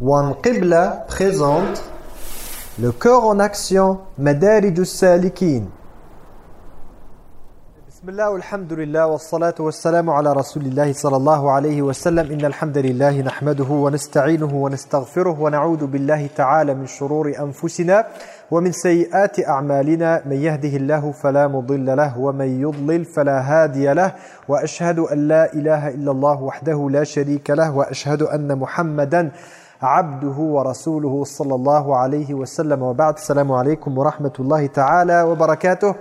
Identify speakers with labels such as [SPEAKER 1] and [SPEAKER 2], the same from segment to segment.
[SPEAKER 1] Wan Qibla présente le cœur en action Madarij salikin Bismillah walhamdulillah wassalatu wassalamu ala rasulillahi sallallahu alayhi wa sallam. Inna alhamdulillahi nahmaduhu wa nasta'inuhu wa nastaghfiruhu wa na'udhu billahi ta'ala min shururi anfusina wa min sayyiati a'malina. Man yahdihillahu fala mudilla lahu wa man yudlil fala hadiya lahu wa ashhadu an la ilaha illa Allah wahdahu la sharika lahu wa ashhadu anna Muhammadan عبده ورسوله صلى الله عليه وسلم وبعد السلام عليكم ورحمة الله تعالى وبركاته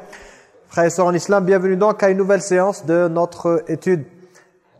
[SPEAKER 1] Frères et sœurs en islam, bienvenue donc à une nouvelle séance de notre étude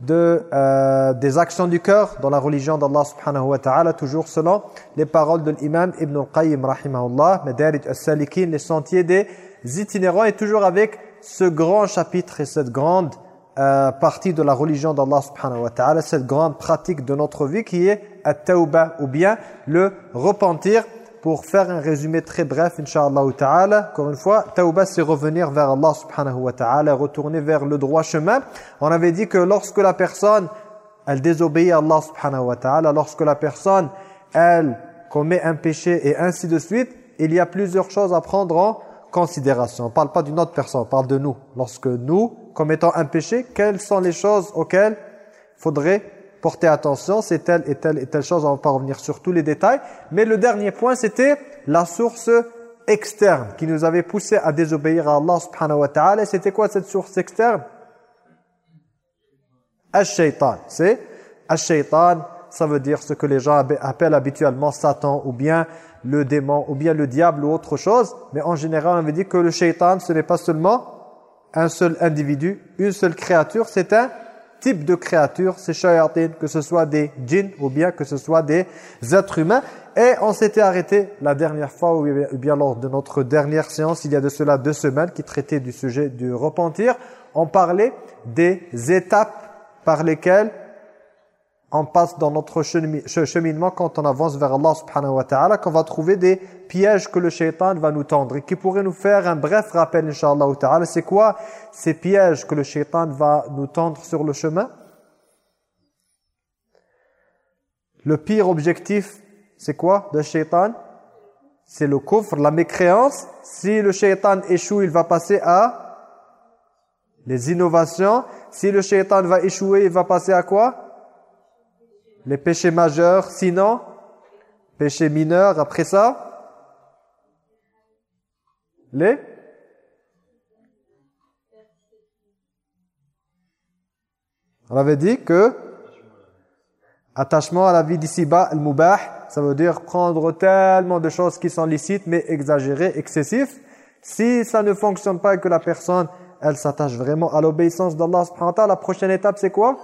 [SPEAKER 1] de, euh, des actions du cœur dans la religion d'Allah subhanahu wa ta'ala, toujours selon les paroles de l'imam Ibn al-Qayyim rahimahullah, Madarij as-Salikin, les sentiers des itinérants, et toujours avec ce grand chapitre et cette grande euh, partie de la religion d'Allah subhanahu wa ta'ala, cette grande pratique de notre vie qui est at-tawbah ou bien le repentir. Pour faire un résumé très bref, inshallah ta'ala, encore une fois, tawbah c'est revenir vers Allah subhanahu wa ta'ala, retourner vers le droit chemin. On avait dit que lorsque la personne, elle désobéit à Allah subhanahu wa ta'ala, lorsque la personne, elle commet un péché et ainsi de suite, il y a plusieurs choses à prendre en considération. On ne parle pas d'une autre personne, on parle de nous. Lorsque nous, commettons un péché, quelles sont les choses auxquelles faudrait porter attention C'est telle et telle et telle chose, on ne va pas revenir sur tous les détails. Mais le dernier point, c'était la source externe qui nous avait poussé à désobéir à Allah subhanahu wa ta'ala. C'était quoi cette source externe? Ash-shaytan. C'est Ash-shaytan, ça veut dire ce que les gens appellent habituellement Satan ou bien le démon ou bien le diable ou autre chose. Mais en général, on veut dire que le shaitan, ce n'est pas seulement un seul individu, une seule créature, c'est un type de créature, c'est shayatin, que ce soit des djinns ou bien que ce soit des êtres humains. Et on s'était arrêté la dernière fois, ou bien lors de notre dernière séance, il y a de cela deux semaines, qui traitait du sujet du repentir. On parlait des étapes par lesquelles on passe dans notre cheminement quand on avance vers Allah subhanahu wa ta'ala, qu'on va trouver des pièges que le shaitan va nous tendre et qui pourrait nous faire un bref rappel, inshallah ta'ala. C'est quoi ces pièges que le shaitan va nous tendre sur le chemin? Le pire objectif, c'est quoi de shaitan C'est le kufr, la mécréance. Si le shaitan échoue, il va passer à les innovations. Si le shaitan va échouer, il va passer à quoi? Les péchés majeurs, sinon, péchés mineurs, après ça, les? On avait dit que attachement à la vie d'ici-bas, le mubah, ça veut dire prendre tellement de choses qui sont licites mais exagérées, excessives. Si ça ne fonctionne pas et que la personne, elle s'attache vraiment à l'obéissance d'Allah la prochaine étape c'est quoi?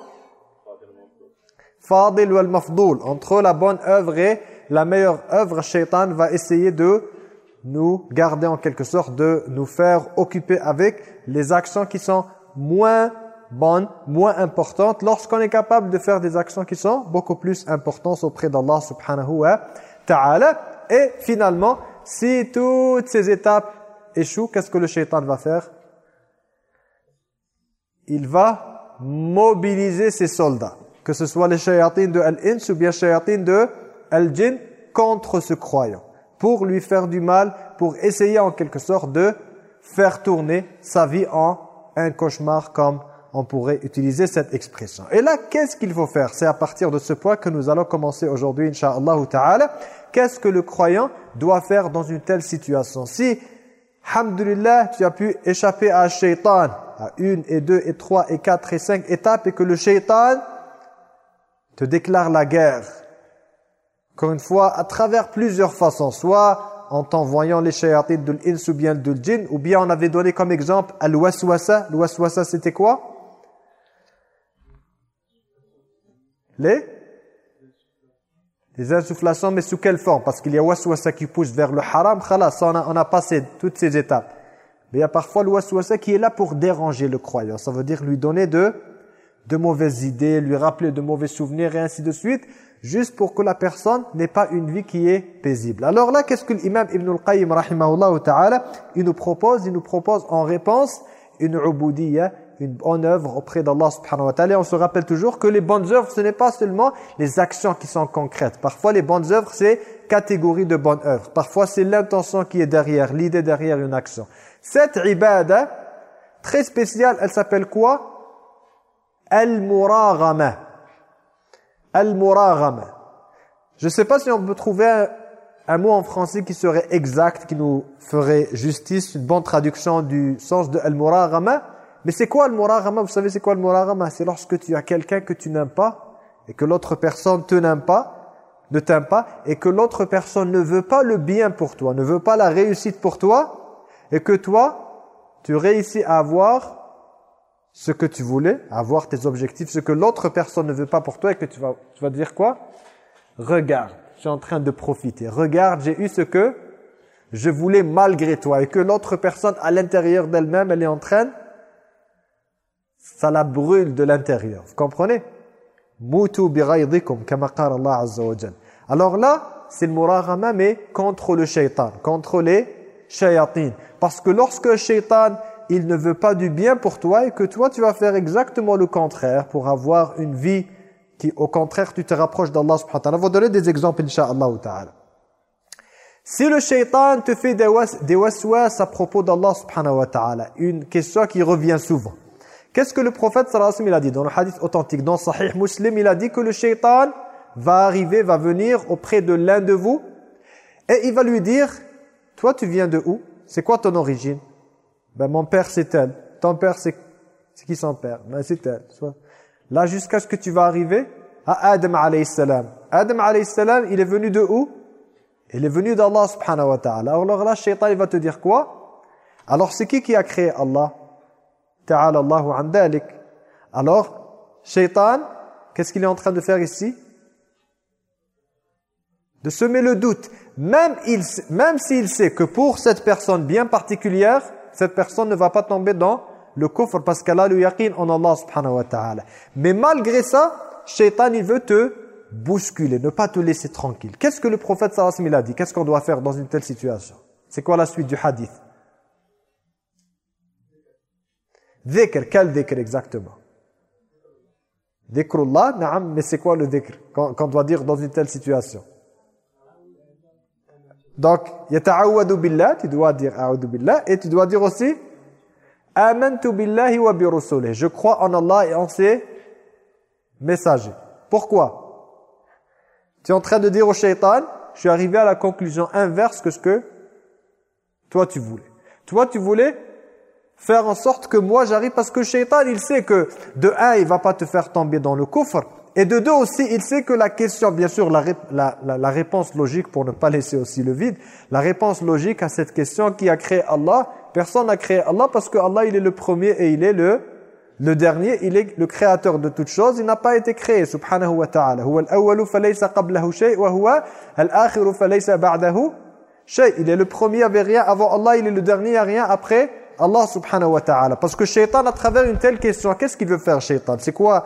[SPEAKER 1] Fadil wal mafdoul, entre la bonne œuvre et la meilleure œuvre, Shaitan va essayer de nous garder en quelque sorte, de nous faire occuper avec les actions qui sont moins bonnes, moins importantes, lorsqu'on est capable de faire des actions qui sont beaucoup plus importantes auprès d'Allah subhanahu wa ta'ala. Et finalement, si toutes ces étapes échouent, qu'est-ce que le shaitan va faire? Il va mobiliser ses soldats que ce soit les shayatines de Al-Ins ou bien shayatines de Al-Jinn contre ce croyant pour lui faire du mal, pour essayer en quelque sorte de faire tourner sa vie en un cauchemar comme on pourrait utiliser cette expression. Et là, qu'est-ce qu'il faut faire? C'est à partir de ce point que nous allons commencer aujourd'hui, Inch'Allah ta'ala. Qu'est-ce que le croyant doit faire dans une telle situation? Si, hamdulillah, tu as pu échapper à un shaitan, à une et deux et trois et quatre et cinq étapes, et que le shaitan te déclare la guerre. Encore une fois, à travers plusieurs façons, soit en t'envoyant les shayatid de l'ins ou bien de ou bien on avait donné comme exemple al-waswasa. Al-waswasa, c'était quoi? Les? Les insufflations, mais sous quelle forme? Parce qu'il y a waswasa qui pousse vers le haram, khalas, on a, on a passé toutes ces étapes. Mais il y a parfois le qui est là pour déranger le croyant. Ça veut dire lui donner de de mauvaises idées, lui rappeler de mauvais souvenirs et ainsi de suite, juste pour que la personne n'ait pas une vie qui est paisible. Alors là, qu'est-ce que l'imam Ibn al-Qayyim, ta'ala, il nous propose? Il nous propose en réponse une ubudiyya une bonne œuvre auprès d'Allah subhanahu wa ta'ala. On se rappelle toujours que les bonnes œuvres, ce n'est pas seulement les actions qui sont concrètes. Parfois, les bonnes œuvres, c'est catégorie de bonnes œuvres. Parfois, c'est l'intention qui est derrière, l'idée derrière une action. Cette ibada, très spéciale, elle s'appelle quoi? Al-Muraghama. Al-Muraghama. Je ne sais pas si on peut trouver un, mot en français qui serait exact, qui nous ferait justice, une bonne traduction du sens de al-muraghama. Mais c'est quoi al-muraghama Vous savez c'est quoi al-muraghama C'est lorsque tu as quelqu'un que tu n'aimes pas et que l'autre personne te n'aime pas, ne t'aime pas et que l'autre personne ne veut pas le bien pour toi, ne veut pas la réussite pour toi et que toi, tu réussis à avoir ce que tu voulais, avoir tes objectifs, ce que l'autre personne ne veut pas pour toi et que tu vas, tu vas dire quoi? Regarde suis en train de profiter. Regarde, j'ai eu ce que je voulais malgré toi. Et que l'autre personne, à l'intérieur d'elle-même, elle est en train, ça la brûle de l'intérieur. Vous comprenez? Alors là, c'est le muraghama, mais contre le shaitan, contre les shayatines. Parce que lorsque le shaitan, il ne veut pas du bien pour toi et que toi, tu vas faire exactement le contraire pour avoir une vie au contraire, tu te rapproches d'Allah subhanahu wa ta'ala. On va donner des exemples, incha'Allah ta'ala. Si le shaitan te fait des, waswas à propos d'Allah subhanahu wa ta'ala, une question qui revient souvent. Qu'est-ce que le prophète sallallahu alayhi a dit dans le hadith authentique, dans Sahih Muslim, il a dit que le shaitan va arriver, va venir auprès de l'un de vous et il va lui dire, toi tu viens de où? C'est quoi ton origine? Ben mon père c'est tel, ton père c'est qui son père? Ben c'est tel. Là, jusqu'à ce que tu vas arriver à Adam alayhi salam. Adam alayhi salam, il est venu de où? Il est venu d'Allah subhanahu wa ta'ala. Alors là, shaitan, il va te dire quoi? Alors, c'est qui qui a créé Allah? Ta'ala Allahu an dalik. Alors, shaitan, qu'est-ce qu'il est en train de faire ici? De semer le doute. Même, même s'il sait que pour cette personne bien particulière, cette personne ne va pas tomber dans le kufr parce qu'elle a le yaqin en Allah subhanahu wa ta'ala. Mais malgré ça, shaitan il veut te bousculer, ne pas te laisser tranquille. Qu'est-ce que le prophète sallallahu alayhi a dit? Qu'est-ce qu'on doit faire dans une telle situation? C'est quoi la suite du hadith? Dhikr, quel dhikr exactement? Dhikrullah, naam, mais c'est quoi le dhikr qu'on doit dire dans une telle situation? Donc, yata'awadu billah, tu dois dire a'udhu billah, et tu dois dire aussi Amantu billahi wa bi Je crois en Allah et en ses messagers. Pourquoi? Tu es en train de dire au shaitan, je suis arrivé à la conclusion inverse que ce que toi tu voulais. Toi tu voulais faire en sorte que moi j'arrive parce que le shaitan il sait que de un il va pas te faire tomber dans le coffre et de deux aussi il sait que la question bien sûr la, la, la, réponse logique pour ne pas laisser aussi le vide la réponse logique à cette question qui a créé Allah Personne n'a créé Allah parce que Allah il est le premier et il est le le dernier, il est le créateur de toutes choses, il n'a pas été créé subhanahu wa ta'ala. Il est le premier, il n'y avait rien avant Allah, il est le dernier, il n'y a rien après Allah subhanahu wa ta'ala. Parce que shaitan à travers une telle question, qu'est-ce qu'il veut faire shaitan C'est quoi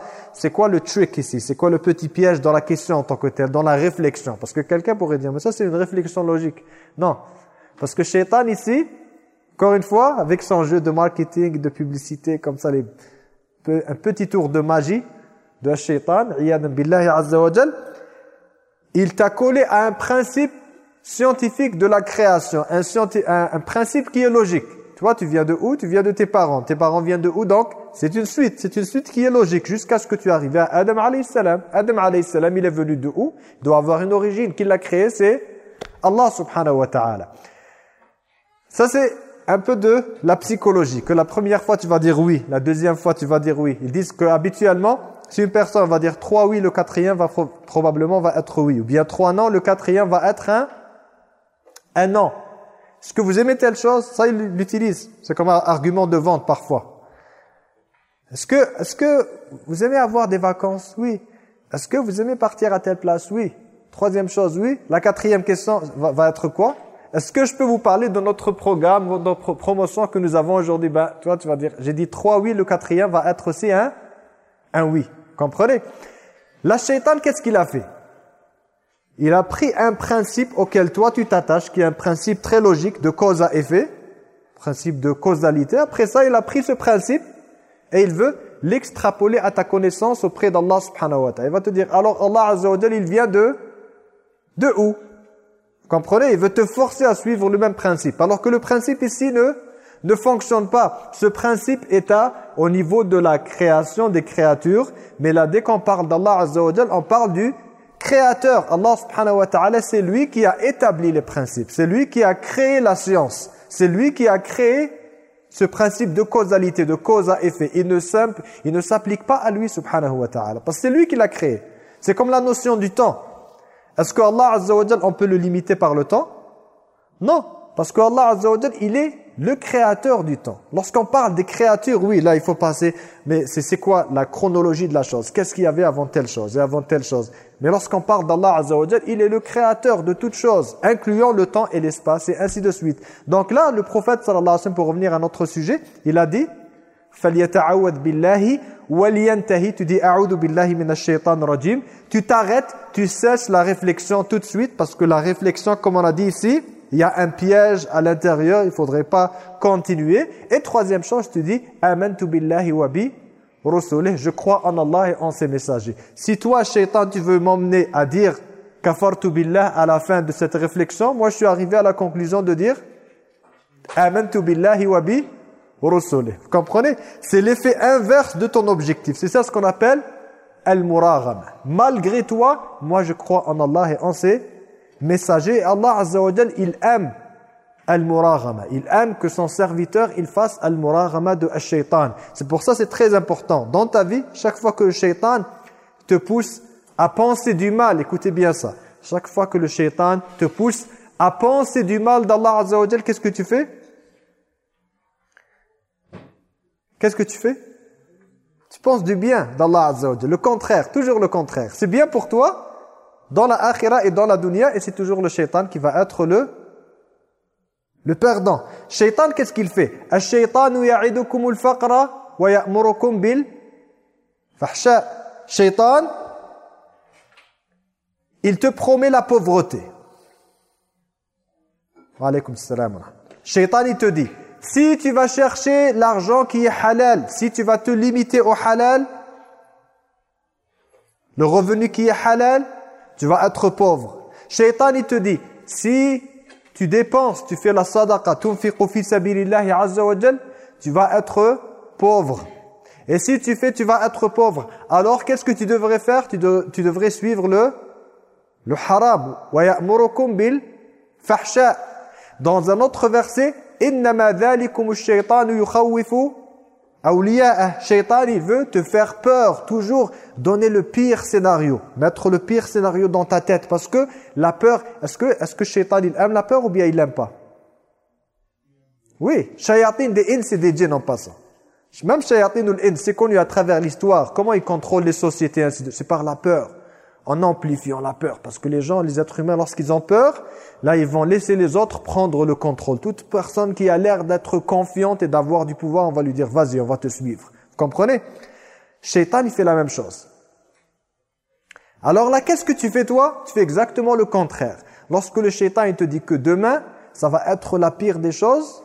[SPEAKER 1] quoi le trick ici? C'est quoi le petit piège dans la question en tant que tel, dans la réflexion? Parce que quelqu'un pourrait dire mais ça c'est une réflexion logique. Non. Parce que shaitan ici, encore une fois, avec son jeu de marketing, de publicité, comme ça, les, un petit tour de magie de shaitan, il t'a collé à un principe scientifique de la création, un, principe qui est logique. Tu vois, tu viens de où? Tu viens de tes parents. Tes parents viennent de où? Donc, c'est une suite. C'est une suite qui est logique jusqu'à ce que tu arrives à Adam alayhi salam. Adam alayhi salam, il est venu de où? Il doit avoir une origine. Qui l'a créé? C'est Allah subhanahu wa ta'ala. Ça, c'est un peu de la psychologie, que la première fois tu vas dire oui, la deuxième fois tu vas dire oui. Ils disent que habituellement, si une personne va dire trois oui, le quatrième va probablement va être oui. Ou bien trois non, le quatrième va être un, un non. Est-ce que vous aimez telle chose Ça, ils l'utilisent. C'est comme un argument de vente parfois. Est-ce que, est que vous aimez avoir des vacances? Oui. Est-ce que vous aimez partir à telle place? Oui. Troisième chose, oui. La quatrième question va être quoi? Est-ce que je peux vous parler de notre programme, de notre promotion que nous avons aujourd'hui? Ben, toi, tu vas dire, j'ai dit trois oui, le quatrième va être aussi un, un oui. Comprenez? La shaitan, qu'est-ce qu'il a fait? Il a pris un principe auquel toi tu t'attaches, qui est un principe très logique de cause à effet, principe de causalité. Après ça, il a pris ce principe et il veut l'extrapoler à ta connaissance auprès d'Allah subhanahu wa ta'ala. Il va te dire, alors Allah azza il vient de, de où? Vous comprenez? Il veut te forcer à suivre le même principe. Alors que le principe ici ne, ne fonctionne pas. Ce principe est à, au niveau de la création des créatures. Mais là, dès qu'on parle d'Allah azza on parle du créateur. Allah subhanahu wa ta'ala, c'est lui qui a établi les principes. C'est lui qui a créé la science. C'est lui qui a créé ce principe de causalité, de cause à effet, il ne s'applique pas à lui subhanahu wa ta'ala. Parce que c'est lui qui l'a créé. C'est comme la notion du temps. Est-ce que Allah on peut le limiter par le temps? Non. Parce que Allah azza il est le créateur du temps. Lorsqu'on parle des créatures, oui, là, il faut passer. Mais c'est quoi la chronologie de la chose? Qu'est-ce qu'il y avait avant telle chose et avant telle chose? Mais lorsqu'on parle d'Allah Azza il est le créateur de toutes choses, incluant le temps et l'espace, et ainsi de suite. Donc là, le prophète, sallallahu alayhi wa sallam, pour revenir à notre sujet, il a dit tu dis Tu t'arrêtes, tu cesses la réflexion tout de suite, parce que la réflexion, comme on a dit ici, il y a un piège à l'intérieur, il faudrait pas continuer. Et troisième chose, tu dis « Amantu billahi wa bi rusulih » Je crois en Allah et en ses messagers. Si toi, shaitan, tu veux m'emmener à dire « Kafartu billah » à la fin de cette réflexion, moi je suis arrivé à la conclusion de dire « Amantu billahi wa bi rusulih » Vous comprenez? C'est l'effet inverse de ton objectif. C'est ça ce qu'on appelle « al-muragham ». Malgré toi, moi je crois en Allah et en ses messager. Allah Azza wa il aime al-muraghama. Il aime que son serviteur, il fasse al-muraghama de shaitan C'est pour ça c'est très important. Dans ta vie, chaque fois que le shaitan te pousse à penser du mal, écoutez bien ça. Chaque fois que le shaitan te pousse à penser du mal d'Allah Azza wa qu'est-ce que tu fais? Qu'est-ce que tu fais? Tu penses du bien d'Allah Azza wa Le contraire, toujours le contraire. C'est bien pour toi, dans la akhira et dans la dunya et c'est toujours le shaitan qui va être le le perdant. Shaitan qu'est-ce qu'il fait? Ash-shaytanu ya'idukumul faqra wa bil. Shaitan il te promet la pauvreté. Wa alaykum. Shaitan il te dit si tu vas chercher l'argent qui est halal, si tu vas te limiter au halal, le revenu qui est halal, tu vas être pauvre. Shaitan, il te dit, si tu dépenses, tu fais la sadaqa, tu vas être pauvre. Et si tu fais, tu vas être pauvre. Alors, qu'est-ce que tu devrais faire? Tu, devrais suivre le, le haram. Dans un autre verset, « Innama dhalikum ash-shaytanu yukhawwifu Awliya, shaitan, il veut te faire peur, toujours donner le pire scénario, mettre le pire scénario dans ta tête. Parce que la peur, est-ce que, est -ce que shaitan, il aime la peur ou bien il l'aime pas? Oui, shayatin des ins et des djinns en passant. Même shayatin ou l'ins, c'est connu à travers l'histoire. Comment ils contrôlent les sociétés C'est par la peur en amplifiant la peur. Parce que les gens, les êtres humains, lorsqu'ils ont peur, là, ils vont laisser les autres prendre le contrôle. Toute personne qui a l'air d'être confiante et d'avoir du pouvoir, on va lui dire, vas-y, on va te suivre. Vous comprenez? Shaitan, il fait la même chose. Alors là, qu'est-ce que tu fais toi? Tu fais exactement le contraire. Lorsque le shaitan, il te dit que demain, ça va être la pire des choses,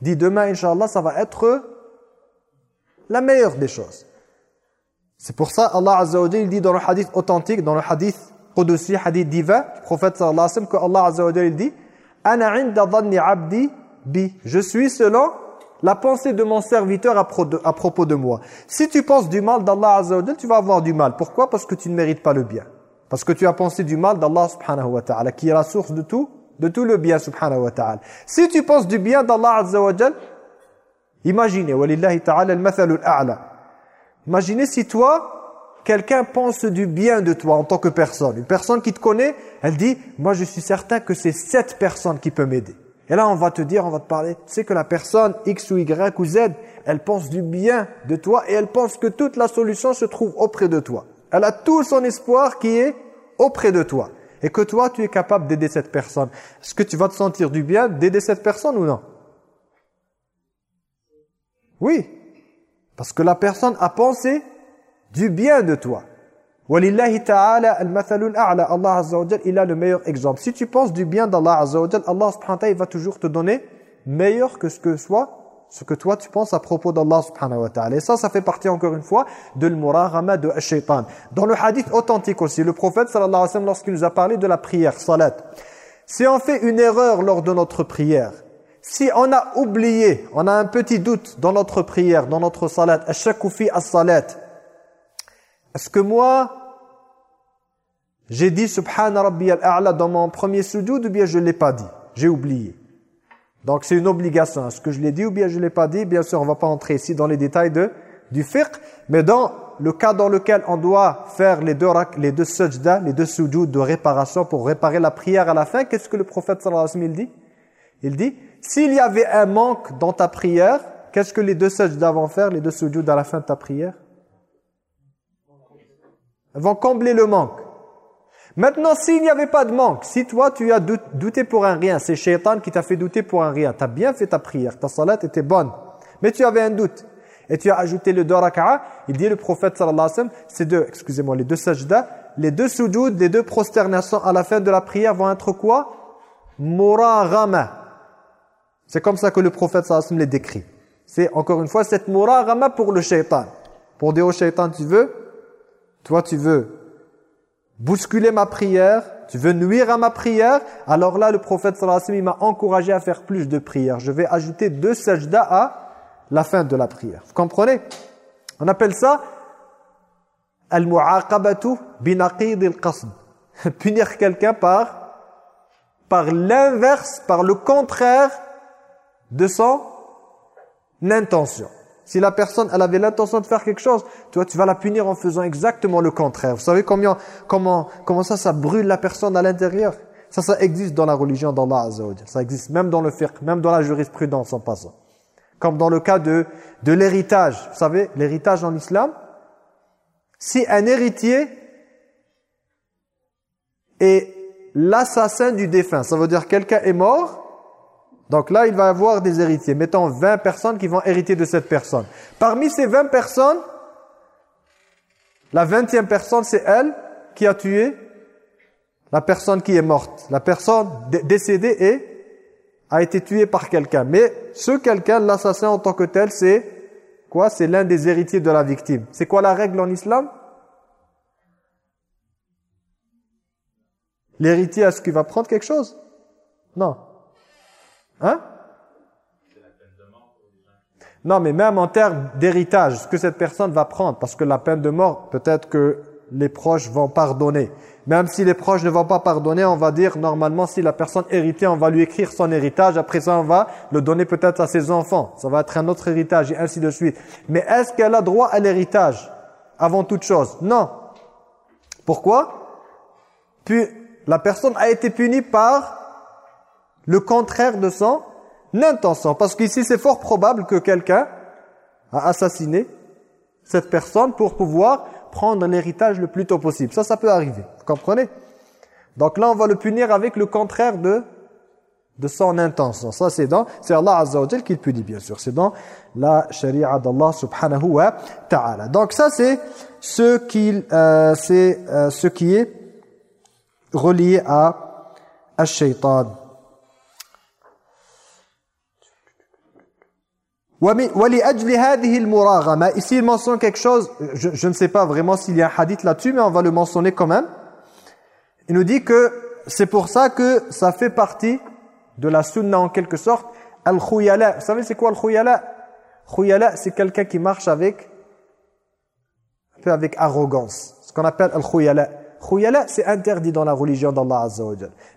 [SPEAKER 1] dis demain, Inch'Allah, ça va être la meilleure des choses. C'est pour ça Allah Azza il dit dans le hadith authentique, dans le hadith Qudussi, hadith divin, le prophète sallallahu alayhi wa sallam, que Allah Azza il dit « Ana inda dhanni abdi bi » Je suis selon la pensée de mon serviteur à, propos de moi. Si tu penses du mal d'Allah Azza tu vas avoir du mal. Pourquoi? Parce que tu ne mérites pas le bien. Parce que tu as pensé du mal d'Allah subhanahu wa ta'ala, qui est la source de tout, de tout le bien subhanahu wa ta'ala. Si tu penses du bien d'Allah Azza wa imaginez, ta'ala al-mathalu al-a'la. Imaginez si toi, quelqu'un pense du bien de toi en tant que personne. Une personne qui te connaît, elle dit, moi je suis certain que c'est cette personne qui peut m'aider. Et là, on va te dire, on va te parler, c'est que la personne X ou Y ou Z, elle pense du bien de toi et elle pense que toute la solution se trouve auprès de toi. Elle a tout son espoir qui est auprès de toi. Et que toi, tu es capable d'aider cette personne. Est-ce que tu vas te sentir du bien d'aider cette personne ou non? Oui, parce que la personne a pensé du bien de toi. Walillahi ta'ala al-mathalul a'la. Allah Azza wa il a le meilleur exemple. Si tu penses du bien d'Allah Azza wa Allah subhanahu wa ta'ala, va toujours te donner meilleur que ce que soit ce que toi tu penses à propos d'Allah subhanahu wa ta'ala. Et ça, ça fait partie encore une fois de l'muragama de shaitan. Dans le hadith authentique aussi, le prophète sallallahu alayhi wa sallam, lorsqu'il nous a parlé de la prière, salat, si on fait une erreur lors de notre prière, si on a oublié, on a un petit doute dans notre prière, dans notre salat, ashakoufi as-salat, est-ce que moi, j'ai dit subhana rabbi al-a'la dans mon premier sujoud ou bien je ne l'ai pas dit? J'ai oublié. Donc c'est une obligation. Est-ce que je l'ai dit ou bien je ne l'ai pas dit? Bien sûr, on ne va pas entrer ici dans les détails de, du fiqh, mais dans le cas dans lequel on doit faire les deux, les deux sajda, les deux sujud de réparation pour réparer la prière à la fin, qu'est-ce que le prophète sallallahu alayhi wa sallam dit? Il dit, s'il y avait un manque dans ta prière, qu'est-ce que les deux sajda vont faire, les deux sujud à la fin de ta prière? Ils vont combler le manque. Maintenant, s'il n'y avait pas de manque, si toi tu as douté pour un rien, c'est Shaitan qui t'a fait douter pour un rien, tu as bien fait ta prière, ta salat était bonne, mais tu avais un doute, et tu as ajouté le deux raka'a, il dit le prophète sallallahu alayhi wa sallam, ces deux, excusez-moi, les deux sajda, les deux sujoud, les deux prosternations à la fin de la prière vont être quoi? Muragama. C'est comme ça que le prophète sallam les décrit. C'est encore une fois cette muragama pour le shaitan. Pour dire au shaitan, tu veux Toi tu veux bousculer ma prière, tu veux nuire à ma prière, alors là, le prophète sallallahu alayhi wa sallam m'a encouragé à faire plus de prières. Je vais ajouter deux sajda à la fin de la prière. Vous comprenez? On appelle ça al-mu'aqabatu binaqid al-qasd. Punir quelqu'un par par l'inverse, par le contraire de son intention. Si la personne, elle avait l'intention de faire quelque chose, toi, tu vas la punir en faisant exactement le contraire. Vous savez combien, comment, comment ça, ça brûle la personne à l'intérieur? Ça, ça existe dans la religion d'Allah Azza Ça existe même dans le fiqh, même dans la jurisprudence en passant. Comme dans le cas de, de l'héritage. Vous savez, l'héritage en islam, si un héritier est l'assassin du défunt, ça veut dire quelqu'un est mort, donc là, il va avoir des héritiers. Mettons 20 personnes qui vont hériter de cette personne. Parmi ces 20 personnes, la 20e personne, c'est elle qui a tué la personne qui est morte. La personne décédée est, a été tuée par quelqu'un. Mais ce quelqu'un, l'assassin en tant que tel, c'est quoi? C'est l'un des héritiers de la victime. C'est quoi la règle en islam? L'héritier, est-ce qu'il va prendre quelque chose? Non. Hein? Non, mais même en termes d'héritage, ce que cette personne va prendre, parce que la peine de mort, peut-être que les proches vont pardonner. Même si les proches ne vont pas pardonner, on va dire normalement si la personne héritée, on va lui écrire son héritage, après ça on va le donner peut-être à ses enfants. Ça va être un autre héritage et ainsi de suite. Mais est-ce qu'elle a droit à l'héritage avant toute chose? Non. Pourquoi? Puis la personne a été punie par le contraire de son intention. Parce qu'ici, c'est fort probable que quelqu'un a assassiné cette personne pour pouvoir prendre l'héritage le plus tôt possible. Ça, ça peut arriver. Vous comprenez? Donc là, on va le punir avec le contraire de de son intention. Ça, c'est dans, c'est Allah Azza wa qui le punit, bien sûr. C'est dans la sharia d'Allah subhanahu wa ta'ala. Donc ça, c'est ce qui, euh, c'est euh, ce qui est relié à al-shaytan. Ici, il mentionne quelque chose, je, ne sais pas vraiment s'il y a un hadith là-dessus, mais on va le mentionner quand même. Il nous dit que c'est pour ça que ça fait partie de la sunna en quelque sorte. Al-khuyala, vous savez c'est quoi al-khuyala? Khuyala, c'est quelqu'un qui marche avec un peu avec arrogance. Ce qu'on appelle al-khuyala. Khuyala, c'est interdit dans la religion d'Allah Azza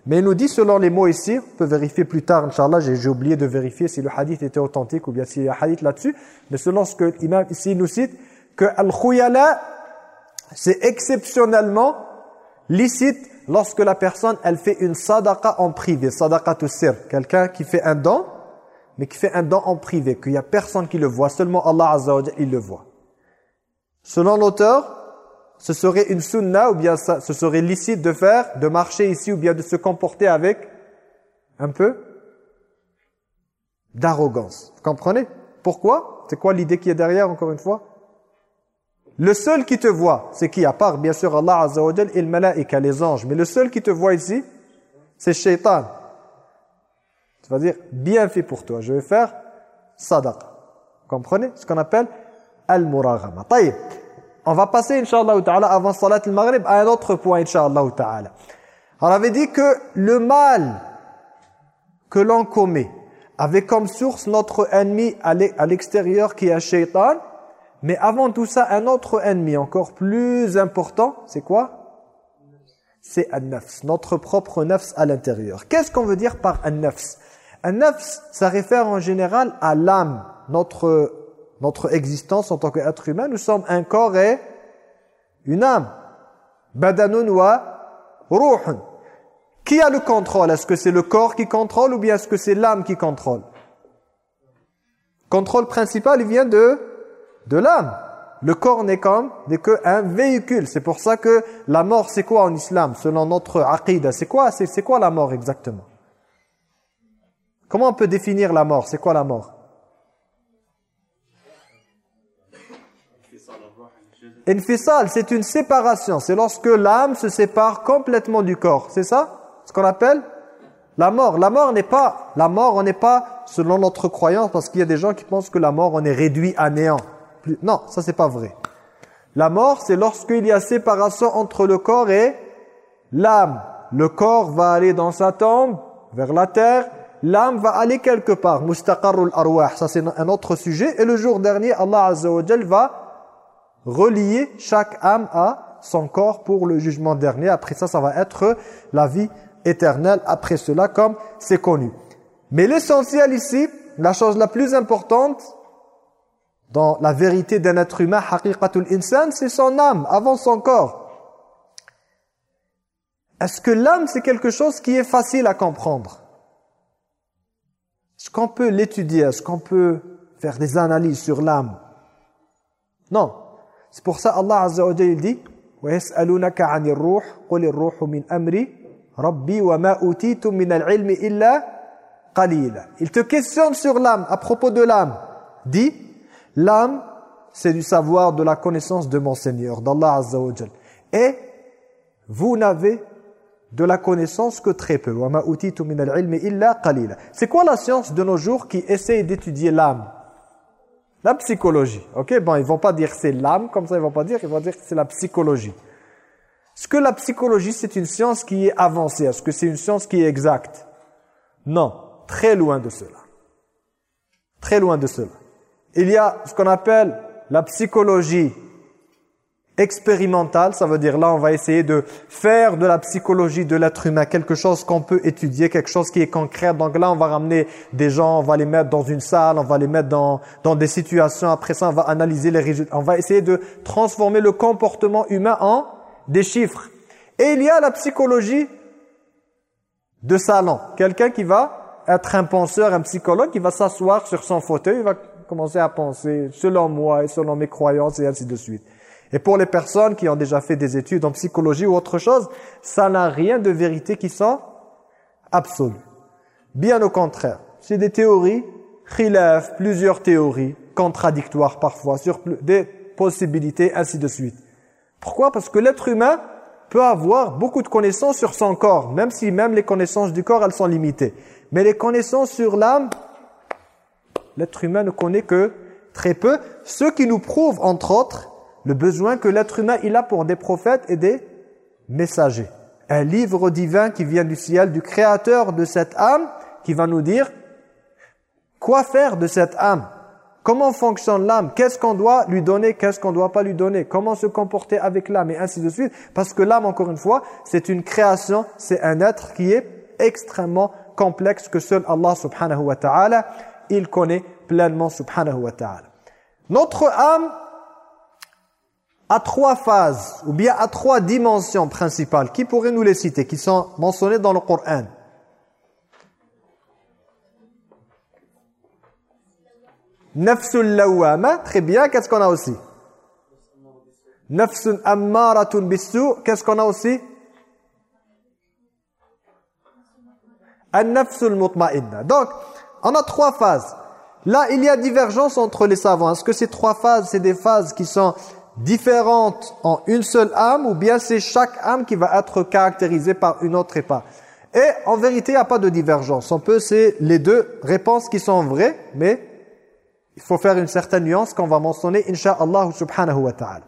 [SPEAKER 1] Mais il nous dit selon les mots ici, on peut vérifier plus tard, Inch'Allah, j'ai oublié de vérifier si le hadith était authentique ou bien s'il y a un hadith là-dessus, mais selon ce que l'imam ici nous cite, que Al-Khuyala, c'est exceptionnellement licite lorsque la personne, elle fait une sadaqa en privé, sadaqa sir, quelqu'un qui fait un don, mais qui fait un don en privé, qu'il n'y a personne qui le voit, seulement Allah Azza il le voit. Selon l'auteur, ce serait une sunna ou bien ça, ce serait licite de faire, de marcher ici ou bien de se comporter avec un peu d'arrogance. Vous comprenez? Pourquoi? C'est quoi l'idée qui est derrière encore une fois? Le seul qui te voit, c'est qui? À part bien sûr Allah Azza wa et le malaïka, les anges. Mais le seul qui te voit ici, c'est shaitan. Tu vas dire, bien fait pour toi, je vais faire sadaqa. Comprenez? Ce qu'on appelle al-muraghama. On va passer, Inch'Allah avant salat al-maghrib, à un autre point, Inch'Allah. On avait dit que le mal que l'on commet avait comme source notre ennemi à l'extérieur qui est shaitan, mais avant tout ça, un autre ennemi encore plus important, c'est quoi? C'est un-nafs, notre propre nafs à l'intérieur. Qu'est-ce qu'on veut dire par un-nafs Un-nafs, ça réfère en général à l'âme, notre, notre existence en tant qu'être humain. Nous sommes un corps et une âme. Badanun wa ruhun. Qui a le contrôle? Est-ce que c'est le corps qui contrôle ou bien est-ce que c'est l'âme qui contrôle? Contrôle principal, il vient de, de l'âme. Le corps n'est comme véhicule. C'est pour ça que la mort, c'est quoi en islam? Selon notre aqidah, c'est quoi, c'est quoi la mort exactement? Comment on peut définir la mort? C'est quoi la mort? Infisal, c'est une séparation. C'est lorsque l'âme se sépare complètement du corps. C'est ça? Ce qu'on appelle la mort. La mort n'est pas, la mort, on n'est pas, selon notre croyance, parce qu'il y a des gens qui pensent que la mort, on est réduit à néant. Non, ça c'est pas vrai. La mort, c'est lorsqu'il y a séparation entre le corps et l'âme. Le corps va aller dans sa tombe, vers la terre, l'âme va aller quelque part. Mustaqarrul arwah, ça c'est un autre sujet. Et le jour dernier, Allah Azza va relier chaque âme à son corps pour le jugement dernier. Après ça, ça va être la vie éternel après cela comme c'est connu. Mais l'essentiel ici, la chose la plus importante dans la vérité d'un être humain, haqiqatul insan, c'est son âme avant son corps. Est-ce que l'âme c'est quelque chose qui est facile à comprendre? Est-ce qu'on peut l'étudier? Est-ce qu'on peut faire des analyses sur l'âme? Non. C'est pour ça Allah Azza wa Jalla dit وَيَسْأَلُونَكَ عَنِ الرُّوحِ قُلِ الرُّوحُ مِنْ أَمْرِ Rabbi wa ma utitum min al-ilmi illa qalila. Il te questionne sur l'âme, à propos de l'âme. Dis, l'âme, c'est du savoir, de la connaissance de mon Seigneur, d'Allah Azza wa Et vous n'avez de la connaissance que très peu. Wa ma utitum min al-ilmi illa qalila. C'est quoi la science de nos jours qui essaye d'étudier l'âme La psychologie. OK, bon, ils vont pas dire c'est l'âme comme ça, ils vont pas dire, ils vont dire que c'est la psychologie. Est-ce que la psychologie, c'est une science qui est avancée? Est-ce que c'est une science qui est exacte? Non, très loin de cela. Très loin de cela. Il y a ce qu'on appelle la psychologie expérimentale, ça veut dire là on va essayer de faire de la psychologie de l'être humain quelque chose qu'on peut étudier, quelque chose qui est concret. Donc là on va ramener des gens, on va les mettre dans une salle, on va les mettre dans, dans des situations, après ça on va analyser les résultats. On va essayer de transformer le comportement humain en des chiffres. Et il y a la psychologie de salon. Quelqu'un qui va être un penseur, un psychologue, qui va s'asseoir sur son fauteuil, il va commencer à penser selon moi et selon mes croyances et ainsi de suite. Et pour les personnes qui ont déjà fait des études en psychologie ou autre chose, ça n'a rien de vérité qui sont absolues. Bien au contraire, c'est des théories, khilaf, plusieurs théories, contradictoires parfois, sur des possibilités, ainsi de suite. Pourquoi? Parce que l'être humain peut avoir beaucoup de connaissances sur son corps, même si même les connaissances du corps, elles sont limitées. Mais les connaissances sur l'âme, l'être humain ne connaît que très peu. Ce qui nous prouve, entre autres, le besoin que l'être humain il a pour des prophètes et des messagers. Un livre divin qui vient du ciel, du créateur de cette âme, qui va nous dire quoi faire de cette âme Comment fonctionne l'âme? Qu'est-ce qu'on doit lui donner? Qu'est-ce qu'on ne doit pas lui donner? Comment se comporter avec l'âme? Et ainsi de suite. Parce que l'âme, encore une fois, c'est une création, c'est un être qui est extrêmement complexe que seul Allah subhanahu wa ta'ala, il connaît pleinement subhanahu wa ta'ala. Notre âme a trois phases, ou bien a trois dimensions principales. Qui pourrait nous les citer Qui sont mentionnées dans le Coran? Nafsul lawama, très bien, qu'est-ce qu'on a aussi? Nafsun ammaratun bisu, qu'est-ce qu'on a aussi? An-nafsul mutma'inna. Donc, on a trois phases. Là, il y a divergence entre les savants. Est-ce que ces trois phases, c'est des phases qui sont différentes en une seule âme ou bien c'est chaque âme qui va être caractérisée par une autre et Et en vérité, il n'y a pas de divergence. On peut, c'est les deux réponses qui sont vraies, mais Il faut faire une certaine nuance qu'on va mentionner, insha'Allah subhanahu wa ta'ala.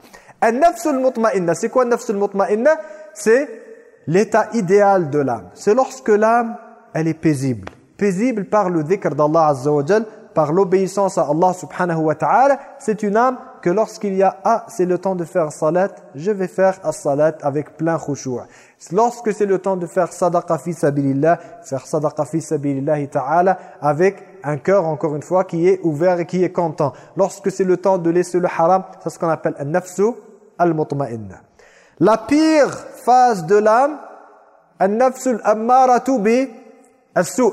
[SPEAKER 1] An-nafs al c'est quoi an-nafs al C'est l'état idéal de l'âme. C'est lorsque l'âme, elle est paisible. Paisible par le dhikr d'Allah azza wa par l'obéissance à Allah subhanahu wa ta'ala, c'est une âme que lorsqu'il y a « Ah, c'est le temps de faire salat, je vais faire as-salat avec plein khushu'. Lorsque c'est le temps de faire sadaqa fi sabilillah, faire sadaqa fi sabilillah ta'ala avec un cœur, encore une fois, qui est ouvert et qui est content. Lorsque c'est le temps de laisser le haram, c'est ce qu'on appelle un nafsu al-mutma'inna. La pire phase de l'âme, un nafsu al-ammaratu bi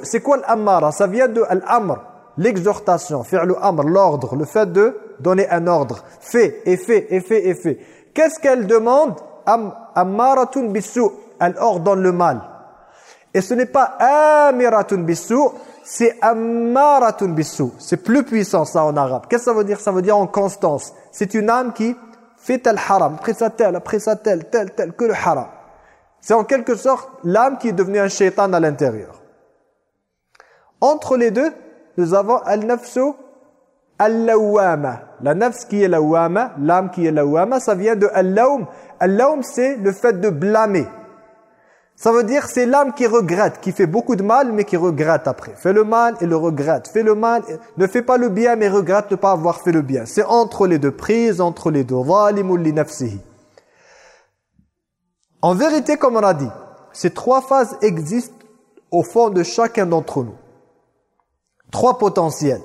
[SPEAKER 1] C'est quoi l'ammara Ça vient de al-amr l'exhortation, faire le l'ordre, le fait de donner un ordre. Fais, et fais, et et. Qu'est-ce qu'elle demande Ammaratun bisu. Elle ordonne le mal. Et ce n'est pas amiratun bisu, c'est ammaratun bisu. C'est plus puissant ça en arabe. Qu'est-ce que ça veut dire? Ça veut dire en constance. C'est une âme qui fait tel haram, après ça tel, après ça tel, tel, tel, que le haram. C'est en quelque sorte l'âme qui est devenue un shaitan à l'intérieur. Entre les deux, nous avons al-nafsu al-lawama. La nafs qui est lawama, l'âme qui est ça vient de al-lawm. Al-lawm, c'est le fait de blâmer. Ça veut dire c'est l'âme qui regrette, qui fait beaucoup de mal, mais qui regrette après. Fait le mal et le regrette. Fait le mal, ne fait pas le bien, mais regrette ne pas avoir fait le bien. C'est entre les deux prises, entre les deux. En vérité, comme on a dit, ces trois phases existent au fond de chacun d'entre nous. Trois potentiels.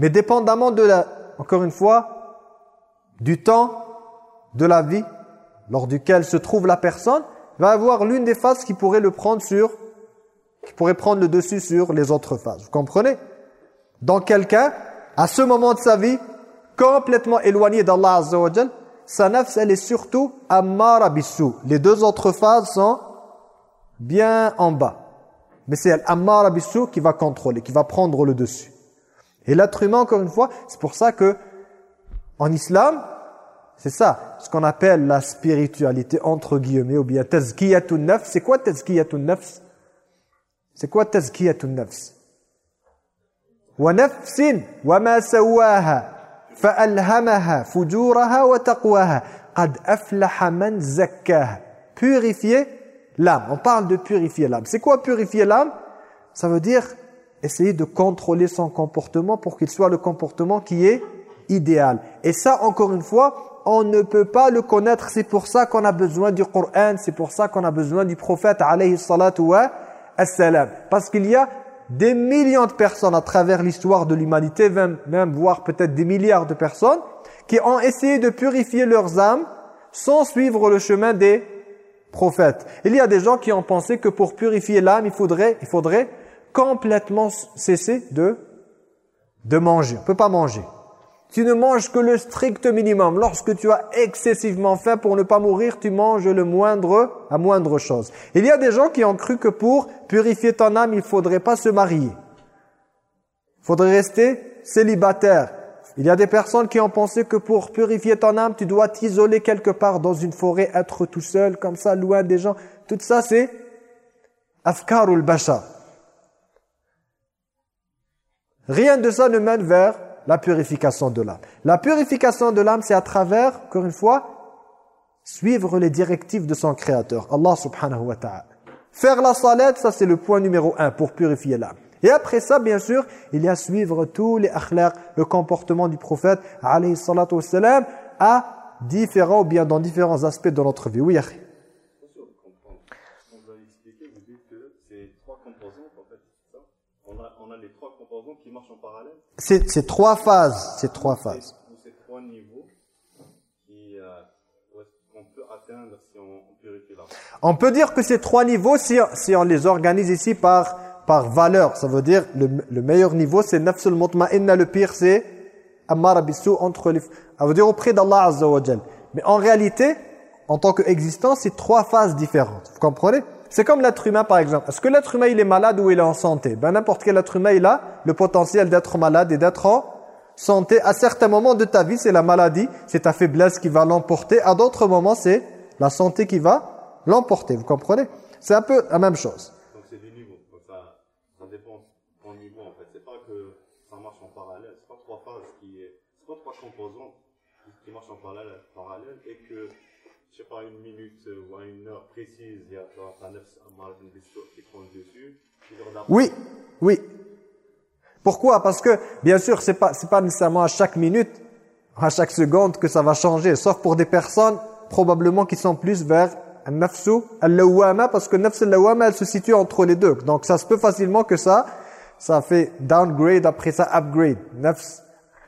[SPEAKER 1] Mais dépendamment de encore une fois, du temps de la vie lors duquel se trouve la personne, va avoir l'une des phases qui pourrait le prendre sur, qui pourrait prendre le dessus sur les autres phases. Vous comprenez? Dans quelqu'un, à ce moment de sa vie, complètement éloigné d'Allah sa nafs, elle est surtout ammara bissou. Les deux autres phases sont bien en bas. Mais c'est Al-Ammar qui va contrôler, qui va prendre le dessus. Et l'être humain, encore une fois, c'est pour ça que en islam, c'est ça, ce qu'on appelle la spiritualité entre guillemets, ou bien tazkiyatun nafs. C'est quoi tazkiyatun nafs? C'est quoi tazkiyatun nafs? Wa nafsin wa ma sawaha فَأَلْهَمَهَا فُجُورَهَا وَتَقْوَاهَا قَدْ أَفْلَحَ مَنْ زَكَّاهَا Purifier l'âme. On parle de purifier l'âme. C'est quoi purifier l'âme? Ça veut dire essayer de contrôler son comportement pour qu'il soit le comportement qui est idéal. Et ça, encore une fois, on ne peut pas le connaître. C'est pour ça qu'on a besoin du Coran, c'est pour ça qu'on a besoin du prophète, alayhi salatu wa assalam. Parce qu'il y a des millions de personnes à travers l'histoire de l'humanité, même, même voire peut-être des milliards de personnes, qui ont essayé de purifier leurs âmes sans suivre le chemin des prophète. Il y a des gens qui ont pensé que pour purifier l'âme, il faudrait, il faudrait complètement cesser de, de manger. On ne peut pas manger. Tu ne manges que le strict minimum. Lorsque tu as excessivement faim pour ne pas mourir, tu manges le moindre, à moindre chose. Il y a des gens qui ont cru que pour purifier ton âme, il ne faudrait pas se marier. Il faudrait rester célibataire. Il y a des personnes qui ont pensé que pour purifier ton âme, tu dois t'isoler quelque part dans une forêt, être tout seul, comme ça, loin des gens. Tout ça, c'est afkarul bashar. Rien de ça ne mène vers la purification de l'âme. La purification de l'âme, c'est à travers, encore une fois, suivre les directives de son Créateur, Allah subhanahu wa ta'ala. Faire la salat, ça c'est le point numéro un pour purifier l'âme. Et après ça, bien sûr, il y a suivre tous les akhlaq, le comportement du prophète, alayhi salatu wassalam, à différents, ou bien dans différents aspects de notre vie akhi. On a les trois composants qui marchent en parallèle C'est trois phases, c'est trois phases. C'est trois niveaux qu'on peut atteindre si on purifie l'âme. On peut dire que ces trois niveaux, si, si on les organise ici par par valeur. Ça veut dire le, le meilleur niveau, c'est nafsul mutma'inna. Le pire, c'est bisou entre les... Ça veut dire auprès d'Allah Azza wa Mais en réalité, en tant qu'existence, c'est trois phases différentes. Vous comprenez? C'est comme l'être humain, par exemple. Est-ce que l'être humain, il est malade ou il est en santé? Ben n'importe quel être humain, il a le potentiel d'être malade et d'être en santé. À certains moments de ta vie, c'est la maladie, c'est ta faiblesse qui va l'emporter. À d'autres moments, c'est la santé qui va l'emporter. Vous comprenez? C'est un peu la même chose.
[SPEAKER 2] trois phases, qui est, c'est pas trois composantes qui marchent en parallèle, parallèle et que, sais pas, une minute ou à une heure précise, il y a qui prend le dessus.
[SPEAKER 1] Oui, oui. Pourquoi? Parce que, bien sûr, c'est pas, pas nécessairement à chaque minute, à chaque seconde que ça va changer, sauf pour des personnes probablement qui sont plus vers nafsu al-lawama parce que nafs al-lawama elle se situe entre les deux. Donc ça se peut facilement que ça ça fait downgrade après ça upgrade. Nafs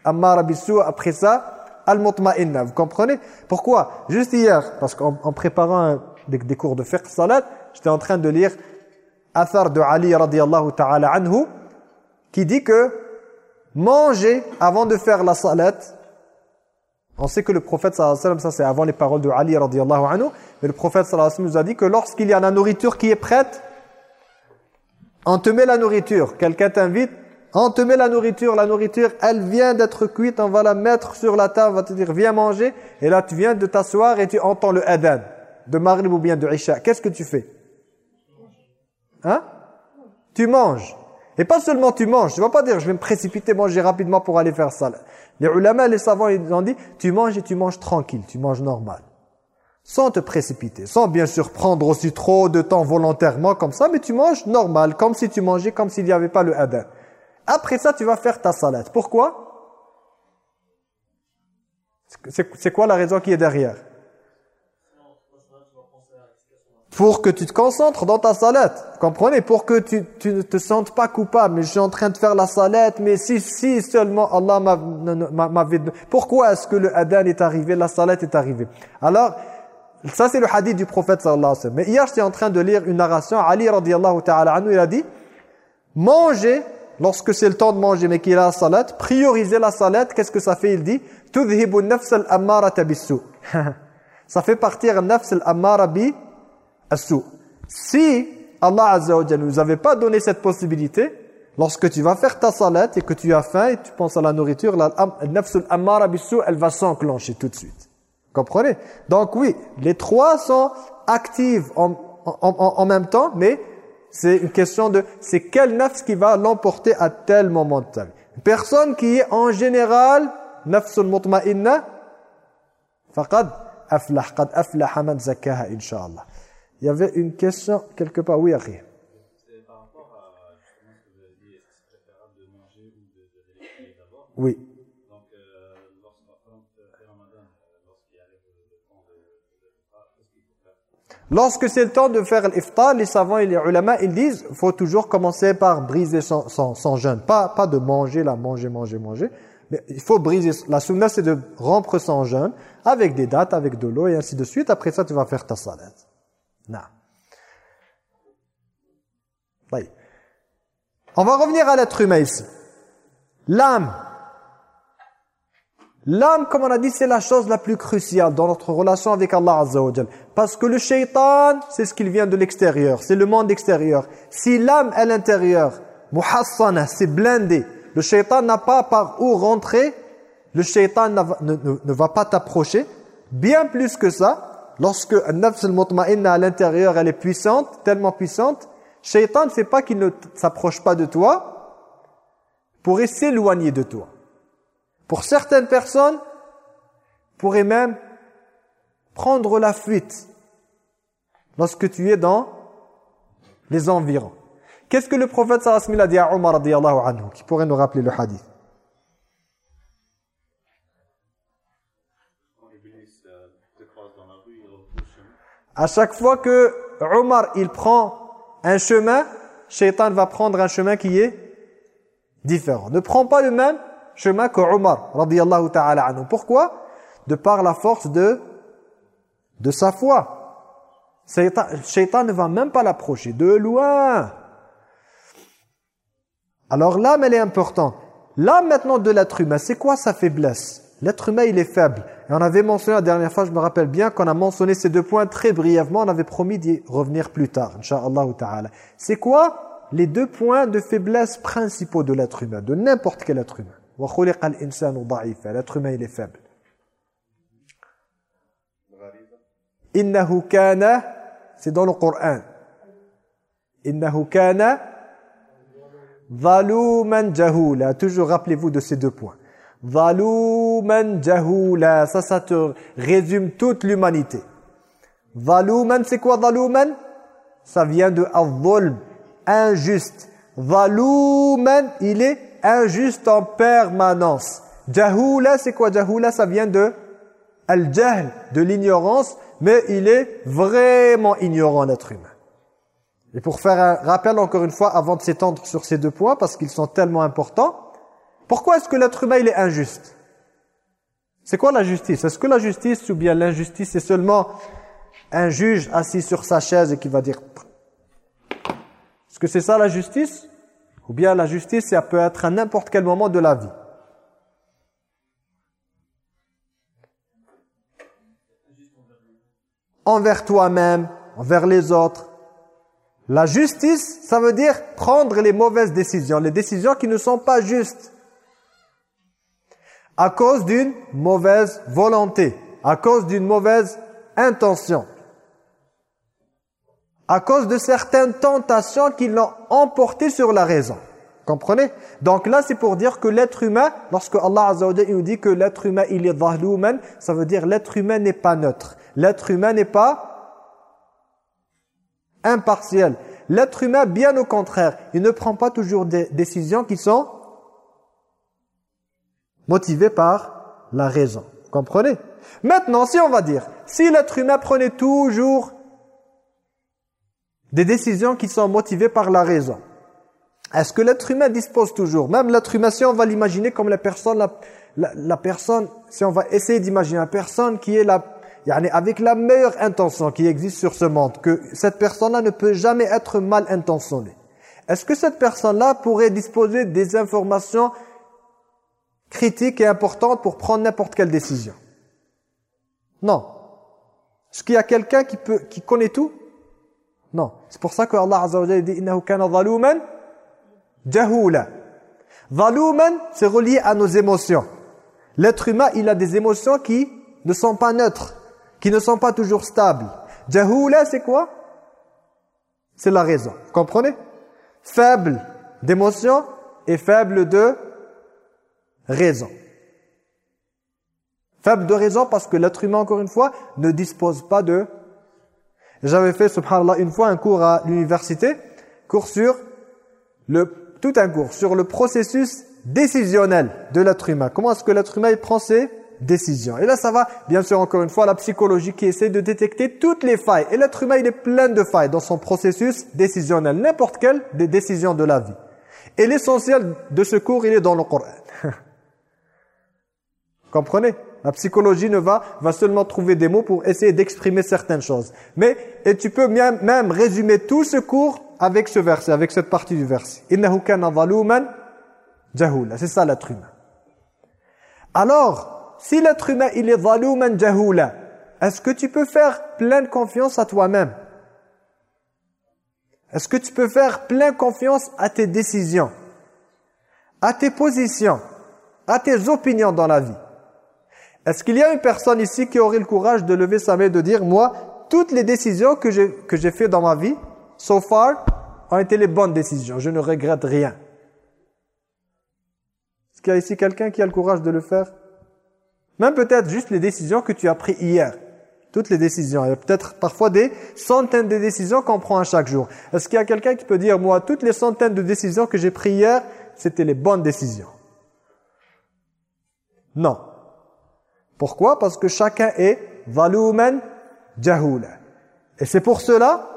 [SPEAKER 1] ammara après ça al-mutma'inna. Vous comprenez? Pourquoi? Juste hier parce qu'en préparant des, cours de fiqh salat, j'étais en train de lire Athar de Ali radiyallahu ta'ala anhu qui dit que manger avant de faire la salat on sait que le prophète sallallahu alayhi wa sallam, ça c'est avant les paroles de Ali radiallahu anhu, mais le prophète sallallahu alayhi wa sallam nous a dit que lorsqu'il y a la nourriture qui est prête, on te met la nourriture. Quelqu'un t'invite, on te met la nourriture, la nourriture, elle vient d'être cuite, on va la mettre sur la table, on va te dire viens manger, et là tu viens de t'asseoir et tu entends le adhan de Maghrib ou bien de Isha. Qu'est-ce que tu fais? Hein? Tu manges. Et pas seulement tu manges, tu vas pas dire je vais me précipiter manger rapidement pour aller faire ça. Les ulama, les savants, ils ont dit tu manges et tu manges tranquille, tu manges normal. Sans te précipiter, sans bien sûr prendre aussi trop de temps volontairement comme ça, mais tu manges normal, comme si tu mangeais, comme s'il n'y avait pas le hadin. Après ça, tu vas faire ta salade. Pourquoi? C'est quoi la raison qui est derrière? Pour que tu te concentres dans ta salette. Comprenez? Pour que tu, tu, ne te sentes pas coupable. Mais je suis en train de faire la salette, mais si, si seulement Allah m'avait... Pourquoi est-ce que le adhan est arrivé, la salette est arrivée? Alors, ça c'est le hadith du prophète sallallahu alayhi wa sallam. Mais hier, j'étais en train de lire une narration. Ali radiallahu ta'ala anhu, il a dit, manger, lorsque c'est le temps de manger, mais qu'il a la salette, prioriser la salette, qu'est-ce que ça fait? Il dit, « Tudhibu nafs al-ammara Ça fait partir nafs al-ammara bi si Allah Azza wa nous avait pas donné cette possibilité, lorsque tu vas faire ta salat et que tu as faim et tu penses à la nourriture, la nafsul ammara elle va s'enclencher tout de suite. Comprenez? Donc oui, les trois sont actives en, en, même temps, mais c'est une question de c'est quel nafs qui va l'emporter à tel moment de ta vie? Une personne qui est en général nafsul mutma'inna faqad aflah, qad aflaha man zakkaha inshallah. Il y avait une question quelque part. Oui, Akhi. C'est par rapport à justement ce que vous avez dit, est-ce que c'est préférable de manger ou de, de d'abord Oui. Donc, euh, Lorsque c'est le temps de faire l'iftar, les savants et les ulama, ils disent faut toujours commencer par briser son, son, son, jeûne. Pas, pas de manger, là, manger, manger, manger. Mais il faut briser. La sunna, c'est de rompre son jeûne avec des dates, avec de l'eau et ainsi de suite. Après ça, tu vas faire ta salade. Non. On va revenir à l'être humain ici. L'âme. L'âme, comme on a dit, c'est la chose la plus cruciale dans notre relation avec Allah Parce que le shaitan, c'est ce qu'il vient de l'extérieur, c'est le monde extérieur. Si l'âme est l'intérieur, muhassana, c'est blindé, le shaitan n'a pas par où rentrer, le shaitan ne, ne va pas t'approcher. Bien plus que ça, Lorsque un nafs al-mutma'inna à l'intérieur, elle est puissante, tellement puissante, Shaitan ne fait pas qu'il ne s'approche pas de toi pour s'éloigner de toi. Pour certaines personnes, pourrait même prendre la fuite lorsque tu es dans les environs. Qu'est-ce que le prophète sallallahu a dit à Omar anhu, qui pourrait nous rappeler le hadith? À chaque fois que Omar il prend un chemin, Shaitan va prendre un chemin qui est différent. Ne prend pas le même chemin que Omar, radiyallahu ta'ala anhu. Pourquoi? De par la force de, de sa foi. Shaitan, ne va même pas l'approcher, de loin. Alors l'âme, elle est importante. L'âme maintenant de l'être humain, c'est quoi sa faiblesse? L'être humain, il est faible. Et on avait mentionné la dernière fois, je me rappelle bien, qu'on a mentionné ces deux points très brièvement. On avait promis d'y revenir plus tard, Inch'Allah ta'ala. C'est quoi? Les deux points de faiblesse principaux de l'être humain, de n'importe quel être humain L'être humain, il est faible. Innahu kana, c'est dans le Coran. Innahu kana zaluman jahula. Toujours rappelez-vous de ces deux points. Zaluman jahula. Ça, ça te résume toute l'humanité. Zaluman, c'est quoi zaluman? Ça vient de al injuste. Zaluman, il est injuste en permanence. Jahula, c'est quoi Jahula? Ça vient de al-jahl, de l'ignorance, mais il est vraiment ignorant, l'être humain. Et pour faire un rappel encore une fois, avant de s'étendre sur ces deux points, parce qu'ils sont tellement importants, pourquoi est-ce que l'être humain il est injuste? C'est quoi la justice? Est-ce que la justice ou bien l'injustice c'est seulement un juge assis sur sa chaise et qui va dire Est-ce que c'est ça la justice? Ou bien la justice ça peut être à n'importe quel moment de la vie. Envers toi-même, envers les autres. La justice, ça veut dire prendre les mauvaises décisions, les décisions qui ne sont pas justes. À cause d'une mauvaise volonté, à cause d'une mauvaise intention, à cause de certaines tentations qui l'ont emporté sur la raison. Comprenez? Donc là, c'est pour dire que l'être humain, lorsque Allah Azza nous dit que l'être humain, il est dhahlouman, ça veut dire l'être humain n'est pas neutre. L'être humain n'est pas impartiel. L'être humain, bien au contraire, il ne prend pas toujours des décisions qui sont motivé par la raison. Comprenez? Maintenant, si on va dire, si l'être humain prenait toujours des décisions qui sont motivées par la raison, est-ce que l'être humain dispose toujours? Même l'être humain, si on va l'imaginer comme la personne, la, personne, si on va essayer d'imaginer la personne qui est la, avec la meilleure intention qui existe sur ce monde, que cette personne-là ne peut jamais être mal intentionnée. Est-ce que cette personne-là pourrait disposer des informations critique et importante pour prendre n'importe quelle décision? Non. Est-ce qu'il y a quelqu'un qui peut qui connaît tout? C'est pour ça que Allah Azza wa Jalla dit innahu kana zaluman jahula. Zaluman, c'est relié à nos émotions. L'être humain, il a des émotions qui ne sont pas neutres, qui ne sont pas toujours stables. Jahula, c'est quoi? C'est la raison. Vous comprenez? Faible d'émotions et faible de raison. Faible de raison parce que l'être humain, encore une fois, ne dispose pas de... J'avais fait, subhanallah, une fois un cours à l'université, cours sur le tout un cours sur le processus décisionnel de l'être humain. Comment est-ce que l'être humain prend ses décisions? Et là, ça va, bien sûr, encore une fois, la psychologie qui essaie de détecter toutes les failles. Et l'être humain, il est plein de failles dans son processus décisionnel. N'importe quelle des décisions de la vie. Et l'essentiel de ce cours, il est dans le Coran. Comprenez? La psychologie ne va, va seulement trouver des mots pour essayer d'exprimer certaines choses. Mais, et tu peux même, même résumer tout ce cours avec ce verset, avec cette partie du verset. Kana zaluman jahula. C'est ça l'être humain. Alors, si l'être humain il est zaluman jahula, est-ce que tu peux faire pleine confiance à toi-même? Est-ce que tu peux faire pleine confiance à tes décisions À tes positions À tes opinions dans la vie? Est-ce qu'il y a une personne ici qui aurait le courage de lever sa main et de dire, moi, toutes les décisions que j'ai que j'ai fait dans ma vie, so far, ont été les bonnes décisions. Je ne regrette rien. Est-ce qu'il y a ici quelqu'un qui a le courage de le faire? Même peut-être juste les décisions que tu as prises hier. Toutes les décisions. Il y a peut-être parfois des centaines de décisions qu'on prend à chaque jour. Est-ce qu'il y a quelqu'un qui peut dire, moi, toutes les centaines de décisions que j'ai prises hier, c'était les bonnes décisions? Non. Pourquoi? Parce que chacun est valuman jahula. Et c'est pour cela,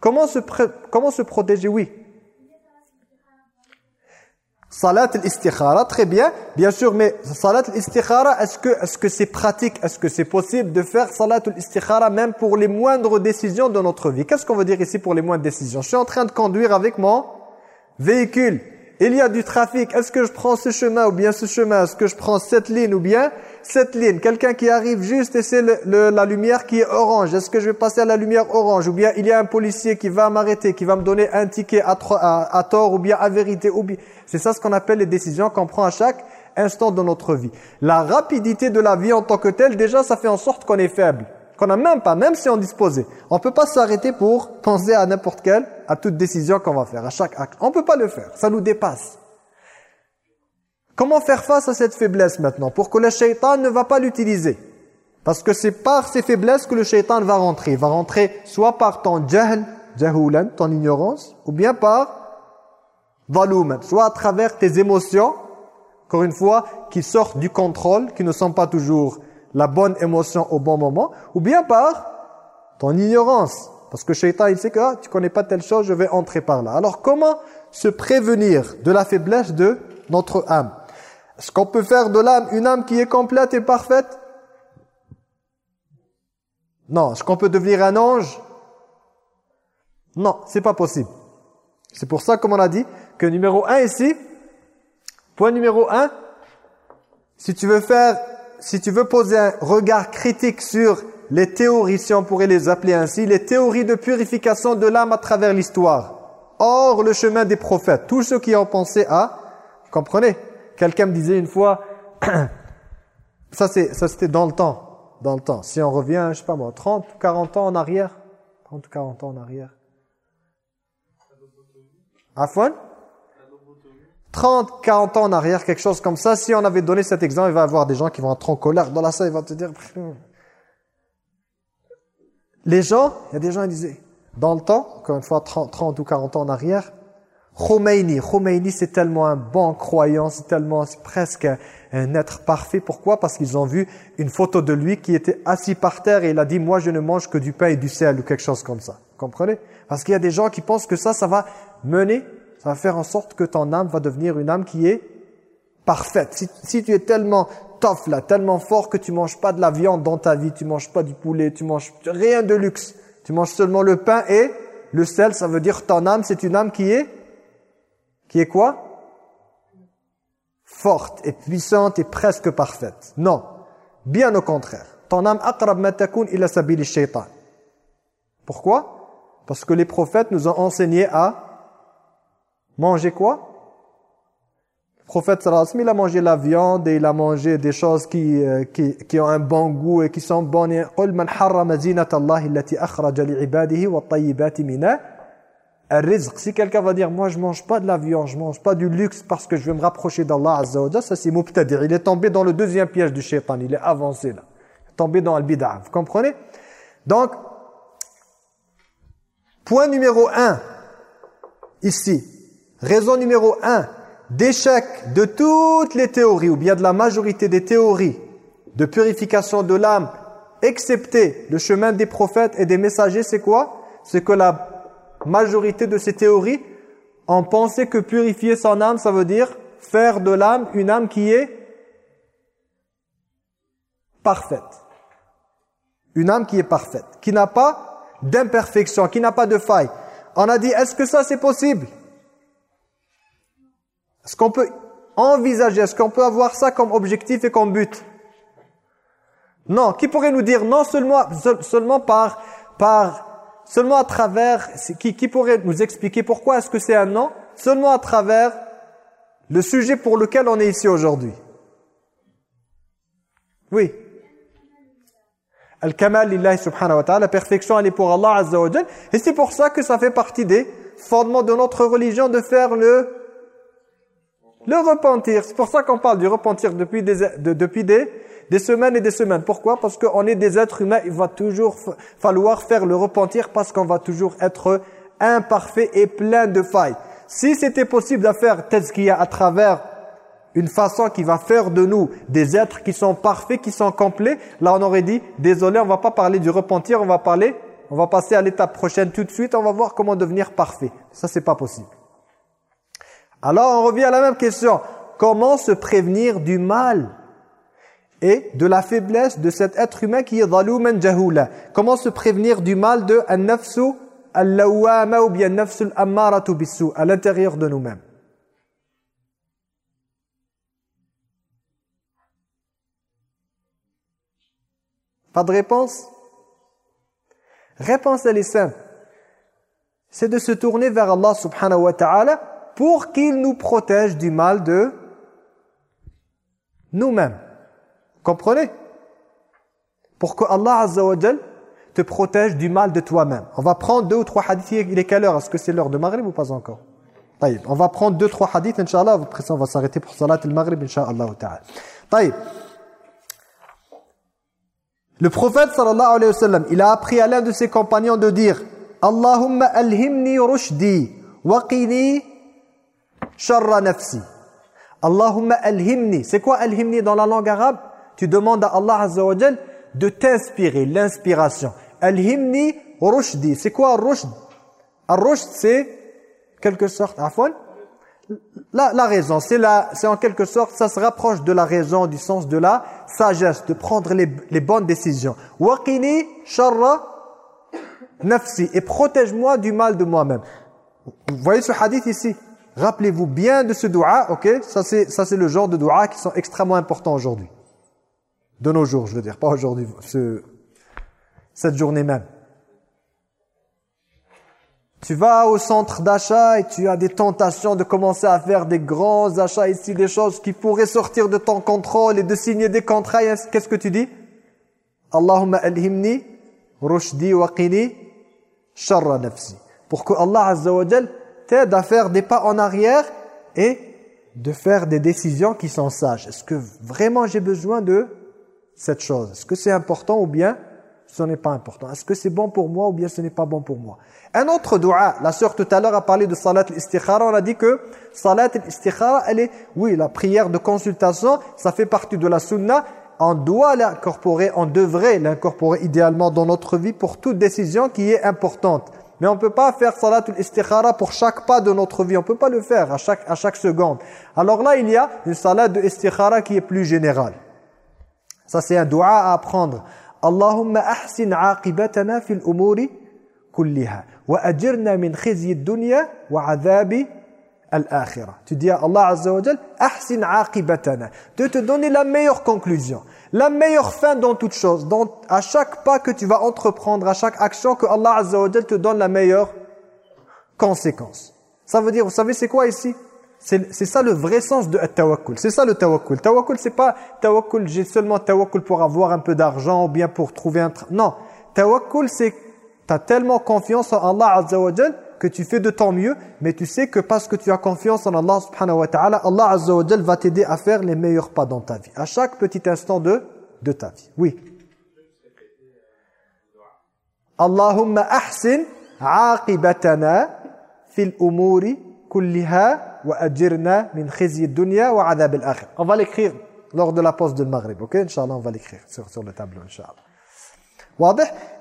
[SPEAKER 1] comment se, comment se protéger Oui. Salat al-istikhara, très bien. Bien sûr, mais salat al-istikhara, est-ce que est-ce que c'est pratique Est-ce que c'est possible de faire salat al-istikhara même pour les moindres décisions de notre vie? Qu'est-ce qu'on veut dire ici pour les moindres décisions? Je suis en train de conduire avec mon véhicule. Il y a du trafic. Est-ce que je prends ce chemin ou bien ce chemin? Est-ce que je prends cette ligne ou bien cette ligne, quelqu'un qui arrive juste et c'est la lumière qui est orange, est-ce que je vais passer à la lumière orange? Ou bien il y a un policier qui va m'arrêter, qui va me donner un ticket à, tort ou bien à vérité C'est ça ce qu'on appelle les décisions qu'on prend à chaque instant de notre vie. La rapidité de la vie en tant que telle, déjà ça fait en sorte qu'on est faible. Qu'on n'a même pas, même si on disposait. On ne peut pas s'arrêter pour penser à n'importe quelle, à toute décision qu'on va faire, à chaque acte. On ne peut pas le faire, ça nous dépasse. Comment faire face à cette faiblesse maintenant pour que le shaitan ne va pas l'utiliser? Parce que c'est par ces faiblesses que le shaitan va rentrer. Il va rentrer soit par ton jahl, jahulan, ton ignorance, ou bien par valouman, soit à travers tes émotions, encore une fois, qui sortent du contrôle, qui ne sont pas toujours la bonne émotion au bon moment, ou bien par ton ignorance. Parce que shaitan, il sait que ah, tu connais pas telle chose, je vais entrer par là. Alors comment se prévenir de la faiblesse de notre âme? Est-ce qu'on peut faire de l'âme une âme qui est complète et parfaite? Non. Est-ce qu'on peut devenir un ange? Non, c'est pas possible. C'est pour ça, comme on a dit, que numéro 1 ici, point numéro 1, si tu veux faire, si tu veux poser un regard critique sur les théories, si on pourrait les appeler ainsi, les théories de purification de l'âme à travers l'histoire. Or, le chemin des prophètes, tous ceux qui ont pensé à, comprenez? Quelqu'un me disait une fois, ça c'était dans le temps, dans le temps. Si on revient, je sais pas moi, 30 ou 40 ans en arrière, 30 ou 40 ans en arrière. Afon 30, 40 ans en arrière, quelque chose comme ça. Si on avait donné cet exemple, il va y avoir des gens qui vont être en colère dans la salle, ils vont te dire... Les gens, il y a des gens qui disaient, dans le temps, encore une fois 30, ou 40 ans en arrière, Khomeini, Khomeini c'est tellement un bon croyant, c'est tellement presque un, être parfait. Pourquoi? Parce qu'ils ont vu une photo de lui qui était assis par terre et il a dit « moi je ne mange que du pain et du sel » ou quelque chose comme ça. Comprenez? Parce qu'il y a des gens qui pensent que ça, ça va mener, ça va faire en sorte que ton âme va devenir une âme qui est parfaite. Si, si tu es tellement tough là, tellement fort que tu manges pas de la viande dans ta vie, tu manges pas du poulet, tu manges rien de luxe. Tu manges seulement le pain et le sel, ça veut dire ton âme, c'est une âme qui est qui est quoi? Forte et puissante et presque parfaite. Non, bien au contraire. Ton âme aqrab ma ila sabili. Pourquoi? Parce que les prophètes nous ont enseigné à manger quoi? Le prophète sallallahu il a mangé la viande et il a mangé des choses qui, euh, qui, ont un bon goût et qui sont bonnes. «» Si quelqu'un va dire, moi je mange pas de la viande, je mange pas du luxe parce que je veux me rapprocher d'Allah Azza wa ça c'est Mubtadir. Il est tombé dans le deuxième piège du shaitan, il est avancé là. Tombé dans al bid'a vous comprenez? Donc, point numéro un, ici, raison numéro un, d'échec de toutes les théories, ou bien de la majorité des théories de purification de l'âme, excepté le chemin des prophètes et des messagers, c'est quoi? C'est que la majorité de ces théories ont pensé que purifier son âme, ça veut dire faire de l'âme une âme qui est parfaite. Une âme qui est parfaite, qui n'a pas d'imperfection, qui n'a pas de faille. On a dit, est-ce que ça c'est possible? Est-ce qu'on peut envisager, est-ce qu'on peut avoir ça comme objectif et comme but? Non. Qui pourrait nous dire non seulement, seulement par, par, seulement à travers, qui, pourrait nous expliquer pourquoi est-ce que c'est un non Seulement à travers le sujet pour lequel on est ici aujourd'hui. Oui. Al-kamal lillahi subhanahu wa ta'ala, la perfection elle est pour Allah azza wa Et c'est pour ça que ça fait partie des fondements de notre religion de faire le le repentir, c'est pour ça qu'on parle du repentir depuis des, depuis des, des semaines et des semaines. Pourquoi? Parce qu'on est des êtres humains, il va toujours falloir faire le repentir parce qu'on va toujours être imparfait et plein de failles. Si c'était possible de faire a à travers une façon qui va faire de nous des êtres qui sont parfaits, qui sont complets, là on aurait dit, désolé, on va pas parler du repentir, on va parler, on va passer à l'étape prochaine tout de suite, on va voir comment devenir parfait. Ça, c'est pas possible. Alors on revient à la même question. Comment se prévenir du mal? Et de la faiblesse de cet être humain qui est dhalouman jahula Comment se prévenir du mal de an-nafsu al-lawama ou bien nafsu al-ammaratu bisu à l'intérieur de nous-mêmes? Pas de réponse? Réponse elle est simple. C'est de se tourner vers Allah subhanahu wa ta'ala pour qu'il nous protège du mal de nous-mêmes. Comprenez Pour que Allah Azza wa te protège du mal de toi-même. On va prendre deux ou trois hadiths. Il est quelle heure Est-ce que c'est l'heure de Maghrib ou pas encore طيب on va prendre deux trois hadiths inchallah après ça on va s'arrêter pour salat al-maghrib inchallah ta'ala طيب le prophète sallallahu alayhi wa sallam il a appris à l'un de ses compagnons de dire Allahumma alhimni rushdi waqini sharra nafsi Allahumma alhimni c'est quoi alhimni dans la langue arabe Tu demandes à Allah azza wa de t'inspirer l'inspiration alhimni rushdi c'est quoi rushd? Rushd c'est quelque sorte, la, la raison, c'est en quelque sorte, ça se rapproche de la raison, du sens de la sagesse, de prendre les, bonnes décisions. Waqini sharra nafsi, et protège-moi du mal de moi-même. Vous voyez ce hadith ici? Rappelez-vous bien de ce dua, ok? Ça c'est le genre de dua qui sont extrêmement importants aujourd'hui. De nos jours, je veux dire, pas aujourd'hui, cette journée même. Tu vas au centre d'achat et tu as des tentations de commencer à faire des grands achats ici, des choses qui pourraient sortir de ton contrôle et de signer des contrats. Qu'est-ce que tu dis? Allahumma alhimni rushdi waqini sharra nafsi. Pour que Allah Azza wa t'aide à faire des pas en arrière et de faire des décisions qui sont sages. Est-ce que vraiment j'ai besoin de cette chose Est-ce que c'est important ou bien ce n'est pas important? Est-ce que c'est bon pour moi ou bien ce n'est pas bon pour moi? Un autre dua, la sœur tout à l'heure a parlé de salat al-istikhara, on a dit que salat al-istikhara, elle est, oui, la prière de consultation, ça fait partie de la sunna, on doit l'incorporer, on devrait l'incorporer idéalement dans notre vie pour toute décision qui est importante. Mais on ne peut pas faire salat al-istikhara pour chaque pas de notre vie, on ne peut pas le faire à chaque, à chaque seconde. Alors là, il y a une salat de istikhara qui est plus générale. Ça, c'est un dua à apprendre. Allahumma ahsin aqibatana fil umuri kulliha. Wa ajirna min khizyi dunya wa azabi al-akhirah. Tu dis à Allah Azza wa Jal, ahsin aqibatana. De te donner la meilleure conclusion, la meilleure fin dans toute chose. Dans, à chaque pas que tu vas entreprendre, à chaque action, que Allah Azza wa Jal te donne la meilleure conséquence. Ça veut dire, vous savez c'est quoi ici? C'est ça le vrai sens de tawakkul. C'est ça le tawakkul. Tawakkul, c'est pas tawakkul, j'ai seulement tawakkul pour avoir un peu d'argent ou bien pour trouver un... Non, tawakkul, c'est tu as tellement confiance en Allah Azza wa que tu fais de ton mieux, mais tu sais que parce que tu as confiance en Allah subhanahu wa ta'ala, Allah Azza wa va t'aider à faire les meilleurs pas dans ta vie, à chaque petit instant de, de ta vie. Oui. Allahumma ahsin aqibatana fil umuri kulliha On va l'écrire lors de la pause de Maghrib, ok? Inch'Allah, on va l'écrire sur, sur le tableau, Inch'Allah.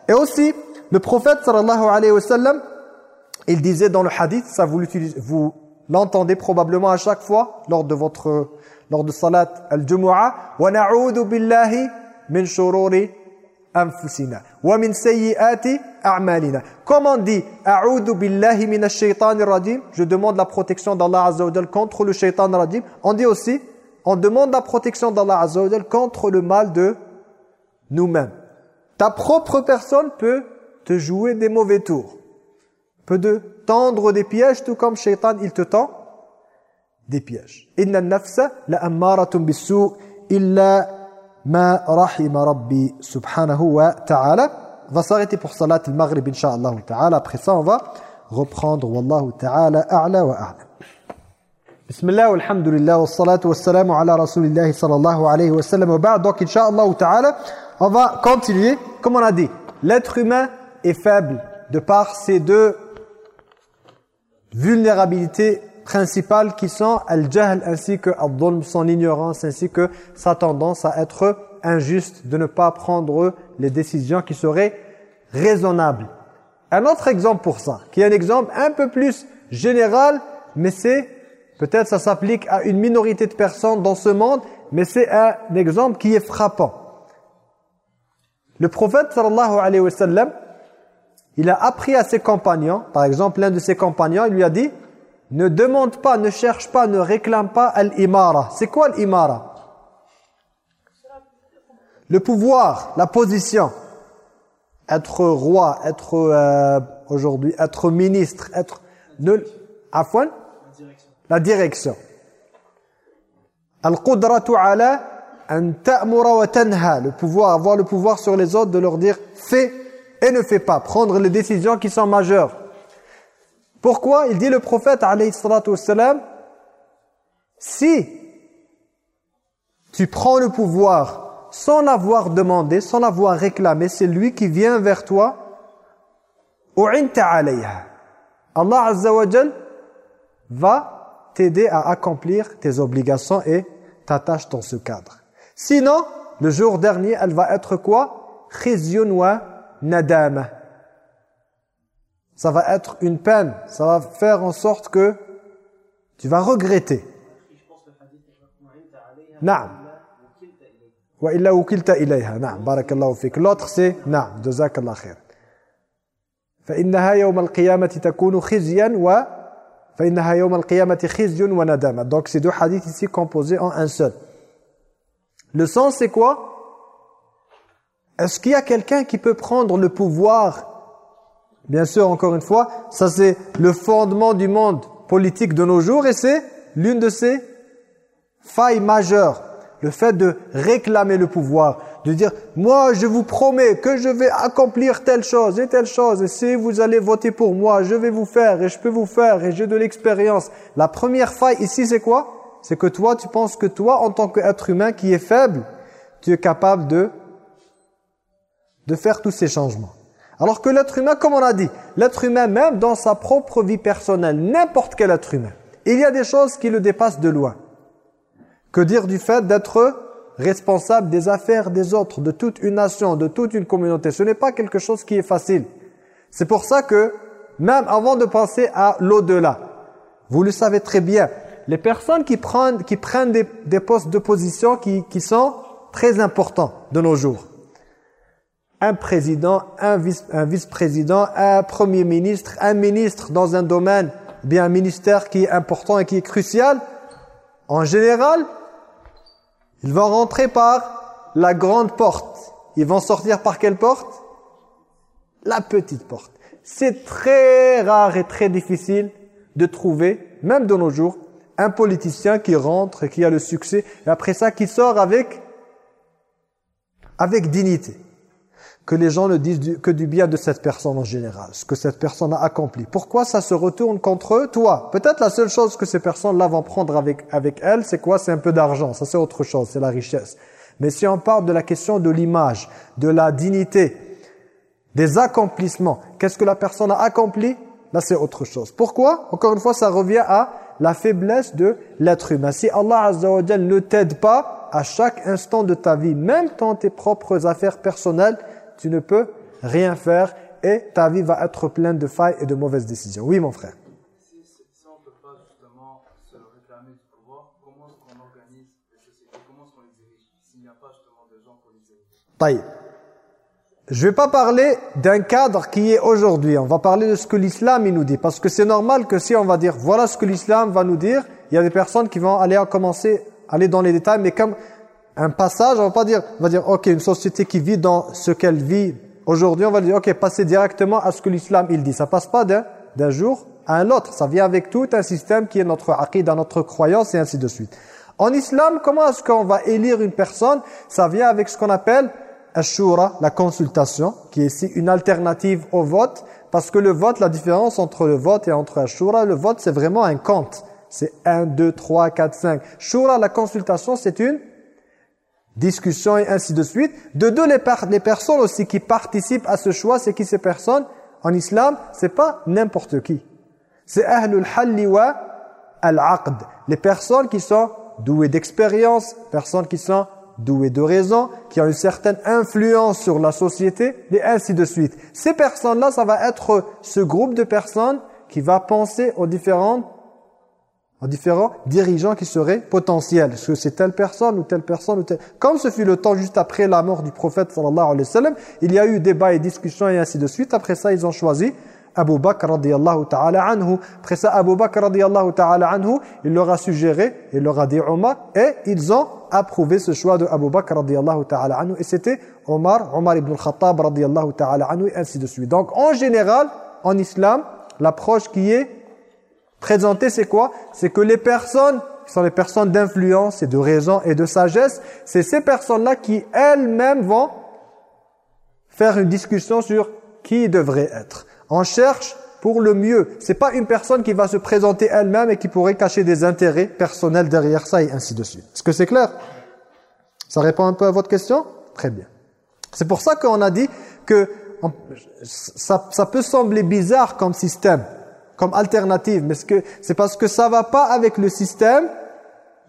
[SPEAKER 1] Et aussi, le prophète sallallahu alayhi wa sallam, il disait dans le hadith, ça vous vous l'entendez probablement à chaque fois lors de votre lors de salat al-jumu'ah, wa na'udhu billahi min anfusina wa min sayyiati a'malina. Comme on dit a'udhu billahi minash je demande la protection d'Allah azza wa contre le shaitan rajim. On dit aussi on demande la protection d'Allah azza wa contre le mal de nous-mêmes. Ta propre personne peut te jouer des mauvais tours. Peut de tendre des pièges, tout comme Shaitan, il te tend des pièges. Inna nafsa la ammaratun bisu illa ma rahima rabbi subhanahu wa ta'ala. On va s'arrêter pour salat al-maghrib insha'Allah ta'ala. Après ça, on va reprendre wallahu ta'ala a'la wa a'la. Bismillah, alhamdulillah, wa salatu wa salamu ala rasulillahi sallallahu alayhi wa sallam wa ba'd. Donc, insha'Allah ta'ala, on va continuer, comme on a dit, l'être humain est faible de par ces deux vulnérabilités principales qui sont al-jahl ainsi que al son ignorance ainsi que sa tendance à être injuste, de ne pas prendre les décisions qui seraient raisonnables. Un autre exemple pour ça, qui est un exemple un peu plus général, mais c'est, peut-être ça s'applique à une minorité de personnes dans ce monde, mais c'est un exemple qui est frappant. Le prophète sallallahu alayhi wa sallam, il a appris à ses compagnons, par exemple l'un de ses compagnons, il lui a dit ne demande pas, ne cherche pas, ne réclame pas al-imara. C'est quoi l'imara? Le pouvoir, la position. Être roi, être euh, aujourd'hui, être ministre, être... Ne, afwan La direction. Al-qudratu ala an ta'mura wa. Le pouvoir, avoir le pouvoir sur les autres, de leur dire fais et ne fais pas. Prendre les décisions qui sont majeures. Pourquoi Il dit le prophète, alayhi si tu prends le pouvoir sans l'avoir demandé, sans l'avoir réclamé, c'est lui qui vient vers toi, Allah Azza va t'aider à accomplir tes obligations et ta tâche dans ce cadre. Sinon, le jour dernier, elle va être quoi? Ça va être une peine, ça va faire en sorte que tu vas regretter. Naam. Wa illa wukilta ilayha. Naam, barakallahu fik. L'autre c'est naam, jazakallah khair. فإنها يوم القيامة تكون خزيا و فإنها يوم القيامة خزي وندامة. Donc ces deux hadiths ici composés en un seul. Le sens c'est quoi Est-ce qu'il y a quelqu'un qui peut prendre le pouvoir Bien sûr, encore une fois, ça c'est le fondement du monde politique de nos jours et c'est l'une de ces failles majeures. Le fait de réclamer le pouvoir, de dire « Moi, je vous promets que je vais accomplir telle chose et telle chose, et si vous allez voter pour moi, je vais vous faire, et je peux vous faire, et j'ai de l'expérience. » La première faille ici, c'est quoi? C'est que toi, tu penses que toi, en tant qu'être humain qui est faible, tu es capable de, de faire tous ces changements. Alors que l'être humain, comme on a dit, l'être humain même dans sa propre vie personnelle, n'importe quel être humain, il y a des choses qui le dépassent de loin. Que dire du fait d'être responsable des affaires des autres, de toute une nation, de toute une communauté? Ce n'est pas quelque chose qui est facile. C'est pour ça que, même avant de penser à l'au-delà, vous le savez très bien, les personnes qui prennent, des, postes de position qui sont très importants de nos jours, un président, un vice-président, un, un premier ministre, un ministre dans un domaine, bien un ministère qui est important et qui est crucial, en général, ils vont rentrer par la grande porte. Ils vont sortir par quelle porte? La petite porte. C'est très rare et très difficile de trouver, même de nos jours, un politicien qui rentre et qui a le succès, et après ça qui sort avec, avec dignité que les gens ne disent que du bien de cette personne en général, ce que cette personne a accompli. Pourquoi ça se retourne contre toi Peut-être la seule chose que ces personnes-là vont prendre avec, avec elles, c'est quoi? C'est un peu d'argent, ça c'est autre chose, c'est la richesse. Mais si on parle de la question de l'image, de la dignité, des accomplissements, qu'est-ce que la personne a accompli? Là c'est autre chose. Pourquoi? Encore une fois, ça revient à la faiblesse de l'être humain. Si Allah Azza wa ne t'aide pas à chaque instant de ta vie, même dans tes propres affaires personnelles, tu ne peux rien faire et ta vie va être pleine de failles et de mauvaises décisions. Oui, mon frère.
[SPEAKER 3] Si, on ne peut pas justement se réclamer du pouvoir, comment est-ce qu'on organise les sociétés? Comment est-ce qu'on les dirige? S'il n'y a pas justement de gens pour les diriger
[SPEAKER 1] Je ne vais pas parler d'un cadre qui est aujourd'hui. On va parler de ce que l'islam nous dit. Parce que c'est normal que si on va dire, voilà ce que l'islam va nous dire, il y a des personnes qui vont aller à commencer, aller dans les détails, mais comme un passage, on va pas dire, on va dire, ok, une société qui vit dans ce qu'elle vit aujourd'hui, on va dire, ok, passer directement à ce que l'islam il dit. Ça passe pas d'un jour à un autre. Ça vient avec tout un système qui est notre dans notre croyance et ainsi de suite. En islam, comment est-ce qu'on va élire une personne? Ça vient avec ce qu'on appelle ashura, la consultation, qui est ici une alternative au vote. Parce que le vote, la différence entre le vote et entre ashura, le vote c'est vraiment un compte. C'est 1, 2, 3, 4, 5. Shura, la consultation, c'est une discussion et ainsi de suite. De deux, les, les personnes aussi qui participent à ce choix, c'est qui ces personnes En islam, c'est pas n'importe qui. C'est ahlul halli wa al-aqd. Les personnes qui sont douées d'expérience, personnes qui sont douées de raison, qui ont une certaine influence sur la société, et ainsi de suite. Ces personnes-là, ça va être ce groupe de personnes qui va penser aux différentes en différents dirigeants qui seraient potentiels. Est-ce que c'est telle personne ou telle personne ou telle... Comme ce fut le temps juste après la mort du prophète sallallahu alayhi wa sallam, il y a eu débat et discussion et ainsi de suite. Après ça, ils ont choisi Abu Bakr radiyallahu ta'ala anhu. Après ça, Abu Bakr radiyallahu ta'ala anhu, il leur a suggéré, il leur a dit Omar, et ils ont approuvé ce choix de Abu Bakr radiyallahu ta'ala anhu. Et c'était Omar, Omar ibn al-Khattab radiyallahu ta'ala anhu, et ainsi de suite. Donc, en général, en islam, l'approche qui est Présenter, c'est quoi? C'est que les personnes qui sont les personnes d'influence et de raison et de sagesse, c'est ces personnes-là qui elles-mêmes vont faire une discussion sur qui devrait être. On cherche pour le mieux. C'est pas une personne qui va se présenter elle-même et qui pourrait cacher des intérêts personnels derrière ça et ainsi de suite. Est-ce que c'est clair? Ça répond un peu à votre question? Très bien. C'est pour ça qu'on a dit que ça, ça peut sembler bizarre comme système, comme alternative, mais c'est parce que ça va pas avec le système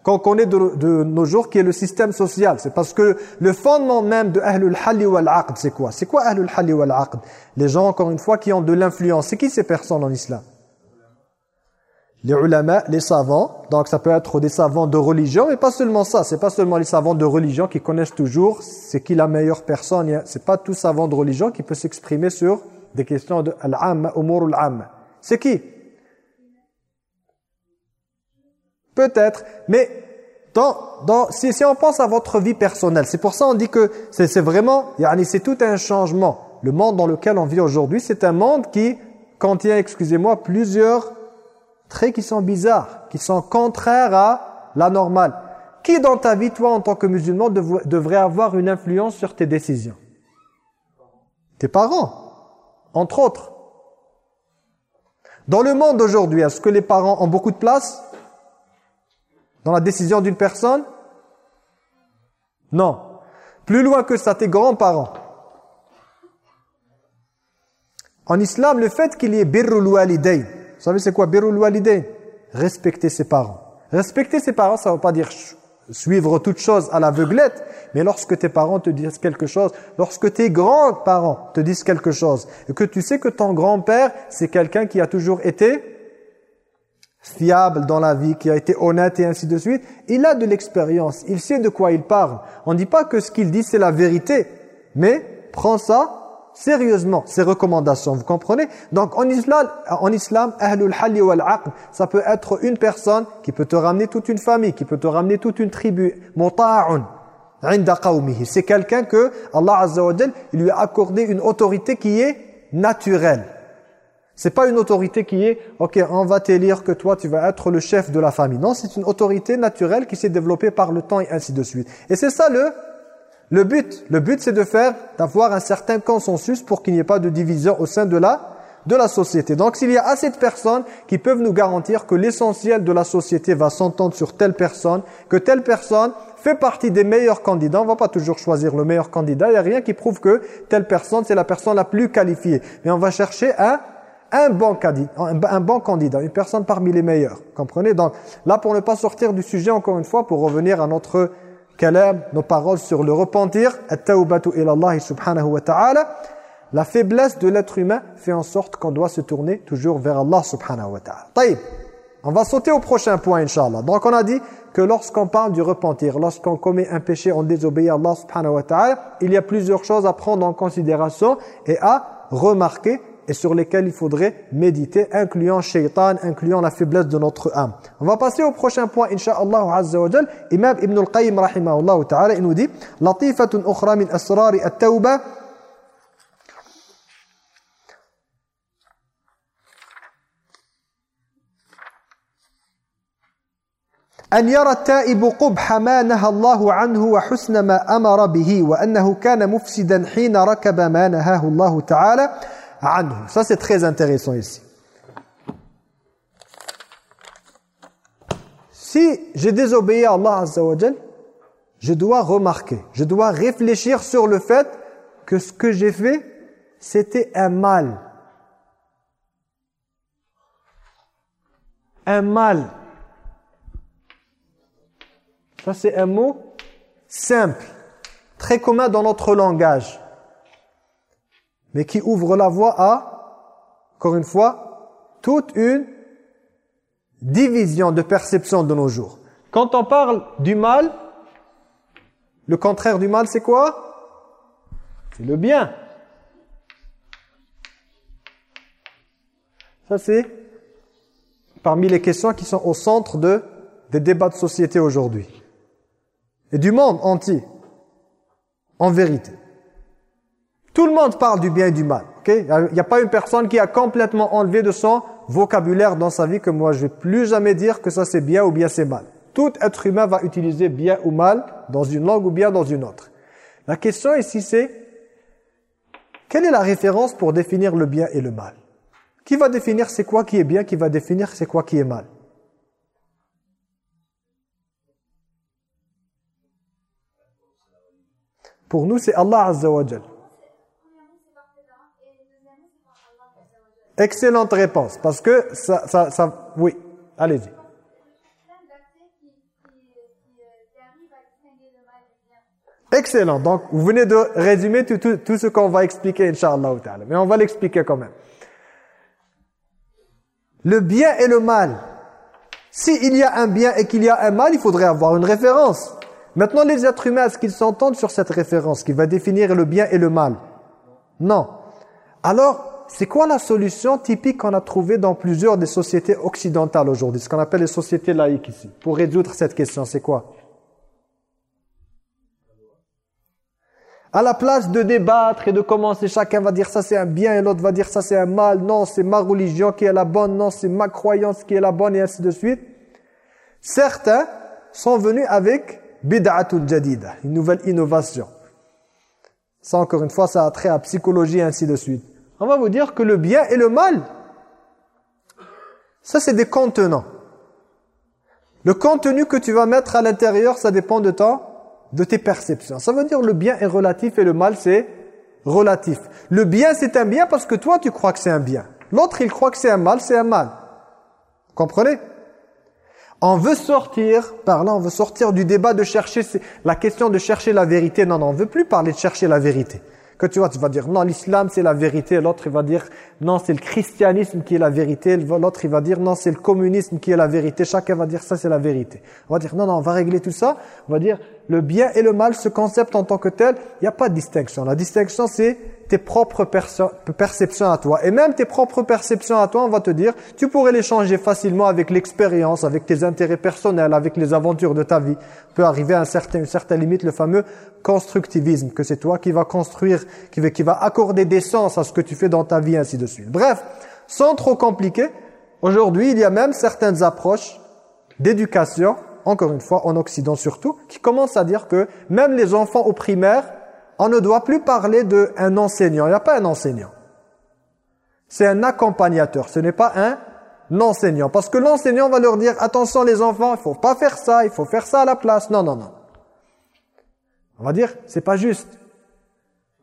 [SPEAKER 1] qu'on connaît de, de, nos jours, qui est le système social. C'est parce que le fondement même de Ahlul Halli wal Aqd, c'est quoi? C'est quoi Ahlul Halli wal Aqd? Les gens, encore une fois, qui ont de l'influence. C'est qui ces personnes en islam? Les ulama, les savants. Donc ça peut être des savants de religion, mais pas seulement ça. C'est pas seulement les savants de religion qui connaissent toujours c'est qui la meilleure personne. C'est pas tout savant de religion qui peut s'exprimer sur des questions de al-amma, umur al-amma. C'est qui? Peut-être, mais dans, dans, si, si, on pense à votre vie personnelle, c'est pour ça on dit que c'est vraiment, c'est tout un changement. Le monde dans lequel on vit aujourd'hui, c'est un monde qui contient, excusez-moi, plusieurs traits qui sont bizarres, qui sont contraires à la normale. Qui dans ta vie, toi, en tant que musulman, devrait avoir une influence sur tes décisions? Tes parents, entre autres. Dans le monde d'aujourd'hui, est-ce que les parents ont beaucoup de place dans la décision d'une personne? Non. Plus loin que ça, tes grands-parents. En islam, le fait qu'il y ait birrul walidayn, vous savez c'est quoi birrul walidayn? Respecter ses parents. Respecter ses parents, ça ne veut pas dire suivre toute chose à l'aveuglette, mais lorsque tes parents te disent quelque chose, lorsque tes grands-parents te disent quelque chose, et que tu sais que ton grand-père, c'est quelqu'un qui a toujours été fiable dans la vie, qui a été honnête et ainsi de suite, il a de l'expérience, il sait de quoi il parle. On ne dit pas que ce qu'il dit c'est la vérité, mais prends ça sérieusement, ces recommandations, vous comprenez? Donc en islam, en ahlul halli wal ça peut être une personne qui peut te ramener toute une famille, qui peut te ramener toute une tribu, muta'un C'est quelqu'un que Allah Azza wa lui a accordé une autorité qui est naturelle. C'est pas une autorité qui est, ok, on va t'élire que toi tu vas être le chef de la famille. Non, c'est une autorité naturelle qui s'est développée par le temps et ainsi de suite. Et c'est ça le, le but. Le but c'est de faire, d'avoir un certain consensus pour qu'il n'y ait pas de division au sein de la, de la société. Donc s'il y a assez de personnes qui peuvent nous garantir que l'essentiel de la société va s'entendre sur telle personne, que telle personne fait partie des meilleurs candidats. On ne va pas toujours choisir le meilleur candidat. Il n'y a rien qui prouve que telle personne, c'est la personne la plus qualifiée. Mais on va chercher un un bon, candidat, un bon candidat, une personne parmi les meilleurs. Comprenez? Donc là, pour ne pas sortir du sujet, encore une fois, pour revenir à notre kalam, nos paroles sur le repentir, subhanahu wa ta'ala, la faiblesse de l'être humain fait en sorte qu'on doit se tourner toujours vers Allah subhanahu wa ta'ala. On va sauter au prochain point, inshallah. Donc on a dit que lorsqu'on parle du repentir, lorsqu'on commet un péché, on désobéit à Allah subhanahu wa ta'ala, il y a plusieurs choses à prendre en considération et à remarquer et sur lesquels il faudrait méditer, incluant shaitan, incluant la faiblesse de notre âme. On va passer au prochain point, insha'Allah azza wa jal. Imam Ibn al-Qayyim, rahimahullah ta'ala, il nous dit « Latifatun ukhra min asrari at-tawba » أن يرى التائب قبح ما نهى الله عنه وحسن ما أمر به وأنه كان مفسدا حين ركب ما نهاه الله تعالى ça, c'est très intéressant ici. Si j'ai désobéi à Allah Azza je dois remarquer, je dois réfléchir sur le fait que ce que j'ai fait, c'était un mal. Un mal. Ça, c'est un mot simple, très commun dans notre langage mais qui ouvre la voie à, encore une fois, toute une division de perception de nos jours. Quand on parle du mal, le contraire du mal, c'est quoi? C'est le bien. Ça, c'est parmi les questions qui sont au centre de, des débats de société aujourd'hui. Et du monde entier, en vérité. Tout le monde parle du bien et du mal. Il n'y a pas une personne qui a complètement enlevé de son vocabulaire dans sa vie que moi je ne vais plus jamais dire que ça c'est bien ou bien c'est mal. Tout être humain va utiliser bien ou mal dans une langue ou bien dans une autre. La question ici c'est quelle est la référence pour définir le bien et le mal? Qui va définir c'est quoi qui est bien, qui va définir c'est quoi qui est mal? Pour nous, c'est Allah Azza. Excellente réponse, parce que ça, ça, ça oui, allez-y. Excellent. Donc, vous venez de résumer tout, tout, tout ce qu'on va expliquer, Inch'Allah. Mais on va l'expliquer quand même. Le bien et le mal. S'il y a un bien et qu'il y a un mal, il faudrait avoir une référence. Maintenant, les êtres humains, est-ce qu'ils s'entendent sur cette référence qui va définir le bien et le mal? Non. Alors, c'est quoi la solution typique qu'on a trouvée dans plusieurs des sociétés occidentales aujourd'hui Ce qu'on appelle les sociétés laïques ici. Pour résoudre cette question, c'est quoi? À la place de débattre et de commencer, chacun va dire ça c'est un bien et l'autre va dire ça c'est un mal. Non, c'est ma religion qui est la bonne. Non, c'est ma croyance qui est la bonne et ainsi de suite. Certains sont venus avec bid'atul jadida, une nouvelle innovation. Ça encore une fois, ça a trait à psychologie et ainsi de suite. On va vous dire que le bien et le mal, ça c'est des contenants. Le contenu que tu vas mettre à l'intérieur, ça dépend de toi de tes perceptions. Ça veut dire le bien est relatif et le mal c'est relatif. Le bien c'est un bien parce que toi tu crois que c'est un bien. L'autre il croit que c'est un mal, c'est un mal. Comprenez? On veut sortir, par là on veut sortir du débat de chercher la question de chercher la vérité. Non, non, on veut plus parler de chercher la vérité que tu vois, tu vas dire non, l'islam c'est la vérité, l'autre il va dire non, c'est le christianisme qui est la vérité, l'autre il va dire non, c'est le communisme qui est la vérité, chacun va dire ça c'est la vérité. On va dire non, non, on va régler tout ça, on va dire le bien et le mal, ce concept en tant que tel, il n'y a pas de distinction. La distinction c'est tes propres perceptions à toi. Et même tes propres perceptions à toi, on va te dire, tu pourrais les changer facilement avec l'expérience, avec tes intérêts personnels, avec les aventures de ta vie. peut arriver à un certain, une certaine limite, le fameux constructivisme, que c'est toi qui va construire, qui va, qui va accorder des sens à ce que tu fais dans ta vie, ainsi de suite. Bref, sans trop compliquer, aujourd'hui, il y a même certaines approches d'éducation, encore une fois, en Occident surtout, qui commencent à dire que même les enfants au primaire, on ne doit plus parler d'un enseignant. Il n'y a pas un enseignant. C'est un accompagnateur. Ce n'est pas un enseignant. Parce que l'enseignant va leur dire, attention les enfants, il ne faut pas faire ça, il faut faire ça à la place. Non, non, non. On va dire, c'est pas juste.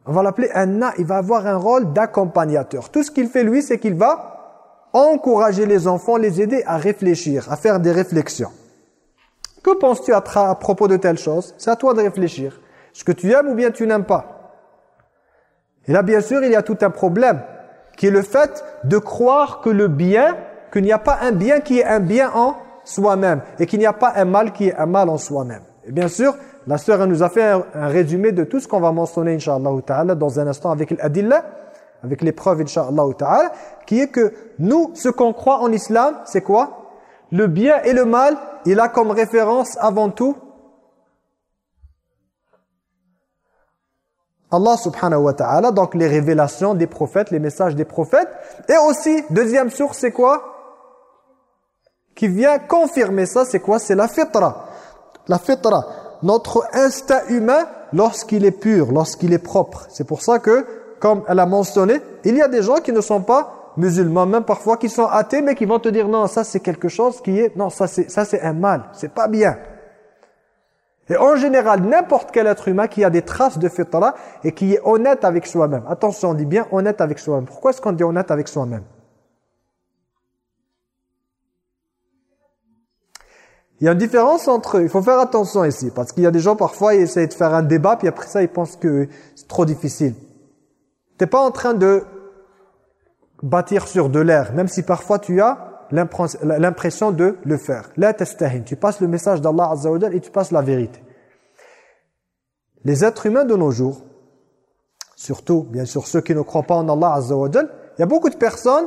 [SPEAKER 1] On va l'appeler un il va avoir un rôle d'accompagnateur. Tout ce qu'il fait lui, c'est qu'il va encourager les enfants, les aider à réfléchir, à faire des réflexions. Que penses-tu à, à propos de telle chose? C'est à toi de réfléchir. Ce que tu aimes ou bien tu n'aimes pas. Et là, bien sûr, il y a tout un problème, qui est le fait de croire que le bien, qu'il n'y a pas un bien qui est un bien en soi-même, et qu'il n'y a pas un mal qui est un mal en soi-même. Et bien sûr, la sœur nous a fait un, résumé de tout ce qu'on va mentionner, Inch'Allah ta'ala, dans un instant avec l'adillah, avec l'épreuve, Inch'Allah ta'ala, qui est que nous, ce qu'on croit en islam, c'est quoi? Le bien et le mal, il a comme référence avant tout Allah subhanahu wa ta'ala, donc les révélations des prophètes, les messages des prophètes. Et aussi, deuxième source, c'est quoi? Qui vient confirmer ça, c'est quoi? C'est la fitra. La fitra, notre instinct humain lorsqu'il est pur, lorsqu'il est propre. C'est pour ça que, comme elle a mentionné, il y a des gens qui ne sont pas musulmans, même parfois qui sont athées, mais qui vont te dire non, ça c'est quelque chose qui est, non, ça c'est un mal, c'est pas bien. Et en général, n'importe quel être humain qui a des traces de fitra et qui est honnête avec soi-même. Attention, on dit bien honnête avec soi-même. Pourquoi est-ce qu'on dit honnête avec soi-même? Il y a une différence entre eux. Il faut faire attention ici. Parce qu'il y a des gens, parfois, ils essayent de faire un débat, puis après ça, ils pensent que c'est trop difficile. Tu n'es pas en train de bâtir sur de l'air, même si parfois tu as l'impression de le faire. La tastahin, tu passes le message d'Allah Azza wa et tu passes la vérité. Les êtres humains de nos jours, surtout bien sûr ceux qui ne croient pas en Allah Azza wa il y a beaucoup de personnes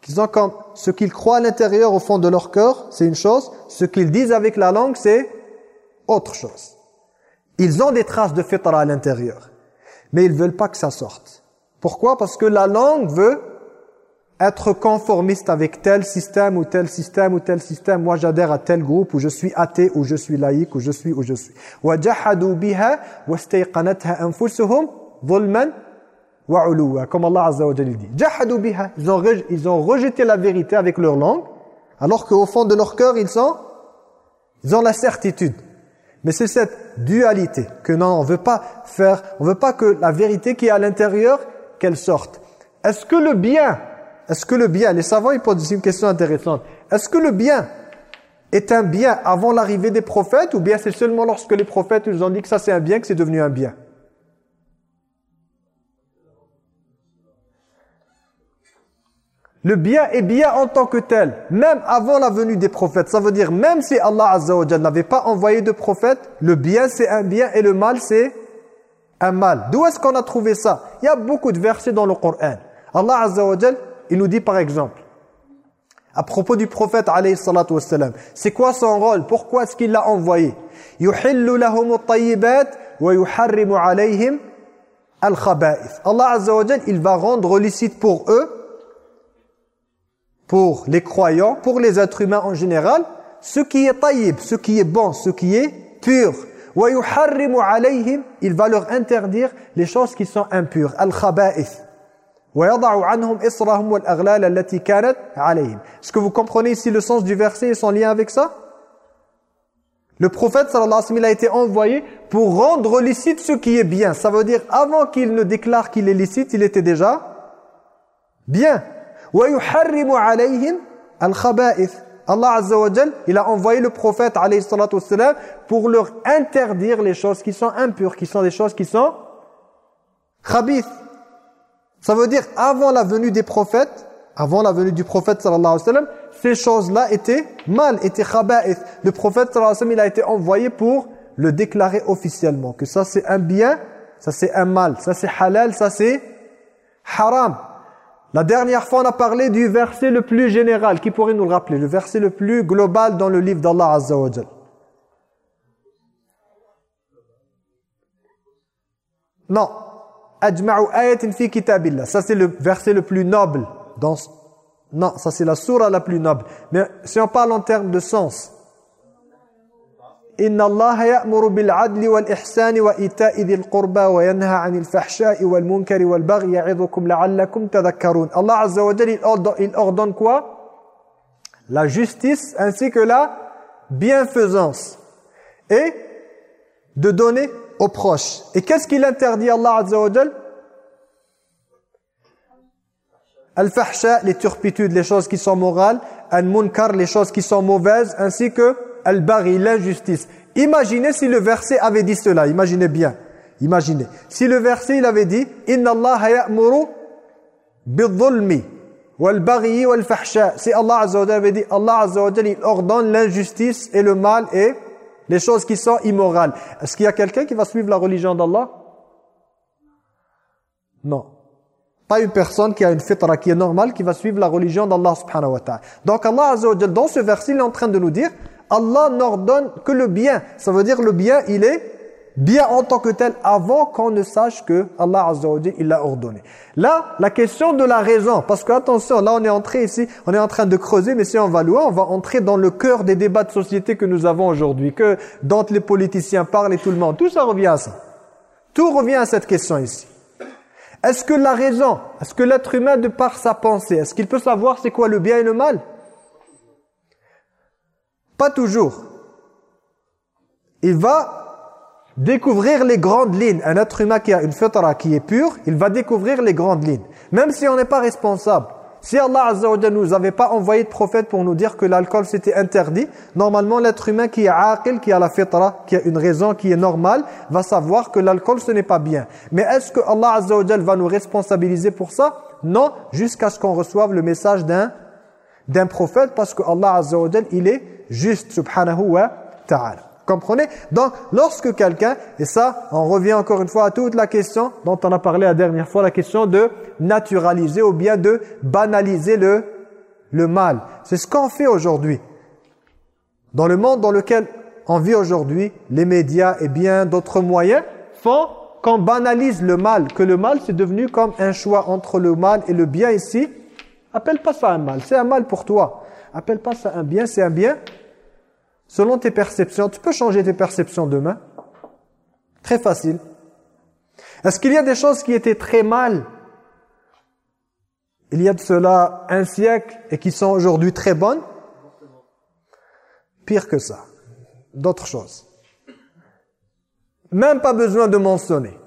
[SPEAKER 1] qui ont comme ce qu'ils croient à l'intérieur au fond de leur cœur, c'est une chose, ce qu'ils disent avec la langue, c'est autre chose. Ils ont des traces de fitra à l'intérieur, mais ils veulent pas que ça sorte. Pourquoi? Parce que la langue veut être conformiste avec tel système ou tel système ou tel système. Moi, j'adhère à tel groupe où je suis athée, ou je suis laïque, ou je suis, où je suis. Wa comme Allah Azza wa Jalla dit. Jahadu biha, ils ont, rejeté la vérité avec leur langue, alors qu'au fond de leur cœur, ils sont, ils ont la certitude. Mais c'est cette dualité que non, on veut pas faire, on veut pas que la vérité qui est à l'intérieur, qu'elle sorte. Est-ce que le bien, est-ce que le bien, les savants ils posent une question intéressante, est-ce que le bien est un bien avant l'arrivée des prophètes ou bien c'est seulement lorsque les prophètes nous ont dit que ça c'est un bien que c'est devenu un bien? Le bien est bien en tant que tel, même avant la venue des prophètes. Ça veut dire, même si Allah Azza n'avait pas envoyé de prophètes, le bien c'est un bien et le mal c'est un mal. D'où est-ce qu'on a trouvé ça? Il y a beaucoup de versets dans le Coran. Allah Azza il nous dit par exemple, à propos du prophète alayhi salatu wassalam. C'est quoi son rôle? Pourquoi est-ce qu'il l'a envoyé? Allah Azza il va rendre licite pour eux, pour les croyants, pour les êtres humains en général, ce qui est taïb, ce qui est bon, ce qui est pur. Il va leur interdire les choses qui sont impures. Al-khaba'ith. Est-ce que vous comprenez ici le sens du verset et son lien avec ça? Le prophète sallallahu alayhi wa sallam a été envoyé pour rendre licite ce qui est bien. Ça veut dire avant qu'il ne déclare qu'il est licite, il était déjà bien. Allah Azza wa il a envoyé le prophète alayhi pour leur interdire les choses qui sont impures, qui sont des choses qui sont khabith. Ça veut dire, avant la venue des prophètes, avant la venue du prophète sallallahu alayhi wa sallam, ces choses-là étaient mal, étaient khaba'ith. Le prophète sallallahu alayhi wa sallam, il a été envoyé pour le déclarer officiellement. Que ça c'est un bien, ça c'est un mal, ça c'est halal, ça c'est haram. La dernière fois, on a parlé du verset le plus général. Qui pourrait nous le rappeler Le verset le plus global dans le livre d'Allah Azza wa Non, ça c'est le verset le plus noble. Dans... Non, ça c'est la surah la plus noble. Mais si on parle en termes de sens. Ihsani wa ita'i dhil qurba wa yanha 'anil fahsha'i wal munkari wal baghi ya'idhukum la'allakum tadhakkarun. Allah Azza wa Jalla il ordonne quoi La justice ainsi que la bienfaisance et de donner aux proches. Et qu'est-ce qu'il interdit Allah Azza wa Al-fahsha, les turpitudes, les choses qui sont morales. Al-munkar, les choses qui sont mauvaises. Ainsi que al-bari, l'injustice. Imaginez si le verset avait dit cela. Imaginez bien. Imaginez. Si le verset il avait dit « Inna Allah ya'muru bil-dhulmi wal-baghi wal-fahsha » Si Allah Azza wa avait dit « Allah Azza wa il ordonne l'injustice et le mal et les choses qui sont immorales. Est-ce qu'il y a quelqu'un qui va suivre la religion d'Allah? Non. Pas une personne qui a une fitra qui est normale qui va suivre la religion d'Allah subhanahu wa ta'ala. Donc Allah azza wa dans ce verset, il est en train de nous dire Allah n'ordonne que le bien. Ça veut dire le bien, il est bien en tant que tel avant qu'on ne sache que Allah Azza il l'a ordonné. Là, la question de la raison, parce que attention, là on est entré ici, on est en train de creuser, mais si on va loin, on va entrer dans le cœur des débats de société que nous avons aujourd'hui, que dont les politiciens parlent et tout le monde. Tout ça revient à ça. Tout revient à cette question ici. Est-ce que la raison, est-ce que l'être humain, de par sa pensée, est-ce qu'il peut savoir c'est quoi le bien et le mal? Pas toujours. Il va découvrir les grandes lignes. Un être humain qui a une fitra qui est pure, il va découvrir les grandes lignes. Même si on n'est pas responsable. Si Allah Azza wa nous avait pas envoyé de prophète pour nous dire que l'alcool c'était interdit, normalement l'être humain qui est aqil, qui a la fitra, qui a une raison qui est normale, va savoir que l'alcool ce n'est pas bien. Mais est-ce que Allah Azza wa va nous responsabiliser pour ça? Non, jusqu'à ce qu'on reçoive le message d'un d'un prophète parce que Allah Azza wa il est juste subhanahu wa ta'ala. Comprenez? Donc, lorsque quelqu'un, et ça, on revient encore une fois à toute la question dont on a parlé la dernière fois, la question de naturaliser ou bien de banaliser le, le mal. C'est ce qu'on fait aujourd'hui. Dans le monde dans lequel on vit aujourd'hui, les médias et bien d'autres moyens font qu'on banalise le mal, que le mal c'est devenu comme un choix entre le mal et le bien ici. Appelle pas ça un mal, c'est un mal pour toi. Appelle pas ça un bien, c'est un bien selon tes perceptions. Tu peux changer tes perceptions demain. Très facile. Est-ce qu'il y a des choses qui étaient très mal il y a de cela un siècle et qui sont aujourd'hui très bonnes? Pire que ça. D'autres choses. Même pas besoin de mentionner.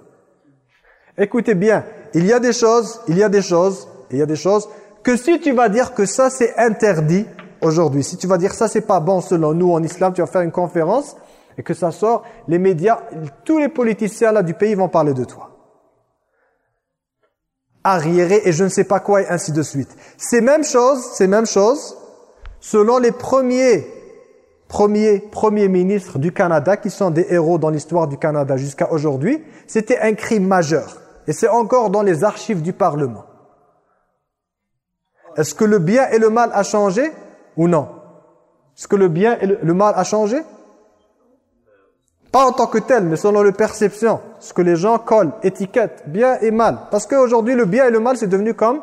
[SPEAKER 1] Écoutez bien, il y a des choses, il y a des choses, il y a des choses que si tu vas dire que ça c'est interdit aujourd'hui, si tu vas dire ça c'est pas bon selon nous en islam, tu vas faire une conférence et que ça sort, les médias, tous les politiciens là du pays vont parler de toi. Arriéré et je ne sais pas quoi et ainsi de suite. Ces mêmes choses, ces mêmes choses, selon les premiers premiers premiers ministres du Canada, qui sont des héros dans l'histoire du Canada jusqu'à aujourd'hui, c'était un crime majeur. Et c'est encore dans les archives du Parlement. Est-ce que le bien et le mal a changé ou non? Est-ce que le bien et le mal a changé? Pas en tant que tel, mais selon les perceptions. Ce que les gens collent, étiquettent, bien et mal. Parce qu'aujourd'hui, le bien et le mal, c'est devenu comme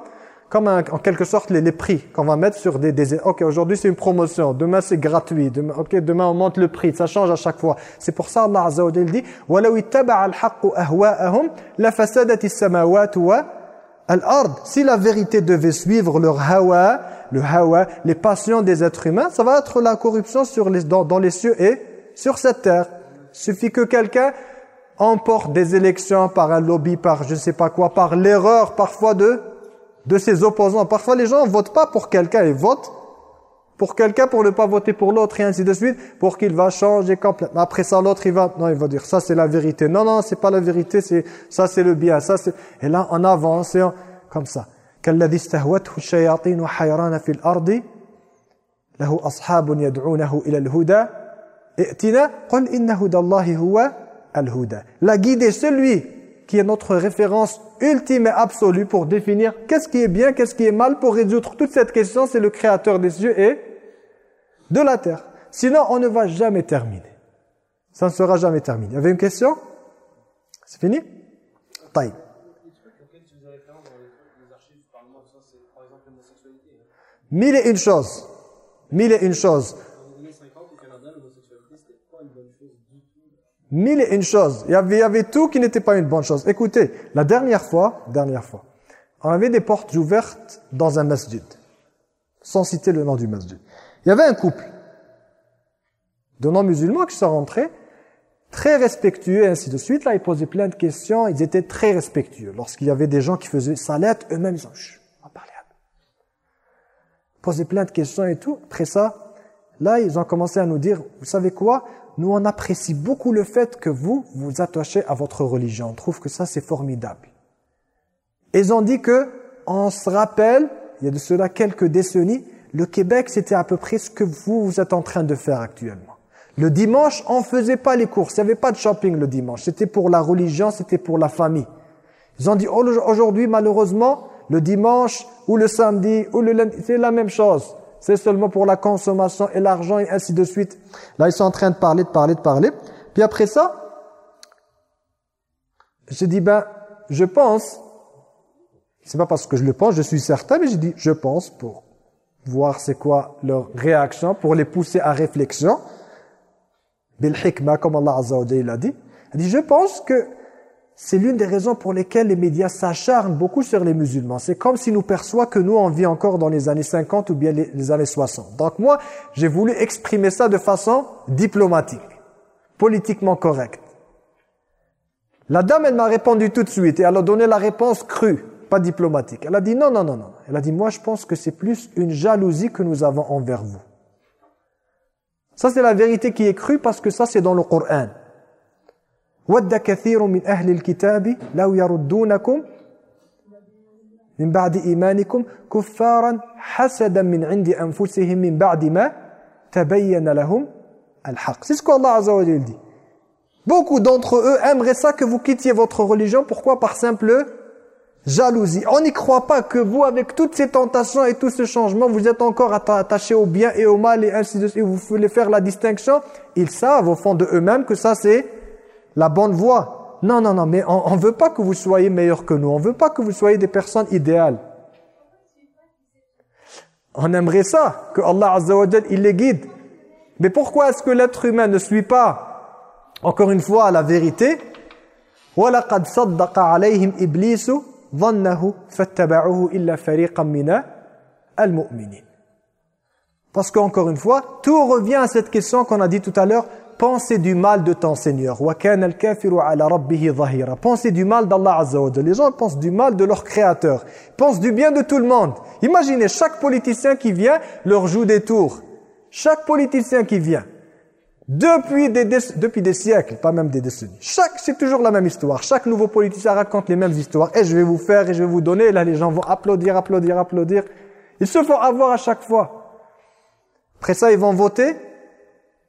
[SPEAKER 1] comme en quelque sorte les, prix qu'on va mettre sur des... des ok, aujourd'hui c'est une promotion, demain c'est gratuit, demain, ok, demain on monte le prix, ça change à chaque fois. C'est pour ça Allah Azza wa Jalla dit Si la vérité devait suivre leur hawa, le hawa, les passions des êtres humains, ça va être la corruption dans les cieux et sur cette terre. Il suffit que quelqu'un emporte des élections par un lobby, par je ne sais pas quoi, par l'erreur parfois de de ses opposants. Parfois, les gens ne votent pas pour quelqu'un, ils votent pour quelqu'un pour ne pas voter pour l'autre et ainsi de suite, pour qu'il va changer complètement. Après ça, l'autre, il va, non, il va dire, ça c'est la vérité. Non, non, c'est pas la vérité, c'est ça c'est le bien. Ça c'est Et là, on avance et comme ça. كالذي استهوته الشياطين وحيران في الأرض له أصحاب يدعونه إلى الهدى ائتنا قل إن هدى الله هو الهدى La guide est celui qui est notre référence ultime et absolue pour définir qu'est-ce qui est bien, qu'est-ce qui est mal, pour résoudre toute cette question, c'est le créateur des cieux et de la terre. Sinon, on ne va jamais terminer. Ça ne sera jamais terminé. Vous avez une question? C'est fini? Taï. Mille et une choses. Mille et une choses. Mille et une choses. Il y avait, il y avait tout qui n'était pas une bonne chose. Écoutez, la dernière fois, dernière fois, on avait des portes ouvertes dans un masjid. Sans citer le nom du masjid. Il y avait un couple de non-musulmans qui sont rentrés, très respectueux, et ainsi de suite. Là, ils posaient plein de questions. Ils étaient très respectueux. Lorsqu'il y avait des gens qui faisaient salat, eux-mêmes, ils ont on Ils posaient plein de questions et tout. Après ça, là, ils ont commencé à nous dire, vous savez quoi? Nous on apprécie beaucoup le fait que vous vous attachez à votre religion. On trouve que ça c'est formidable. Ils ont dit que, on se rappelle, il y a de cela quelques décennies, le Québec c'était à peu près ce que vous, vous êtes en train de faire actuellement. Le dimanche, on faisait pas les courses, il n'y avait pas de shopping le dimanche. C'était pour la religion, c'était pour la famille. Ils ont dit, aujourd'hui malheureusement, le dimanche ou le samedi ou le lundi, c'est la même chose c'est seulement pour la consommation et l'argent et ainsi de suite. Là, ils sont en train de parler, de parler, de parler. Puis après ça, j'ai dit, ben, je pense, c'est pas parce que je le pense, je suis certain, mais j'ai dit, je pense pour voir c'est quoi leur réaction, pour les pousser à réflexion. Bil hikma, comme Allah Azza wa a dit. Il dit, je pense que c'est l'une des raisons pour lesquelles les médias s'acharnent beaucoup sur les musulmans. C'est comme s'ils nous perçoivent que nous, on vit encore dans les années 50 ou bien les, années 60. Donc moi, j'ai voulu exprimer ça de façon diplomatique, politiquement correcte. La dame, elle m'a répondu tout de suite et elle a donné la réponse crue, pas diplomatique. Elle a dit non, non, non, non. Elle a dit, moi je pense que c'est plus une jalousie que nous avons envers vous. Ça c'est la vérité qui est crue parce que ça c'est dans le Coran. ود كثير من أهل الكتاب لو يردونكم من بعد إيمانكم كفارا حسدا من عند أنفسهم من بعد ما تبين لهم الحق C'est ce qu'Allah Azza wa dit. Beaucoup d'entre eux aimeraient ça que vous quittiez votre religion. Pourquoi Par simple jalousie. On n'y croit pas que vous, avec toutes ces tentations et tous ces changements, vous êtes encore attachés au bien et au mal et ainsi de suite. Vous voulez faire la distinction. Ils savent au fond de eux-mêmes que ça c'est la bonne voie. Non, non, non, mais on ne veut pas que vous soyez meilleurs que nous. On ne veut pas que vous soyez des personnes idéales. On aimerait ça, que Allah Azza wa il les guide. Mais pourquoi est-ce que l'être humain ne suit pas, encore une fois, la vérité وَلَقَدْ صَدَّقَ عَلَيْهِمْ إِبْلِيسُ ظنه فاتبعوه إلا فريقا من المؤمنين Parce qu'encore une fois, tout revient à cette question qu'on a dit tout à l'heure, penser du mal de ton Seigneur. وَكَانَ الْكَافِرُ عَلَى رَبِّهِ ظَهِيرًا Penser du mal d'Allah Azza wa Jalla. Les gens pensent du mal de leur Créateur. Ils pensent du bien de tout le monde. Imaginez, chaque politicien qui vient leur joue des tours. Chaque politicien qui vient. Depuis des, depuis des siècles, pas même des décennies. Chaque, c'est toujours la même histoire. Chaque nouveau politicien raconte les mêmes histoires. Et je vais vous faire, et je vais vous donner. Et là, les gens vont applaudir, applaudir, applaudir. Ils se font avoir à chaque fois. Après ça, ils vont voter.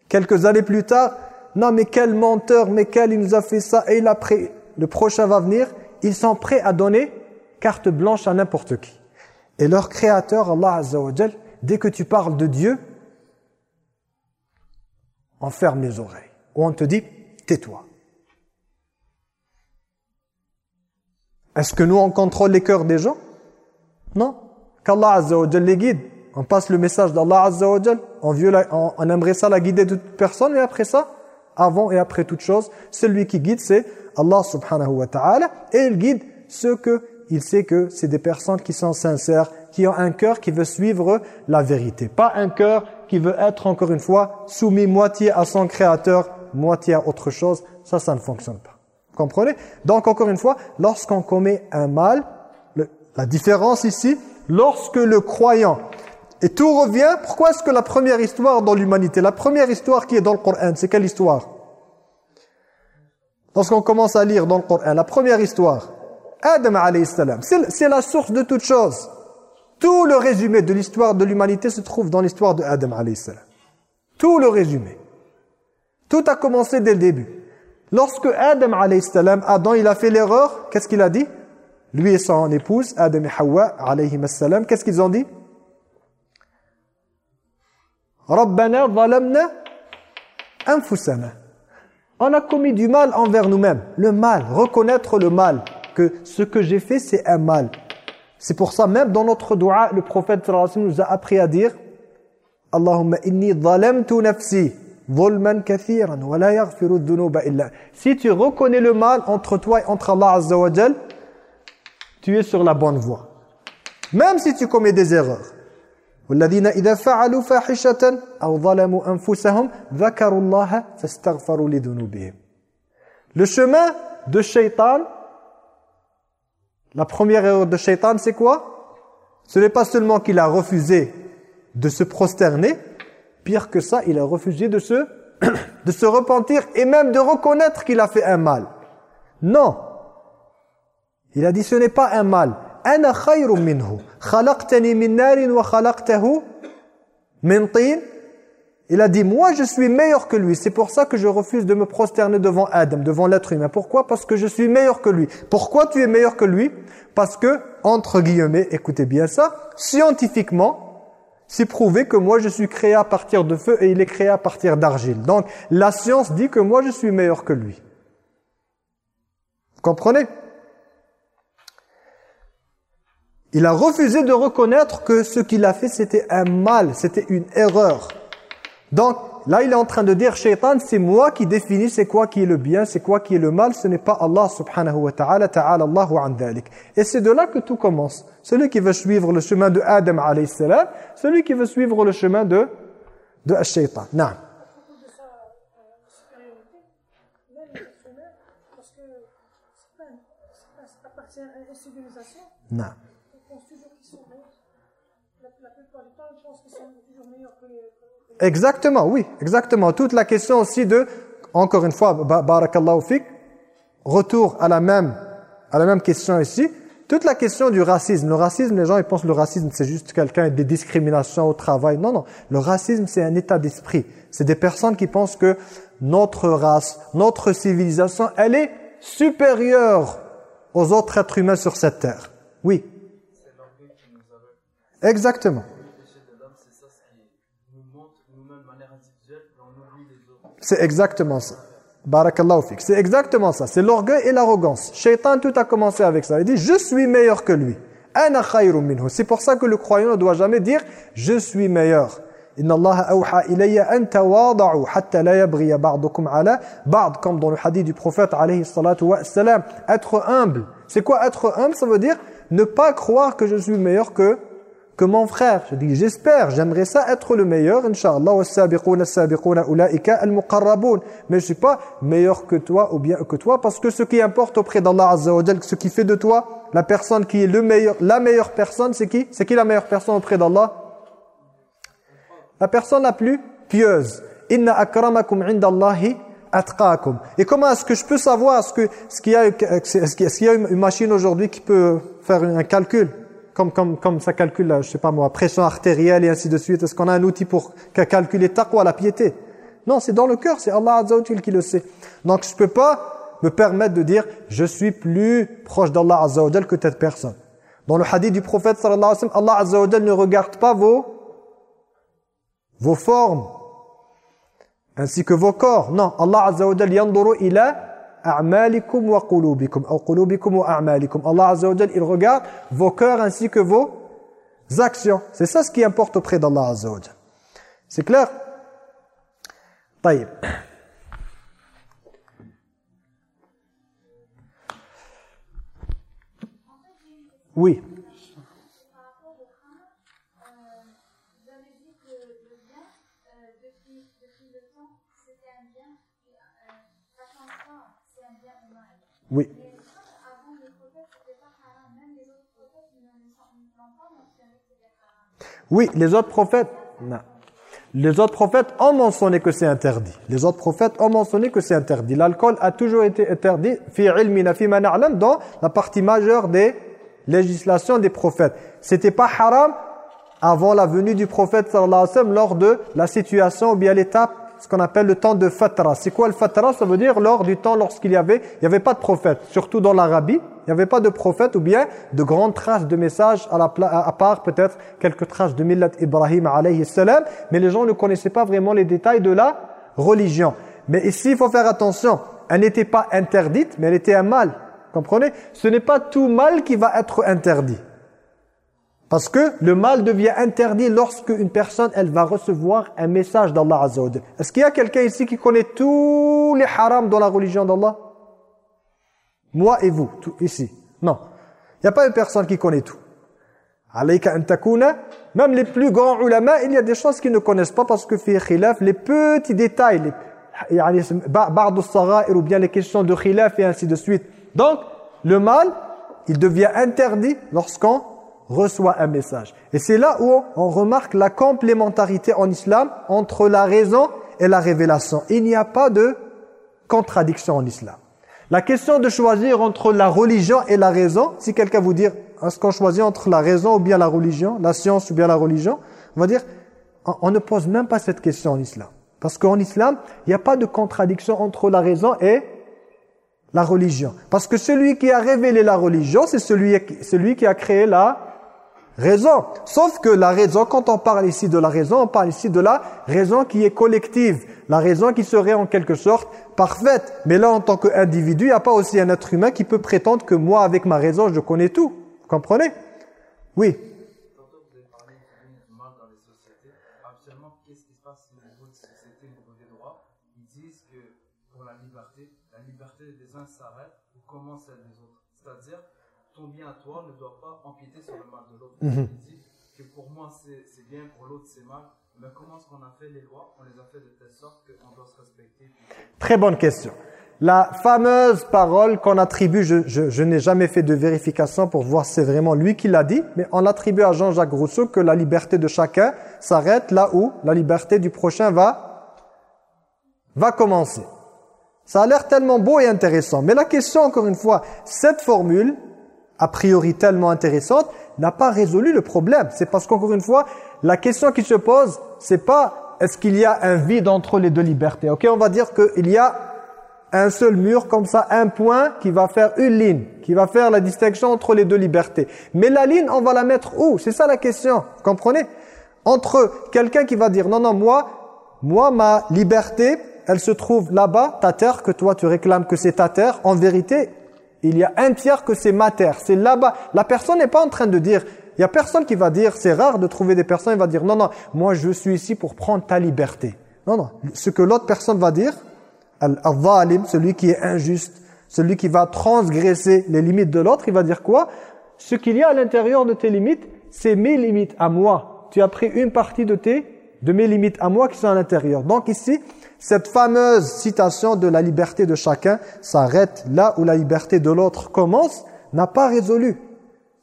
[SPEAKER 1] Quelques années plus tard, non mais quel menteur, mais quel il nous a fait ça, et il a pris, le prochain va venir. Ils sont prêts à donner carte blanche à n'importe qui. Et leur créateur, Allah Azza dès que tu parles de Dieu, on ferme les oreilles. Ou on te dit, tais-toi. Est-ce que nous, on contrôle les cœurs des gens? Non. Qu'Allah Azza les guide. On passe le message d'Allah Azza on, on aimerait ça la guider de toute personne. Et après ça, avant et après toute chose, celui qui guide, c'est Allah subhanahu wa ta'ala. Et il guide ceux que il sait que c'est des personnes qui sont sincères, qui ont un cœur qui veut suivre la vérité. Pas un cœur qui veut être, encore une fois, soumis moitié à son créateur, moitié à autre chose. Ça, ça ne fonctionne pas. Vous comprenez? Donc, encore une fois, lorsqu'on commet un mal, la différence ici, lorsque le croyant, et tout revient, pourquoi est-ce que la première histoire dans l'humanité, la première histoire qui est dans le Coran, c'est quelle histoire? Lorsqu'on commence à lire dans le Coran, la première histoire, Adam alayhi salam, c'est la source de toute chose. Tout le résumé de l'histoire de l'humanité se trouve dans l'histoire de Adam salam. Tout le résumé. Tout a commencé dès le début. Lorsque Adam salam, Adam, il a fait l'erreur, qu'est-ce qu'il a dit? Lui et son épouse, Adam et Hawa salam, qu'est-ce qu'ils ont dit? Rabbana zalamna anfusana. On a commis du mal envers nous-mêmes. Le mal, reconnaître le mal. Que ce que j'ai fait, c'est un mal. C'est pour ça, même dans notre dua, le prophète sallallahu alayhi wa sallam nous a appris à dire Allahumma inni zalamtu nafsi zulman kathiran wa la yaghfiru dhunuba illa. Si tu reconnais le mal entre toi et entre Allah Azza wa Jal, tu es sur la bonne voie. Même si tu commets des erreurs. والذين إذا فعلوا فاحشة أو ظلموا أنفسهم ذكروا الله فاستغفروا لذنوبهم Le chemin de Shaitan, la première erreur de Shaitan, c'est quoi Ce n'est pas seulement qu'il a refusé de se prosterner, pire que ça, il a refusé de se, de se repentir et même de reconnaître qu'il a fait un mal. Non. Il a dit ce n'est pas un mal. أنا خير منه خلقتني من نار وخلقته من طين Il a dit, moi je suis meilleur que lui. C'est pour ça que je refuse de me prosterner devant Adam, devant l'être humain. Pourquoi? Parce que je suis meilleur que lui. Pourquoi tu es meilleur que lui? Parce que, entre guillemets, écoutez bien ça, scientifiquement, c'est prouvé que moi je suis créé à partir de feu et il est créé à partir d'argile. Donc, la science dit que moi je suis meilleur que lui. Vous comprenez? Il a refusé de reconnaître que ce qu'il a fait, c'était un mal, c'était une erreur. Donc, là, il est en train de dire, Shaitan, c'est moi qui définis c'est quoi qui est le bien, c'est quoi qui est le mal, ce n'est pas Allah subhanahu wa ta'ala, ta'ala Allahu an. Et c'est de là que tout commence. Celui qui veut suivre le chemin de Adam alayhi salam, celui qui veut suivre le chemin de, de Shaitan. Non. Exactement, oui, exactement. Toute la question aussi de, encore une fois, ba- barakallahu fik, retour à la même, à la même question ici. Toute la question du racisme. Le racisme, les gens ils pensent que le racisme c'est juste quelqu'un des discriminations au travail. Non, non. Le racisme c'est un état d'esprit. C'est des personnes qui pensent que notre race, notre civilisation, elle est supérieure aux autres êtres humains sur cette terre. Oui.
[SPEAKER 3] C'est l'orgueil qui nous aveugle.
[SPEAKER 1] Exactement.
[SPEAKER 3] Le péché de l'homme, c'est ça ce qui nous montre nous-mêmes de manière individuelle et on oublie les autres.
[SPEAKER 1] C'est exactement ça. Barakallahu fik. C'est exactement ça. C'est l'orgueil et l'arrogance. Shaitan, tout a commencé avec ça. Il dit, je suis meilleur que lui. Ana minhu. C'est pour ça que le croyant ne doit jamais dire, je suis meilleur. Inna Allah awha ilayya an tawada'u hatta la yabghiya ba'dukum ala ba'd. Comme dans le hadith du prophète alayhi salatu wa salam. Être humble. C'est quoi être humble? Ça veut dire ne pas croire que je suis meilleur que que mon frère? Je dis, j'espère, j'aimerais ça être le meilleur, Inch'Allah, Mais je ne suis pas meilleur que toi ou bien que toi, parce que ce qui importe auprès d'Allah Azza ce qui fait de toi la personne qui est le meilleur, la meilleure personne, c'est qui? C'est qui la meilleure personne auprès d'Allah? La personne la plus pieuse. Inna akramakum indallahi atqakum. Et comment est-ce que je peux savoir est-ce qu'il y a une machine aujourd'hui qui peut faire un calcul? Comme, comme, comme ça calcule, je sais pas moi, pression artérielle et ainsi de suite. Est-ce qu'on a un outil pour calculer taqwa, la piété? Non, c'est dans le cœur, c'est Allah Azza qui le sait. Donc je peux pas me permettre de dire je suis plus proche d'Allah Azza que telle personne. Dans le hadith du prophète sallallahu alayhi wa sallam, Allah Azza ne regarde pas vos vos formes ainsi que vos corps. Non, Allah Azza wa ila a'malikum wa qulubikum ou qulubikum wa a'malikum. Allah Azza wa Jalla, il regarde vos cœurs ainsi que vos actions. C'est ça ce qui importe auprès d'Allah Azza wa Jalla. C'est clair طيب Oui. Oui. Oui, les autres prophètes, non. Les autres prophètes ont mentionné que c'est interdit. Les autres prophètes ont mentionné que c'est interdit. L'alcool a toujours été interdit dans la partie majeure des législations des prophètes. C'était pas haram avant la venue du prophète sallallahu alayhi wa sallam lors de la situation ou bien l'étape ce qu'on appelle le temps de fatra. C'est quoi le fatra? Ça veut dire lors du temps lorsqu'il y avait, il n'y avait pas de prophète, surtout dans l'Arabie, il n'y avait pas de prophète ou bien de grandes traces de messages à, la, à part peut-être quelques traces de Millat Ibrahim alayhi salam, mais les gens ne connaissaient pas vraiment les détails de la religion. Mais ici, il faut faire attention, elle n'était pas interdite, mais elle était un mal. Comprenez? Ce n'est pas tout mal qui va être interdit. Parce que le mal devient interdit lorsque une personne, elle va recevoir un message d'Allah Azza Est-ce qu'il y a quelqu'un ici qui connaît tous les harams dans la religion d'Allah? Moi et vous, ici. Non. Il n'y a pas une personne qui connaît tout. Même les plus grands ulama, il y a des choses qu'ils ne connaissent pas parce que khilaf, les petits détails, les, ou bien les questions de khilaf et ainsi de suite. Donc, le mal, il devient interdit lorsqu'on reçoit un message. Et c'est là où on remarque la complémentarité en islam entre la raison et la révélation. Il n'y a pas de contradiction en islam. La question de choisir entre la religion et la raison, si quelqu'un vous dit est-ce qu'on choisit entre la raison ou bien la religion, la science ou bien la religion, on va dire on ne pose même pas cette question en islam. Parce qu'en islam, il n'y a pas de contradiction entre la raison et la religion. Parce que celui qui a révélé la religion, c'est celui, celui qui a créé la raison. Sauf que la raison, quand on parle ici de la raison, on parle ici de la raison qui est collective. La raison qui serait en quelque sorte parfaite. Mais là, en tant qu'individu, il n'y a pas aussi un être humain qui peut prétendre que moi, avec ma raison, je connais tout. Vous comprenez? Oui.
[SPEAKER 3] s'arrête ou commence celle des autres. C'est-à-dire, ton bien à toi ne doit pas empiéter sur le mal de l'autre? Il dit que pour moi c'est bien, pour l'autre c'est mal. Mais comment est-ce qu'on a fait les lois? On les a fait de telle sorte qu'on doit se respecter.
[SPEAKER 1] Très bonne question. La fameuse parole qu'on attribue, je, je, je n'ai jamais fait de vérification pour voir si c'est vraiment lui qui l'a dit, mais on attribue à Jean-Jacques Rousseau que la liberté de chacun s'arrête là où la liberté du prochain va, va commencer. Ça a l'air tellement beau et intéressant. Mais la question, encore une fois, cette formule, a priori tellement intéressante, n'a pas résolu le problème. C'est parce qu'encore une fois, la question qui se pose, c'est pas est-ce qu'il y a un vide entre les deux libertés. Ok, on va dire qu'il y a un seul mur comme ça, un point qui va faire une ligne, qui va faire la distinction entre les deux libertés. Mais la ligne, on va la mettre où? C'est ça la question, comprenez? Entre quelqu'un qui va dire non, non, moi, moi, ma liberté, elle se trouve là-bas, ta terre, que toi tu réclames que c'est ta terre. En vérité, il y a un tiers que c'est ma terre, c'est là-bas. La personne n'est pas en train de dire, il y a personne qui va dire, c'est rare de trouver des personnes qui va dire, non, non, moi je suis ici pour prendre ta liberté. Non, non, ce que l'autre personne va dire, al-zalim, celui qui est injuste, Celui qui va transgresser les limites de l'autre, il va dire quoi? Ce qu'il y a à l'intérieur de tes limites, c'est mes limites à moi. Tu as pris une partie de tes de mes limites à moi qui sont à l'intérieur. Donc ici, cette fameuse citation de la liberté de chacun s'arrête là où la liberté de l'autre commence, n'a pas résolu.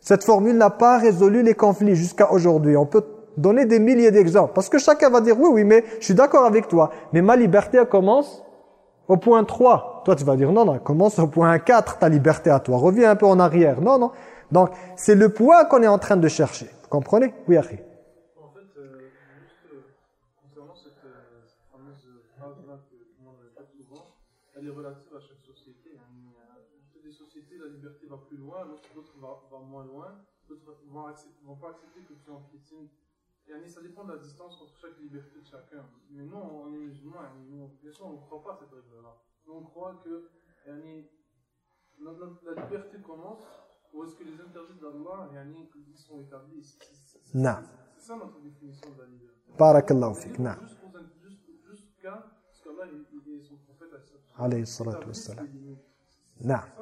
[SPEAKER 1] Cette formule n'a pas résolu les conflits jusqu'à aujourd'hui. On peut donner des milliers d'exemples. Parce que chacun va dire, oui, oui, mais je suis d'accord avec toi. Mais ma liberté, commence au point 3. Toi, tu vas dire, non, non, commence au point 4, ta liberté à toi. Reviens un peu en arrière. Non, non. Donc, c'est le point qu'on est en train de chercher. Vous comprenez? Oui, Akhi.
[SPEAKER 3] En fait, euh, juste euh, concernant cette, euh, cette fameuse phrase-là que tout le monde répète souvent, elle est relative à chaque société. hein. Il y a des sociétés, la liberté va plus loin, d'autres d'autres va, va moins loin, d'autres accepter- vont pas accepter que tu en piétines. Et Annie, ça dépend de la distance entre chaque liberté de chacun. Mais nous, on est musulmans, nous, bien sûr, on ne croit pas à cette règle-là. Nous, on croit que la liberté commence où est-ce que les interdits d'Allah sont établis. C'est- ça notre définition de la liberté.
[SPEAKER 1] Barakallahu fik.
[SPEAKER 3] Jusqu'au- Jusqu'à ce qu'Allah et son prophète acceptent.
[SPEAKER 1] Alayhi salatu wassalam.
[SPEAKER 3] Libertés.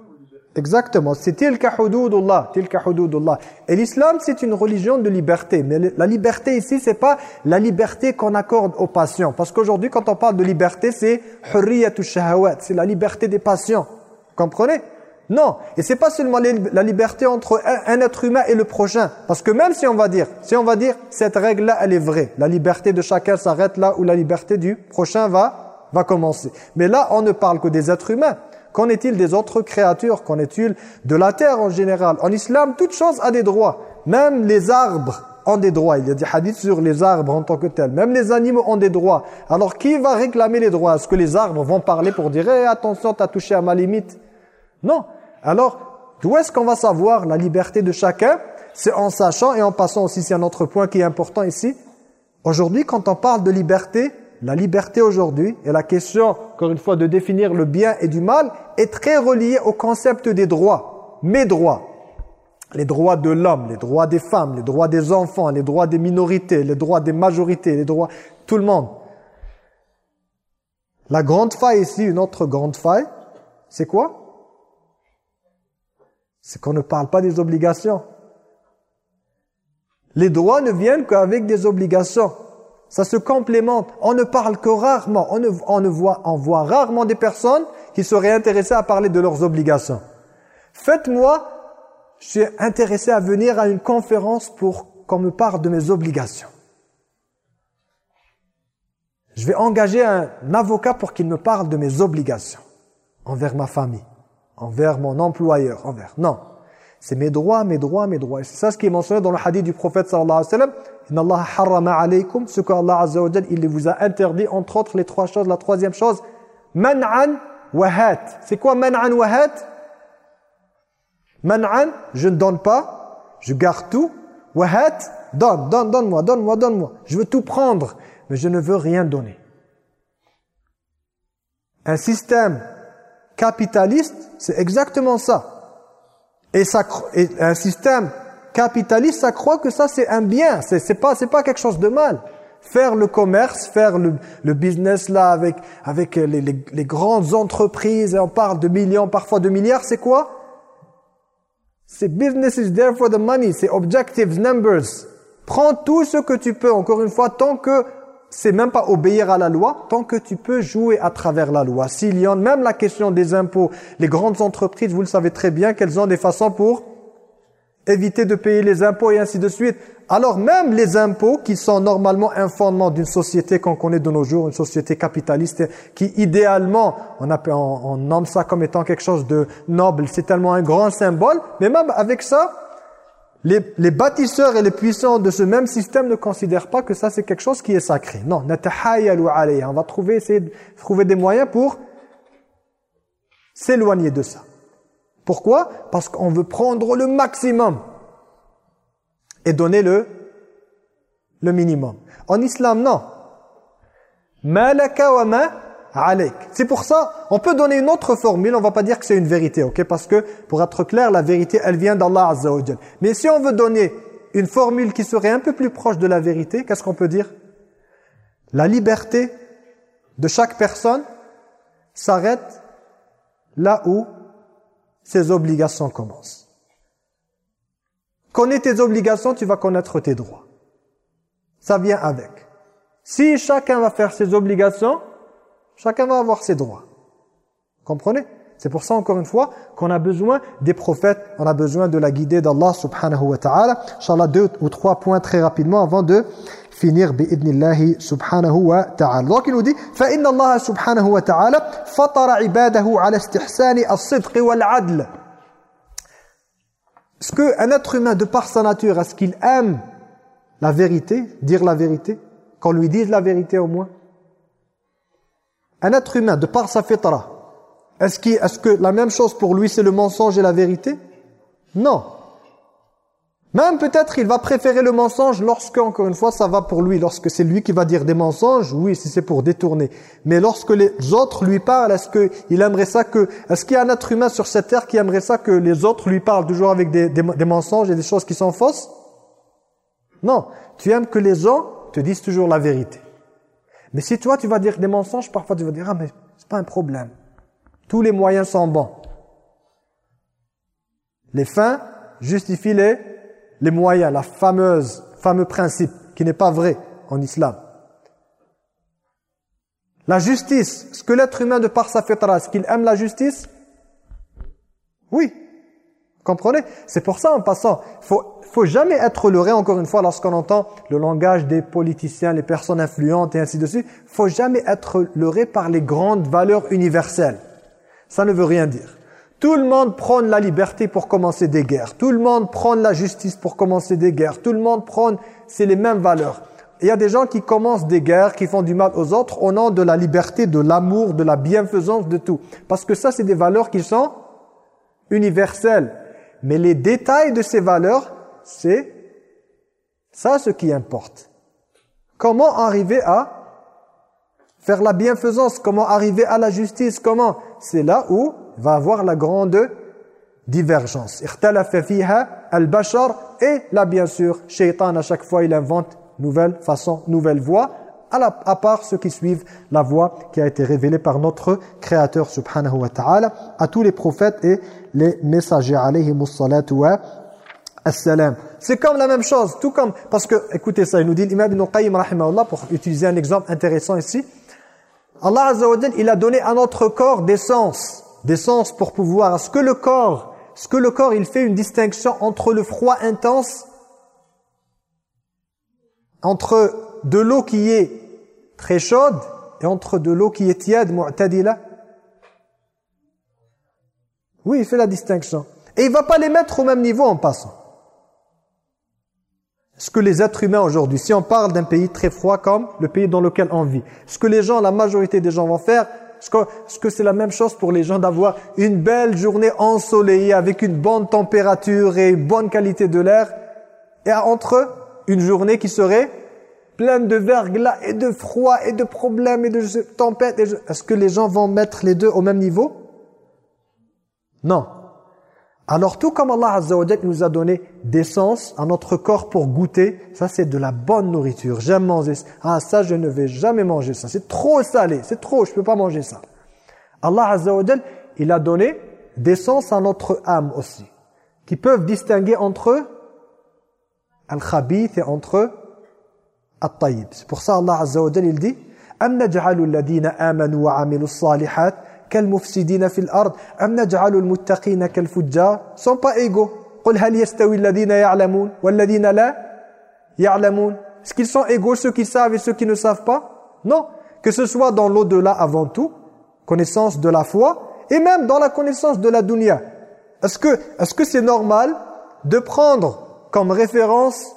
[SPEAKER 1] Exactement, c'est tilka hududullah, tilka hududullah. Et l'islam, c'est une religion de liberté. Mais la liberté ici, c'est pas la liberté qu'on accorde aux patients. Parce qu'aujourd'hui, quand on parle de liberté, c'est hurriyatu shahawat, c'est la liberté des. Vous comprenez? Non. Et c'est pas seulement la liberté entre un, un être humain et le prochain. Parce que même si on va dire, si on va dire, cette règle-là, elle est vraie. La liberté de chacun s'arrête là où la liberté du prochain va, va commencer. Mais là, on ne parle que des êtres humains. Qu'en est-il des autres créatures Qu'en est-il de la terre en général? En islam, toute chose a des droits. Même les arbres ont des droits. Il y a des hadiths sur les arbres en tant que tels. Même les animaux ont des droits. Alors qui va réclamer les droits? Est-ce que les arbres vont parler pour dire Eh, attention, t'as touché à ma limite » Non. Alors, d'où est-ce qu'on va savoir la liberté de chacun? C'est en sachant et en passant aussi, c'est un autre point qui est important ici. Aujourd'hui, quand on parle de liberté, la liberté aujourd'hui, et la question, encore une fois, de définir le bien et du mal, est très reliée au concept des droits. Mes droits. Les droits de l'homme, les droits des femmes, les droits des enfants, les droits des minorités, les droits des majorités, les droits... Tout le monde. La grande faille ici, une autre grande faille, c'est quoi? C'est qu'on ne parle pas des obligations. Les droits ne viennent qu'avec des obligations. Ça se complémente. On ne parle que rarement. On, ne, voit, voit rarement des personnes qui seraient intéressées à parler de leurs obligations. Faites-moi, je suis intéressé à venir à une conférence pour qu'on me parle de mes obligations. Je vais engager un avocat pour qu'il me parle de mes obligations envers ma famille envers mon employeur, envers. Non. C'est mes droits, mes droits, mes droits. Et c'est ça ce qui est mentionné dans le hadith du prophète sallallahu alayhi wa sallam. Allah harrama alaykum, ce qu'Allah azza wa il vous a interdit, entre autres, les trois choses. La troisième chose, man'an wa hat. C'est quoi man'an wa hat? Man'an, je ne donne pas, je garde tout. Wa hat, donne, donne, donne-moi, donne-moi, donne-moi. Je veux tout prendre, mais je ne veux rien donner. Un système capitaliste, c'est exactement ça. Et, ça. un système capitaliste, ça croit que ça c'est un bien, c'est pas pas quelque chose de mal. Faire le commerce, faire le, le business là avec avec les, les, les grandes entreprises, et on parle de millions, parfois de milliards, c'est quoi? C'est business is there for the money, c'est objectives, numbers. Prends tout ce que tu peux, encore une fois, tant que c'est même pas obéir à la loi, tant que tu peux jouer à travers la loi. S'il y en même la question des impôts, les grandes entreprises, vous le savez très bien, qu'elles ont des façons pour éviter de payer les impôts et ainsi de suite. Alors même les impôts, qui sont normalement un fondement d'une société qu'on connaît de nos jours, une société capitaliste, qui idéalement, on, appelle, on, on nomme ça comme étant quelque chose de noble, c'est tellement un grand symbole, mais même avec ça, les, bâtisseurs et les puissants de ce même système ne considèrent pas que ça c'est quelque chose qui est sacré. Non, on va trouver, essayer de trouver des moyens pour s'éloigner de ça. Pourquoi? Parce qu'on veut prendre le maximum et donner le, le minimum. En islam, non. C'est pour ça, on peut donner une autre formule, on va pas dire que c'est une vérité, ok? Parce que, pour être clair, la vérité, elle vient d'Allah Azza wa. Mais si on veut donner une formule qui serait un peu plus proche de la vérité, qu'est-ce qu'on peut dire? La liberté de chaque personne s'arrête là où ses obligations commencent. Connais tes obligations, tu vas connaître tes droits. Ça vient avec. Si chacun va faire ses obligations, chacun va avoir ses droits. Comprenez C'est pour ça, encore une fois, qu'on a besoin des prophètes, on a besoin de la guidée d'Allah subhanahu wa ta'ala. Inch'Allah, deux ou trois points très rapidement avant de finir bi'idnillahi subhanahu wa ta'ala. Donc il nous dit فَإِنَّ اللَّهَ subhanahu wa ta'ala فَطَرَ عِبَادَهُ عَلَى اسْتِحْسَانِ الصِّدْقِ وَالْعَدْلِ Est-ce qu'un être humain, de par sa nature, est-ce qu'il aime la vérité, dire la vérité Qu'on lui dise la vérité au moins Un être humain, de par sa fitra, est-ce est que la même chose pour lui, c'est le mensonge et la vérité? Non. Même peut-être il va préférer le mensonge lorsque, encore une fois, ça va pour lui. Lorsque c'est lui qui va dire des mensonges, oui, si c'est pour détourner. Mais lorsque les autres lui parlent, est-ce qu'il aimerait ça que... Est-ce qu'il y a un être humain sur cette terre qui aimerait ça que les autres lui parlent toujours avec des, des mensonges et des choses qui sont fausses? Non. Tu aimes que les gens te disent toujours la vérité. Mais si toi, tu vas dire des mensonges, parfois tu vas dire « Ah, mais c'est pas un problème. Tous les moyens sont bons. » Les fins justifient les les moyens, la fameuse, fameux principe qui n'est pas vrai en islam. La justice, ce que l'être humain de par sa fitra, est-ce qu'il aime la justice Oui. Comprenez? C'est pour ça en passant, il faut, faut jamais être leurré encore une fois lorsqu'on entend le langage des politiciens, les personnes influentes et ainsi de suite. Faut jamais être leurré par les grandes valeurs universelles. Ça ne veut rien dire. Tout le monde prône la liberté pour commencer des guerres. Tout le monde prône la justice pour commencer des guerres. Tout le monde prône, c'est les mêmes valeurs. Il y a des gens qui commencent des guerres, qui font du mal aux autres au nom de la liberté, de l'amour, de la bienfaisance, de tout. Parce que ça, c'est des valeurs qui sont universelles. Mais les détails de ces valeurs, c'est ça ce qui importe. Comment arriver à faire la bienfaisance? Comment arriver à la justice? Comment? C'est là où va avoir la grande divergence. al-bashar et là bien sûr, shaitan à chaque fois il invente nouvelle façon, nouvelle voie à, à part ceux qui suivent la voie qui a été révélée par notre Créateur subhanahu wa ta'ala à tous les prophètes et les messagers. C'est comme la même chose, tout comme, parce que, écoutez ça, il nous dit l'imam ibn Qayyim pour utiliser un exemple intéressant ici, Allah Azza il a donné à notre corps des sens des sens pour pouvoir... Est-ce que le corps, ce que le corps, il fait une distinction entre le froid intense, entre de l'eau qui est très chaude et entre de l'eau qui est tiède, mu'tadila Oui, il fait la distinction. Et il va pas les mettre au même niveau en passant. Ce que les êtres humains aujourd'hui, si on parle d'un pays très froid comme le pays dans lequel on vit, ce que les gens, la majorité des gens vont faire, est-ce que c'est la même chose pour les gens d'avoir une belle journée ensoleillée avec une bonne température et une bonne qualité de l'air et entre eux, une journée qui serait pleine de verglas et de froid et de problèmes et de tempêtes Est-ce que les gens vont mettre les deux au même niveau? Non. Alors tout comme Allah Azza wa nous a donné des sens à notre corps pour goûter, ça c'est de la bonne nourriture. J'aime manger ça. Ah ça je ne vais jamais manger ça. C'est trop salé, c'est trop, je ne peux pas manger ça. Allah Azza wa il a donné des sens à notre âme aussi, qui peuvent distinguer entre al-khabith et entre al-tayyib. C'est pour ça Allah Azza wa il dit « Am naj'alu alladhina amanu wa amilu salihat » كالمفسدين في الأرض أم نجعل المتقين كالفجار sont pas égaux قل هل يستوي الذين يعلمون والذين لا يعلمون Est-ce qu'ils sont égaux ceux qui savent et ceux qui ne savent pas Non. Que ce soit dans l'au-delà avant tout, connaissance de la foi, et même dans la connaissance de la dunya. Est-ce que est-ce que c'est normal de prendre comme référence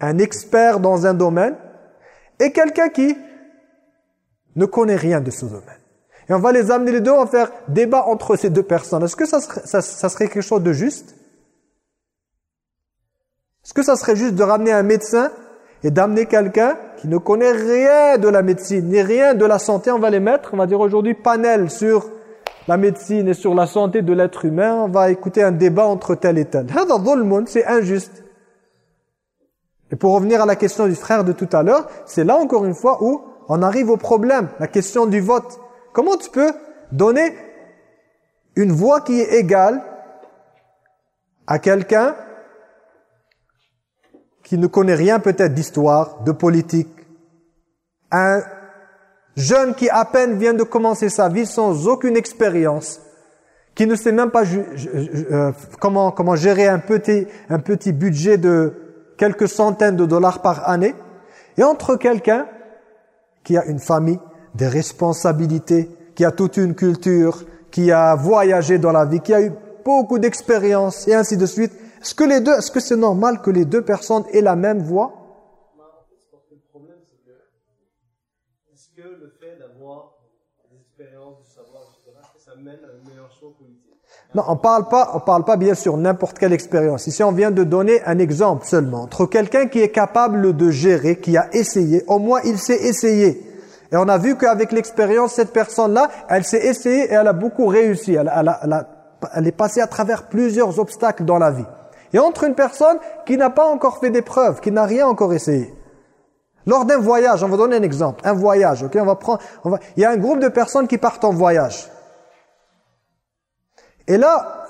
[SPEAKER 1] un expert dans un domaine et quelqu'un qui ne connaît rien de ce domaine Et on va les amener les deux, on va faire débat entre ces deux personnes. Est-ce que ça serait, quelque chose de juste? Est-ce que ça serait juste de ramener un médecin et d'amener quelqu'un qui ne connaît rien de la médecine, ni rien de la santé, on va les mettre, on va dire aujourd'hui panel sur la médecine et sur la santé de l'être humain, on va écouter un débat entre tel et tel. C'est injuste. Et pour revenir à la question du frère de tout à l'heure, c'est là encore une fois où on arrive au problème, la question du vote. Comment tu peux donner une voix qui est égale à quelqu'un qui ne connaît rien peut-être d'histoire, de politique, un jeune qui à peine vient de commencer sa vie sans aucune expérience, qui ne sait même pas euh, comment, gérer un petit budget de quelques centaines de dollars par année, et entre quelqu'un qui a une famille, des responsabilités, qui a toute une culture, qui a voyagé dans la vie, qui a eu beaucoup d'expérience, et ainsi de suite. Est-ce que les deux, est-ce que c'est normal que les deux personnes aient la même voix? Non, on parle pas, on parle pas bien sûr n'importe quelle expérience. Ici, on vient de donner un exemple seulement entre quelqu'un qui est capable de gérer, qui a essayé, au moins il s'est essayé. Et on a vu qu'avec l'expérience, cette personne-là, elle s'est essayée et elle a beaucoup réussi. Elle, elle, est passée à travers plusieurs obstacles dans la vie. Et entre une personne qui n'a pas encore fait des preuves, qui n'a rien encore essayé. Lors d'un voyage, on va donner un exemple, un voyage, ok? On va prendre, on va, il y a un groupe de personnes qui partent en voyage. Et là,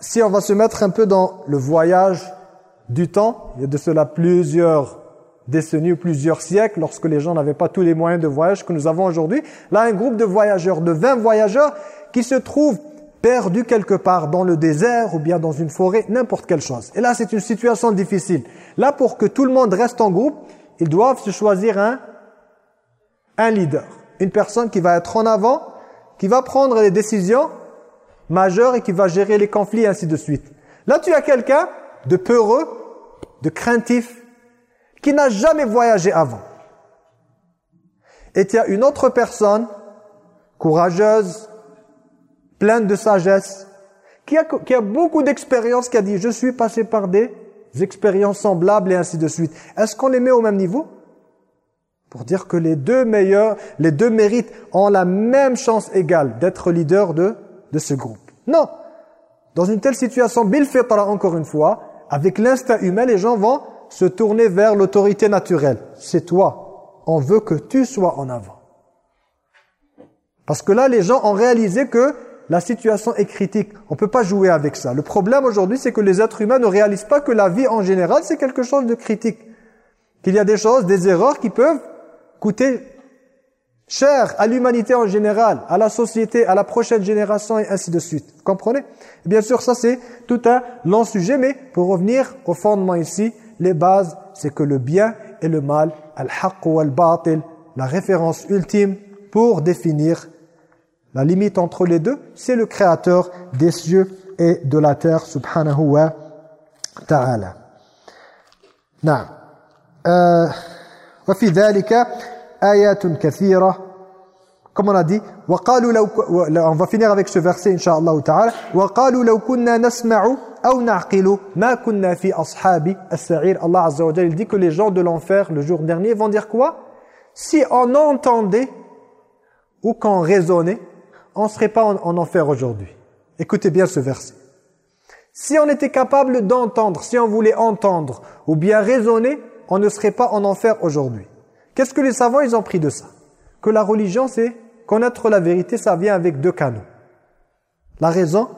[SPEAKER 1] si on va se mettre un peu dans le voyage du temps, il y a de cela plusieurs décennies ou plusieurs siècles, lorsque les gens n'avaient pas tous les moyens de voyage que nous avons aujourd'hui. Là, un groupe de voyageurs, de 20 voyageurs, qui se trouvent perdus quelque part dans le désert ou bien dans une forêt, n'importe quelle chose. Et là, c'est une situation difficile. Là, pour que tout le monde reste en groupe, ils doivent se choisir un, un leader. Une personne qui va être en avant, qui va prendre les décisions majeur et qui va gérer les conflits et ainsi de suite. Là, tu as quelqu'un de peureux, de craintif, qui n'a jamais voyagé avant. Et tu as une autre personne, courageuse, pleine de sagesse, qui a, a beaucoup d'expérience, qui a dit « je suis passé par des expériences semblables » et ainsi de suite. Est-ce qu'on les met au même niveau? Pour dire que les deux meilleurs, les deux mérites ont la même chance égale d'être leader de, ce groupe. Non. Dans une telle situation, bil fitra encore une fois, avec l'instinct humain, les gens vont se tourner vers l'autorité naturelle. C'est toi. On veut que tu sois en avant. Parce que là, les gens ont réalisé que la situation est critique. On ne peut pas jouer avec ça. Le problème aujourd'hui, c'est que les êtres humains ne réalisent pas que la vie en général, c'est quelque chose de critique. Qu'il y a des choses, des erreurs qui peuvent coûter cher à l'humanité en général, à la société, à la prochaine génération et ainsi de suite. Vous comprenez Bien sûr, ça c'est tout un long sujet, mais pour revenir au fondement ici, les bases, c'est que le bien et le mal, al-haqq ou al-batil, la référence ultime pour définir la limite entre les deux, c'est le créateur des cieux et de la terre, subhanahu wa ta'ala. نعم. وفي ذلك آيات كثيرة comme on a dit وقالوا لو on va finir avec ce verset inchallah ta'ala وقالوا لو كنا نسمع أو نعقل ما كنا في أصحاب السعير Allah azza wa il dit que les gens de l'enfer le jour dernier vont dire quoi si on entendait ou qu'on raisonnait on ne serait pas en, en enfer aujourd'hui écoutez bien ce verset si on était capable d'entendre si on voulait entendre ou bien raisonner on ne serait pas en enfer aujourd'hui Qu'est-ce que les savants ils ont pris de ça Que la religion c'est connaître la vérité, ça vient avec deux canaux. La raison,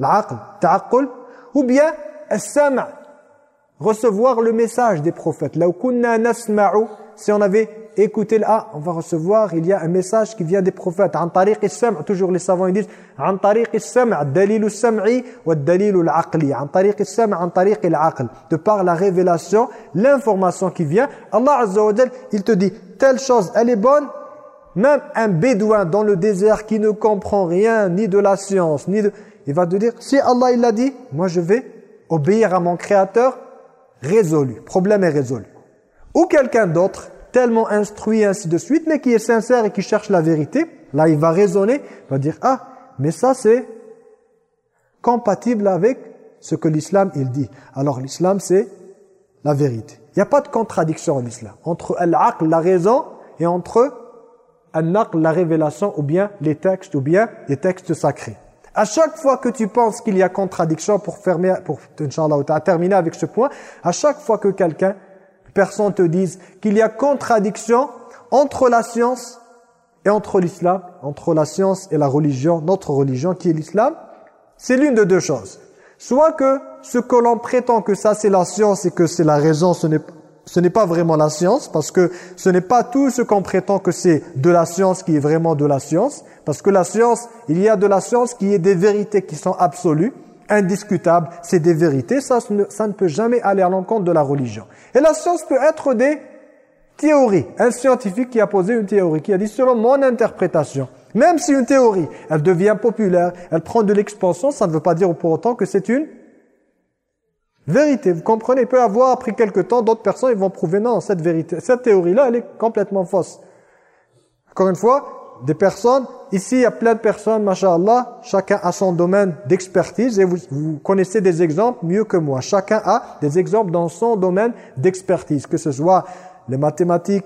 [SPEAKER 1] l'aql, ta'aqqul, ou bien as-sam' recevoir le message des prophètes. Là si on avait écouté ah, on va recevoir, il y a un message qui vient des prophètes. En tariq sam toujours les savants disent en tariq sam dalil sam'i wa dalil al-aqli. En tariq sam en tariq al-aql. De par la révélation, l'information qui vient, Allah Azza wa il te dit telle chose, elle est bonne. Même un bédouin dans le désert qui ne comprend rien ni de la science, ni de il va te dire si Allah il l'a dit, moi je vais obéir à mon créateur résolu, problème est résolu. Ou quelqu'un d'autre, tellement instruit, ainsi de suite, mais qui est sincère et qui cherche la vérité, là il va raisonner, il va dire, ah, mais ça c'est compatible avec ce que l'islam il dit. Alors l'islam c'est la vérité. Il n'y a pas de contradiction en islam. Entre al-aql, la raison, et entre al-naql, la révélation, ou bien les textes, ou bien les textes sacrés. À chaque fois que tu penses qu'il y a contradiction, pour, fermer, pour terminer avec ce point, à chaque fois que quelqu'un, personne te dise qu'il y a contradiction entre la science et entre l'islam, entre la science et la religion, notre religion qui est l'islam, c'est l'une de deux choses. Soit que ce que l'on prétend que ça c'est la science et que c'est la raison, ce n'est ce n'est pas vraiment la science, parce que ce n'est pas tout ce qu'on prétend que c'est de la science qui est vraiment de la science, parce que la science, il y a de la science qui est des vérités qui sont absolues, indiscutables, c'est des vérités, ça, ça ne peut jamais aller à l'encontre de la religion. Et la science peut être des théories. Un scientifique qui a posé une théorie, qui a dit selon mon interprétation, même si une théorie, elle devient populaire, elle prend de l'expansion, ça ne veut pas dire pour autant que c'est une vérité. Vous comprenez Il peut avoir, après quelques temps, d'autres personnes ils vont prouver non, cette vérité, cette théorie-là, elle est complètement fausse. Encore une fois, des personnes, ici il y a plein de personnes, machallah, chacun a son domaine d'expertise et vous, vous connaissez des exemples mieux que moi. Chacun a des exemples dans son domaine d'expertise, que ce soit les mathématiques,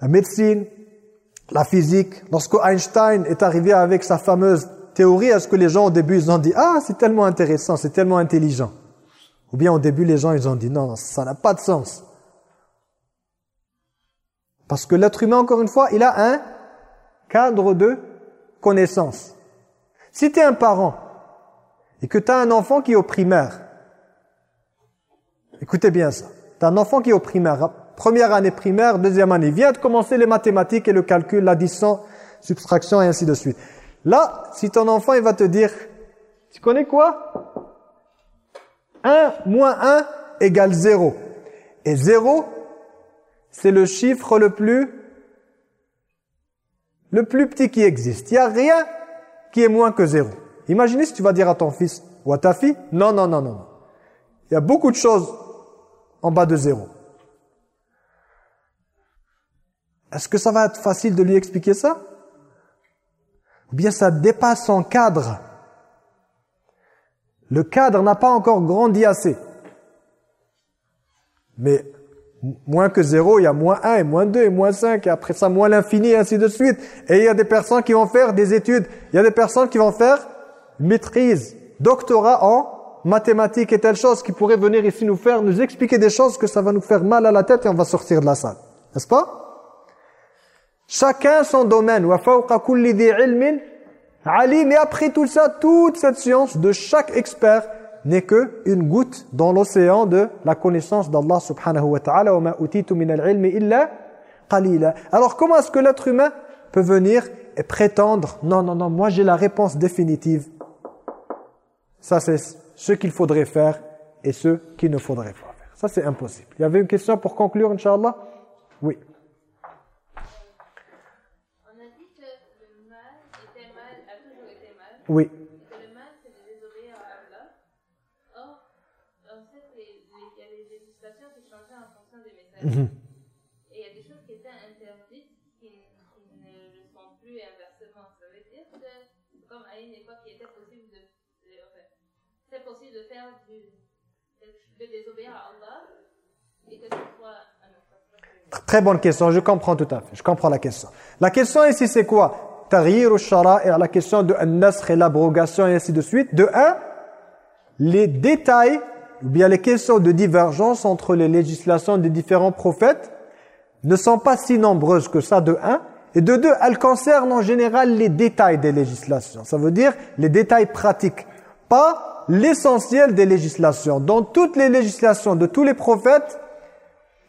[SPEAKER 1] la médecine, la physique. Lorsque Einstein est arrivé avec sa fameuse théorie, est-ce que les gens au début ils ont dit « Ah, c'est tellement intéressant, c'est tellement intelligent ». Ou bien au début les gens ils ont dit « Non, ça n'a pas de sens ». Parce que l'être humain, encore une fois, il a un cadre de connaissance. Si tu es un parent et que tu as un enfant qui est au primaire, écoutez bien ça, tu as un enfant qui est au primaire, première année primaire, deuxième année, vient de commencer les mathématiques et le calcul, l'addition, subtraction et ainsi de suite. Là, si ton enfant il va te dire, tu connais quoi? 1 moins 1 égale 0. Et 0, c'est le chiffre le plus le plus petit qui existe. Il n'y a rien qui est moins que 0. Imaginez si tu vas dire à ton fils ou à ta fille, non, non, non, non. Il y a beaucoup de choses en bas de 0. Est-ce que ça va être facile de lui expliquer ça? Ou bien ça dépasse son cadre? Le cadre n'a pas encore grandi assez. Mais moins que zéro, il y a moins 1 et moins 2 et moins 5 et après ça moins l'infini et ainsi de suite. Et il y a des personnes qui vont faire des études, il y a des personnes qui vont faire maîtrise, doctorat en mathématiques et telle chose qui pourraient venir ici nous faire, nous expliquer des choses que ça va nous faire mal à la tête et on va sortir de la salle. N'est-ce pas? Chacun son domaine. Et après tout ça, toute cette science de chaque expert n'est que une goutte dans l'océan de la connaissance d'Allah subhanahu wa ta'ala. Alors comment est-ce que l'être humain peut venir et prétendre « Non, non, non, moi j'ai la réponse définitive. » Ça c'est ce qu'il faudrait faire et ce qu'il ne faudrait pas faire. Ça c'est impossible. Il y avait une question pour conclure, Inch'Allah? Oui. Oui.
[SPEAKER 4] Que le mal, c'est de désobéir à Allah. Or, en fait, les, les, il y a les législations qui changeaient en fonction des messages.
[SPEAKER 1] Mhm.
[SPEAKER 4] Et il y a des choses qui étaient interdites qui, qui ne le sont plus et inversement. Ça veut dire que, comme à une époque, il était possible de, de enfin, c'est possible de faire du, de désobéir à Allah et que ce soit un autre.
[SPEAKER 1] Très bonne question, je comprends tout à fait. Je comprends la question. La question ici, c'est quoi? Tahir à la question de nasr et l'abrogation et ainsi de suite. De un, les détails ou bien les questions de divergence entre les législations des différents prophètes ne sont pas si nombreuses que ça de un. Et de deux, elles concernent en général les détails des législations. Ça veut dire les détails pratiques, pas l'essentiel des législations. Dans toutes les législations de tous les prophètes,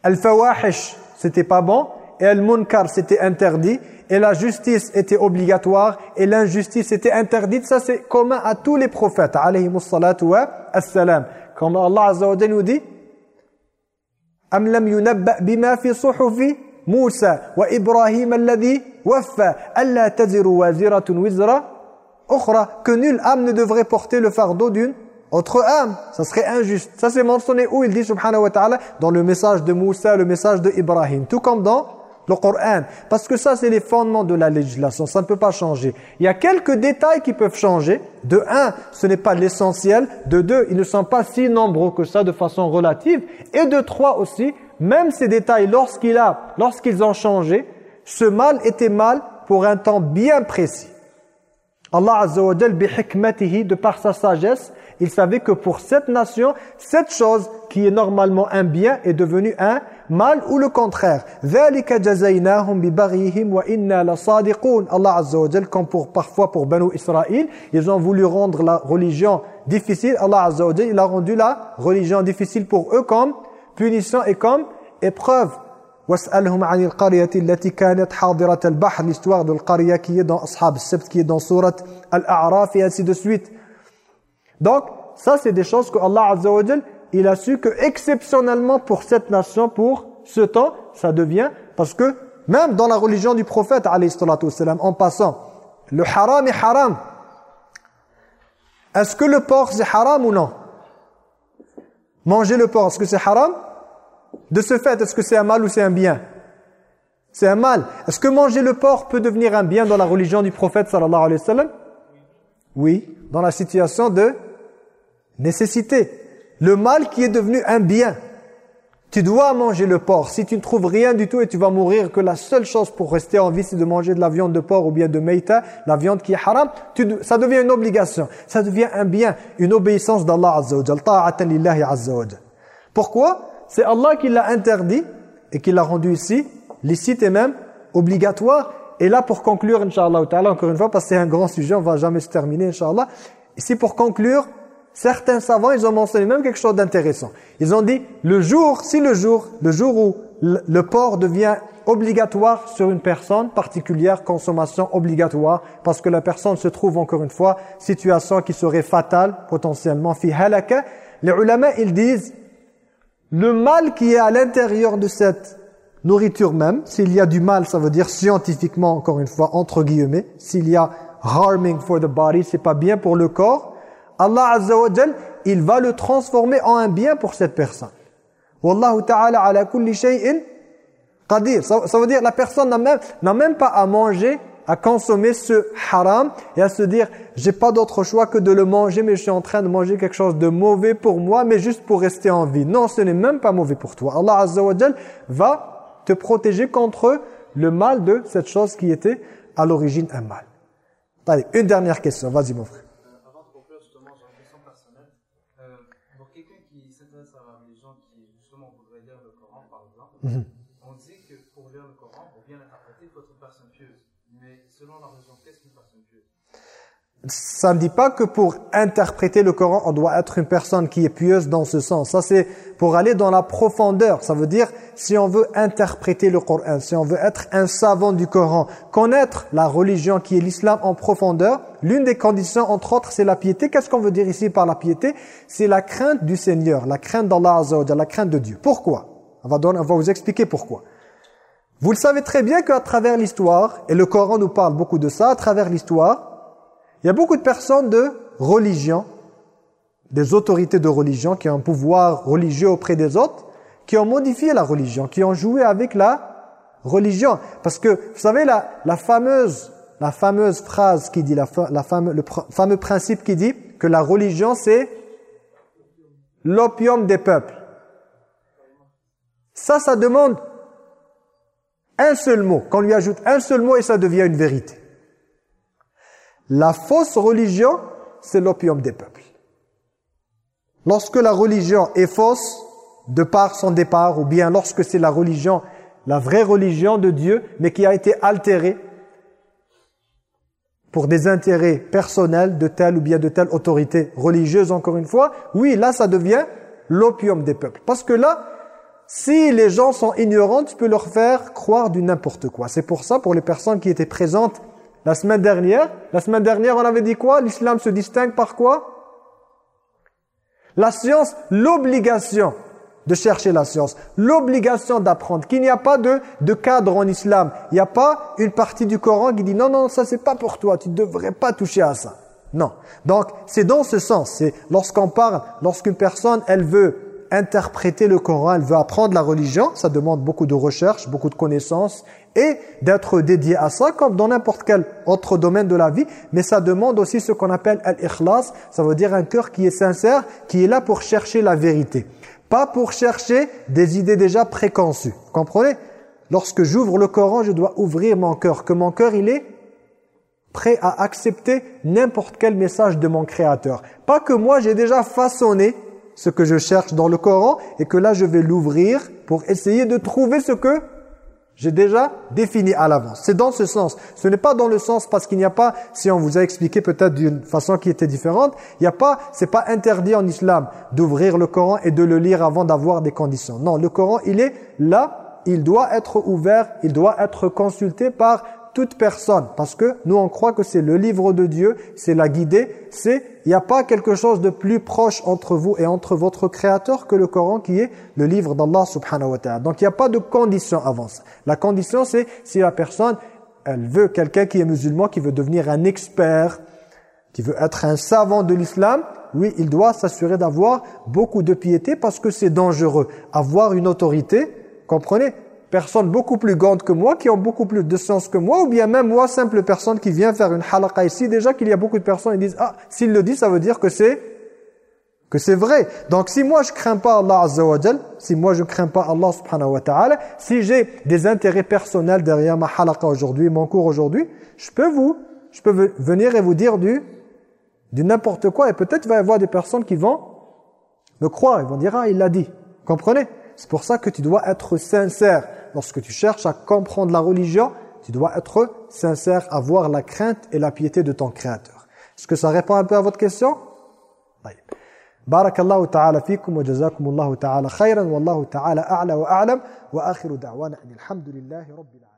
[SPEAKER 1] al-fawahish, c'était pas bon, et al-munkar, c'était interdit, et la justice était obligatoire et l'injustice était interdite. Ça, c'est commun à tous les prophètes, alayhimus salatu wa assalam. Comme Allah Azza nous dit, « Amlam yunabba bima fi suhufi Musa wa Ibrahim alladhi waffa alla taziru waziratun wizra » Que nulle âme ne devrait porter le fardeau d'une autre âme. Ça serait injuste. Ça, c'est mentionné où? Il dit, subhanahu wa ta'ala, dans le message de Moussa, le message de Ibrahim. Tout comme dans le Coran. Parce que ça, c'est les fondements de la législation. Ça ne peut pas changer. Il y a quelques détails qui peuvent changer. De un, ce n'est pas l'essentiel. De deux, ils ne sont pas si nombreux que ça de façon relative. Et de trois aussi, même ces détails, lorsqu'ils ont changé, ce mal était mal pour un temps bien précis. Allah Azza wa de par sa sagesse, il savait que pour cette nation, cette chose qui est normalement un bien est devenue un mal ou le contraire. ذَلِكَ جَزَيْنَاهُمْ بِبَغْيِهِمْ وَإِنَّا لَصَادِقُونَ Allah Azza wa Jal, comme pour, parfois pour Banu Israël, ils ont voulu rendre la religion difficile. Allah Azza wa Jal, il a rendu la religion difficile pour eux comme punition et comme épreuve. وَاسْأَلْهُمْ عَنِ الْقَرْيَةِ الَّتِي كَانَتْ حَاضِرَةَ الْبَحْرِ L'histoire de l'Qariya qui est dans Ashab al-Sabt, qui est dans Surat Al-A'raf et ainsi de suite. Donc, ça c'est des choses que Allah Azza wa Jal, il a su que exceptionnellement pour cette nation, pour ce temps, ça devient, parce que même dans la religion du prophète, en passant, le haram est haram. Est-ce que le porc c'est haram ou non? Manger le porc, est-ce que c'est haram? De ce fait, est-ce que c'est un mal ou c'est un bien? C'est un mal. Est-ce que manger le porc peut devenir un bien dans la religion du prophète sallallahu alayhi wa sallam? Oui, dans la situation de nécessité. Le mal qui est devenu un bien. Tu dois manger le porc. Si tu ne trouves rien du tout et tu vas mourir, que la seule chose pour rester en vie, c'est de manger de la viande de porc ou bien de meita, la viande qui est haram, ça devient une obligation. Ça devient un bien, une obéissance d'Allah Azza wa. Pourquoi? C'est Allah qui l'a interdit et qui l'a rendu ici, licite et même obligatoire. Et là, pour conclure, Inch'Allah, encore une fois, parce que c'est un grand sujet, on va jamais se terminer, Inch'Allah. Ici, pour conclure, certains savants, ils ont mentionné même quelque chose d'intéressant. Ils ont dit, le jour, si le jour, le jour où le, porc devient obligatoire sur une personne particulière, consommation obligatoire, parce que la personne se trouve, encore une fois, situation qui serait fatale, potentiellement, fi halaka, les ulama, ils disent, le mal qui est à l'intérieur de cette nourriture même, s'il y a du mal, ça veut dire scientifiquement, encore une fois, entre guillemets, s'il y a harming for the body, c'est pas bien pour le corps, Allah Azza wa il va le transformer en un bien pour cette personne. Wallahu ta'ala ala kulli shay'in qadir. Ça, veut dire la personne n'a même, pas à manger, à consommer ce haram et à se dire j'ai pas d'autre choix que de le manger mais je suis en train de manger quelque chose de mauvais pour moi mais juste pour rester en vie. Non, ce n'est même pas mauvais pour toi. Allah Azza wa va te protéger contre le mal de cette chose qui était à l'origine un mal. Allez, une dernière question. Vas-y mon frère.
[SPEAKER 3] Euh, avant de conclure, justement, j'ai une question personnelle. Euh, pour quelqu'un qui s'intéresse à la religion, qui justement voudrait lire le Coran,
[SPEAKER 1] Mhm.
[SPEAKER 3] on dit que pour lire le Coran, pour bien l'interpréter, il faut être une personne pieuse. Mais selon la religion, qu'est-ce qu'une personne pieuse?
[SPEAKER 1] Ça ne dit pas que pour interpréter le Coran, on doit être une personne qui est pieuse dans ce sens. Ça, c'est pour aller dans la profondeur. Ça veut dire, si on veut interpréter le Coran, si on veut être un savant du Coran, connaître la religion qui est l'islam en profondeur, l'une des conditions, entre autres, c'est la piété. Qu'est-ce qu'on veut dire ici par la piété? C'est la crainte du Seigneur, la crainte d'Allah Azza la crainte de Dieu. Pourquoi? On va, donner, on va vous expliquer pourquoi. Vous le savez très bien qu'à travers l'histoire, et le Coran nous parle beaucoup de ça, à travers l'histoire, il y a beaucoup de personnes de religion, des autorités de religion qui ont un pouvoir religieux auprès des autres, qui ont modifié la religion, qui ont joué avec la religion. Parce que, vous savez, la, la fameuse la fameuse phrase qui dit, la, le fameux principe qui dit que la religion c'est l'opium des peuples. Ça, ça demande un seul mot. Qu'on lui ajoute un seul mot et ça devient une vérité. La fausse religion, c'est l'opium des peuples. Lorsque la religion est fausse, de par son départ, ou bien lorsque c'est la religion, la vraie religion de Dieu, mais qui a été altérée pour des intérêts personnels de telle ou bien de telle autorité religieuse, encore une fois, oui, là, ça devient l'opium des peuples. Parce que là, si les gens sont ignorants, tu peux leur faire croire du n'importe quoi. C'est pour ça, pour les personnes qui étaient présentes la semaine dernière, la semaine dernière, on avait dit quoi? L'islam se distingue par quoi? La science, l'obligation de chercher la science, l'obligation d'apprendre, qu'il n'y a pas de, de cadre en islam. Il n'y a pas une partie du Coran qui dit non, non, ça c'est pas pour toi, tu ne devrais pas toucher à ça. Non. Donc, c'est dans ce sens. C'est lorsqu'on parle, lorsqu'une personne, elle veut interpréter le Coran, elle veut apprendre la religion, ça demande beaucoup de recherche, beaucoup de connaissances et d'être dédié à ça comme dans n'importe quel autre domaine de la vie, mais ça demande aussi ce qu'on appelle al-ikhlas, ça veut dire un cœur qui est sincère, qui est là pour chercher la vérité. Pas pour chercher des idées déjà préconçues. Vous comprenez? Lorsque j'ouvre le Coran, je dois ouvrir mon cœur, que mon cœur il est prêt à accepter n'importe quel message de mon Créateur. Pas que moi j'ai déjà façonné ce que je cherche dans le Coran et que là je vais l'ouvrir pour essayer de trouver ce que j'ai déjà défini à l'avance. C'est dans ce sens. Ce n'est pas dans le sens parce qu'il n'y a pas, si on vous a expliqué peut-être d'une façon qui était différente, il n'y a pas, c'est pas interdit en islam d'ouvrir le Coran et de le lire avant d'avoir des conditions. Non, le Coran, il est là, il doit être ouvert, il doit être consulté par toute personne. Parce que nous, on croit que c'est le livre de Dieu, c'est la guidée, c'est il n'y a pas quelque chose de plus proche entre vous et entre votre Créateur que le Coran qui est le livre d'Allah subhanahu wa ta'ala. Donc il n'y a pas de condition avant. La condition c'est si la personne, elle veut quelqu'un qui est musulman, qui veut devenir un expert, qui veut être un savant de l'islam, oui, il doit s'assurer d'avoir beaucoup de piété parce que c'est dangereux. Avoir une autorité, comprenez personnes beaucoup plus grandes que moi, qui ont beaucoup plus de sens que moi, ou bien même moi, simple personne qui vient faire une halaqa ici, déjà qu'il y a beaucoup de personnes qui disent « Ah, s'il le dit, ça veut dire que c'est que c'est vrai. Donc si moi je crains pas Allah Azza si moi je crains pas Allah subhanahu wa ta'ala, si j'ai des intérêts personnels derrière ma halaqa aujourd'hui, mon cours aujourd'hui, je peux vous, je peux venir et vous dire du, du n'importe quoi. Et peut-être va y avoir des personnes qui vont me croire, ils vont dire « Ah, il l'a dit ». Comprenez? C'est pour ça que tu dois être sincère lorsque tu cherches à comprendre la religion, tu dois être sincère, avoir la crainte et la piété de ton Créateur. Est-ce que ça répond un peu à votre question بارك الله تعالى فيكم وجزاكم الله تعالى خيرا والله تعالى أعلى وأعلم وآخر دعوانا أن الحمد لله رب العالمين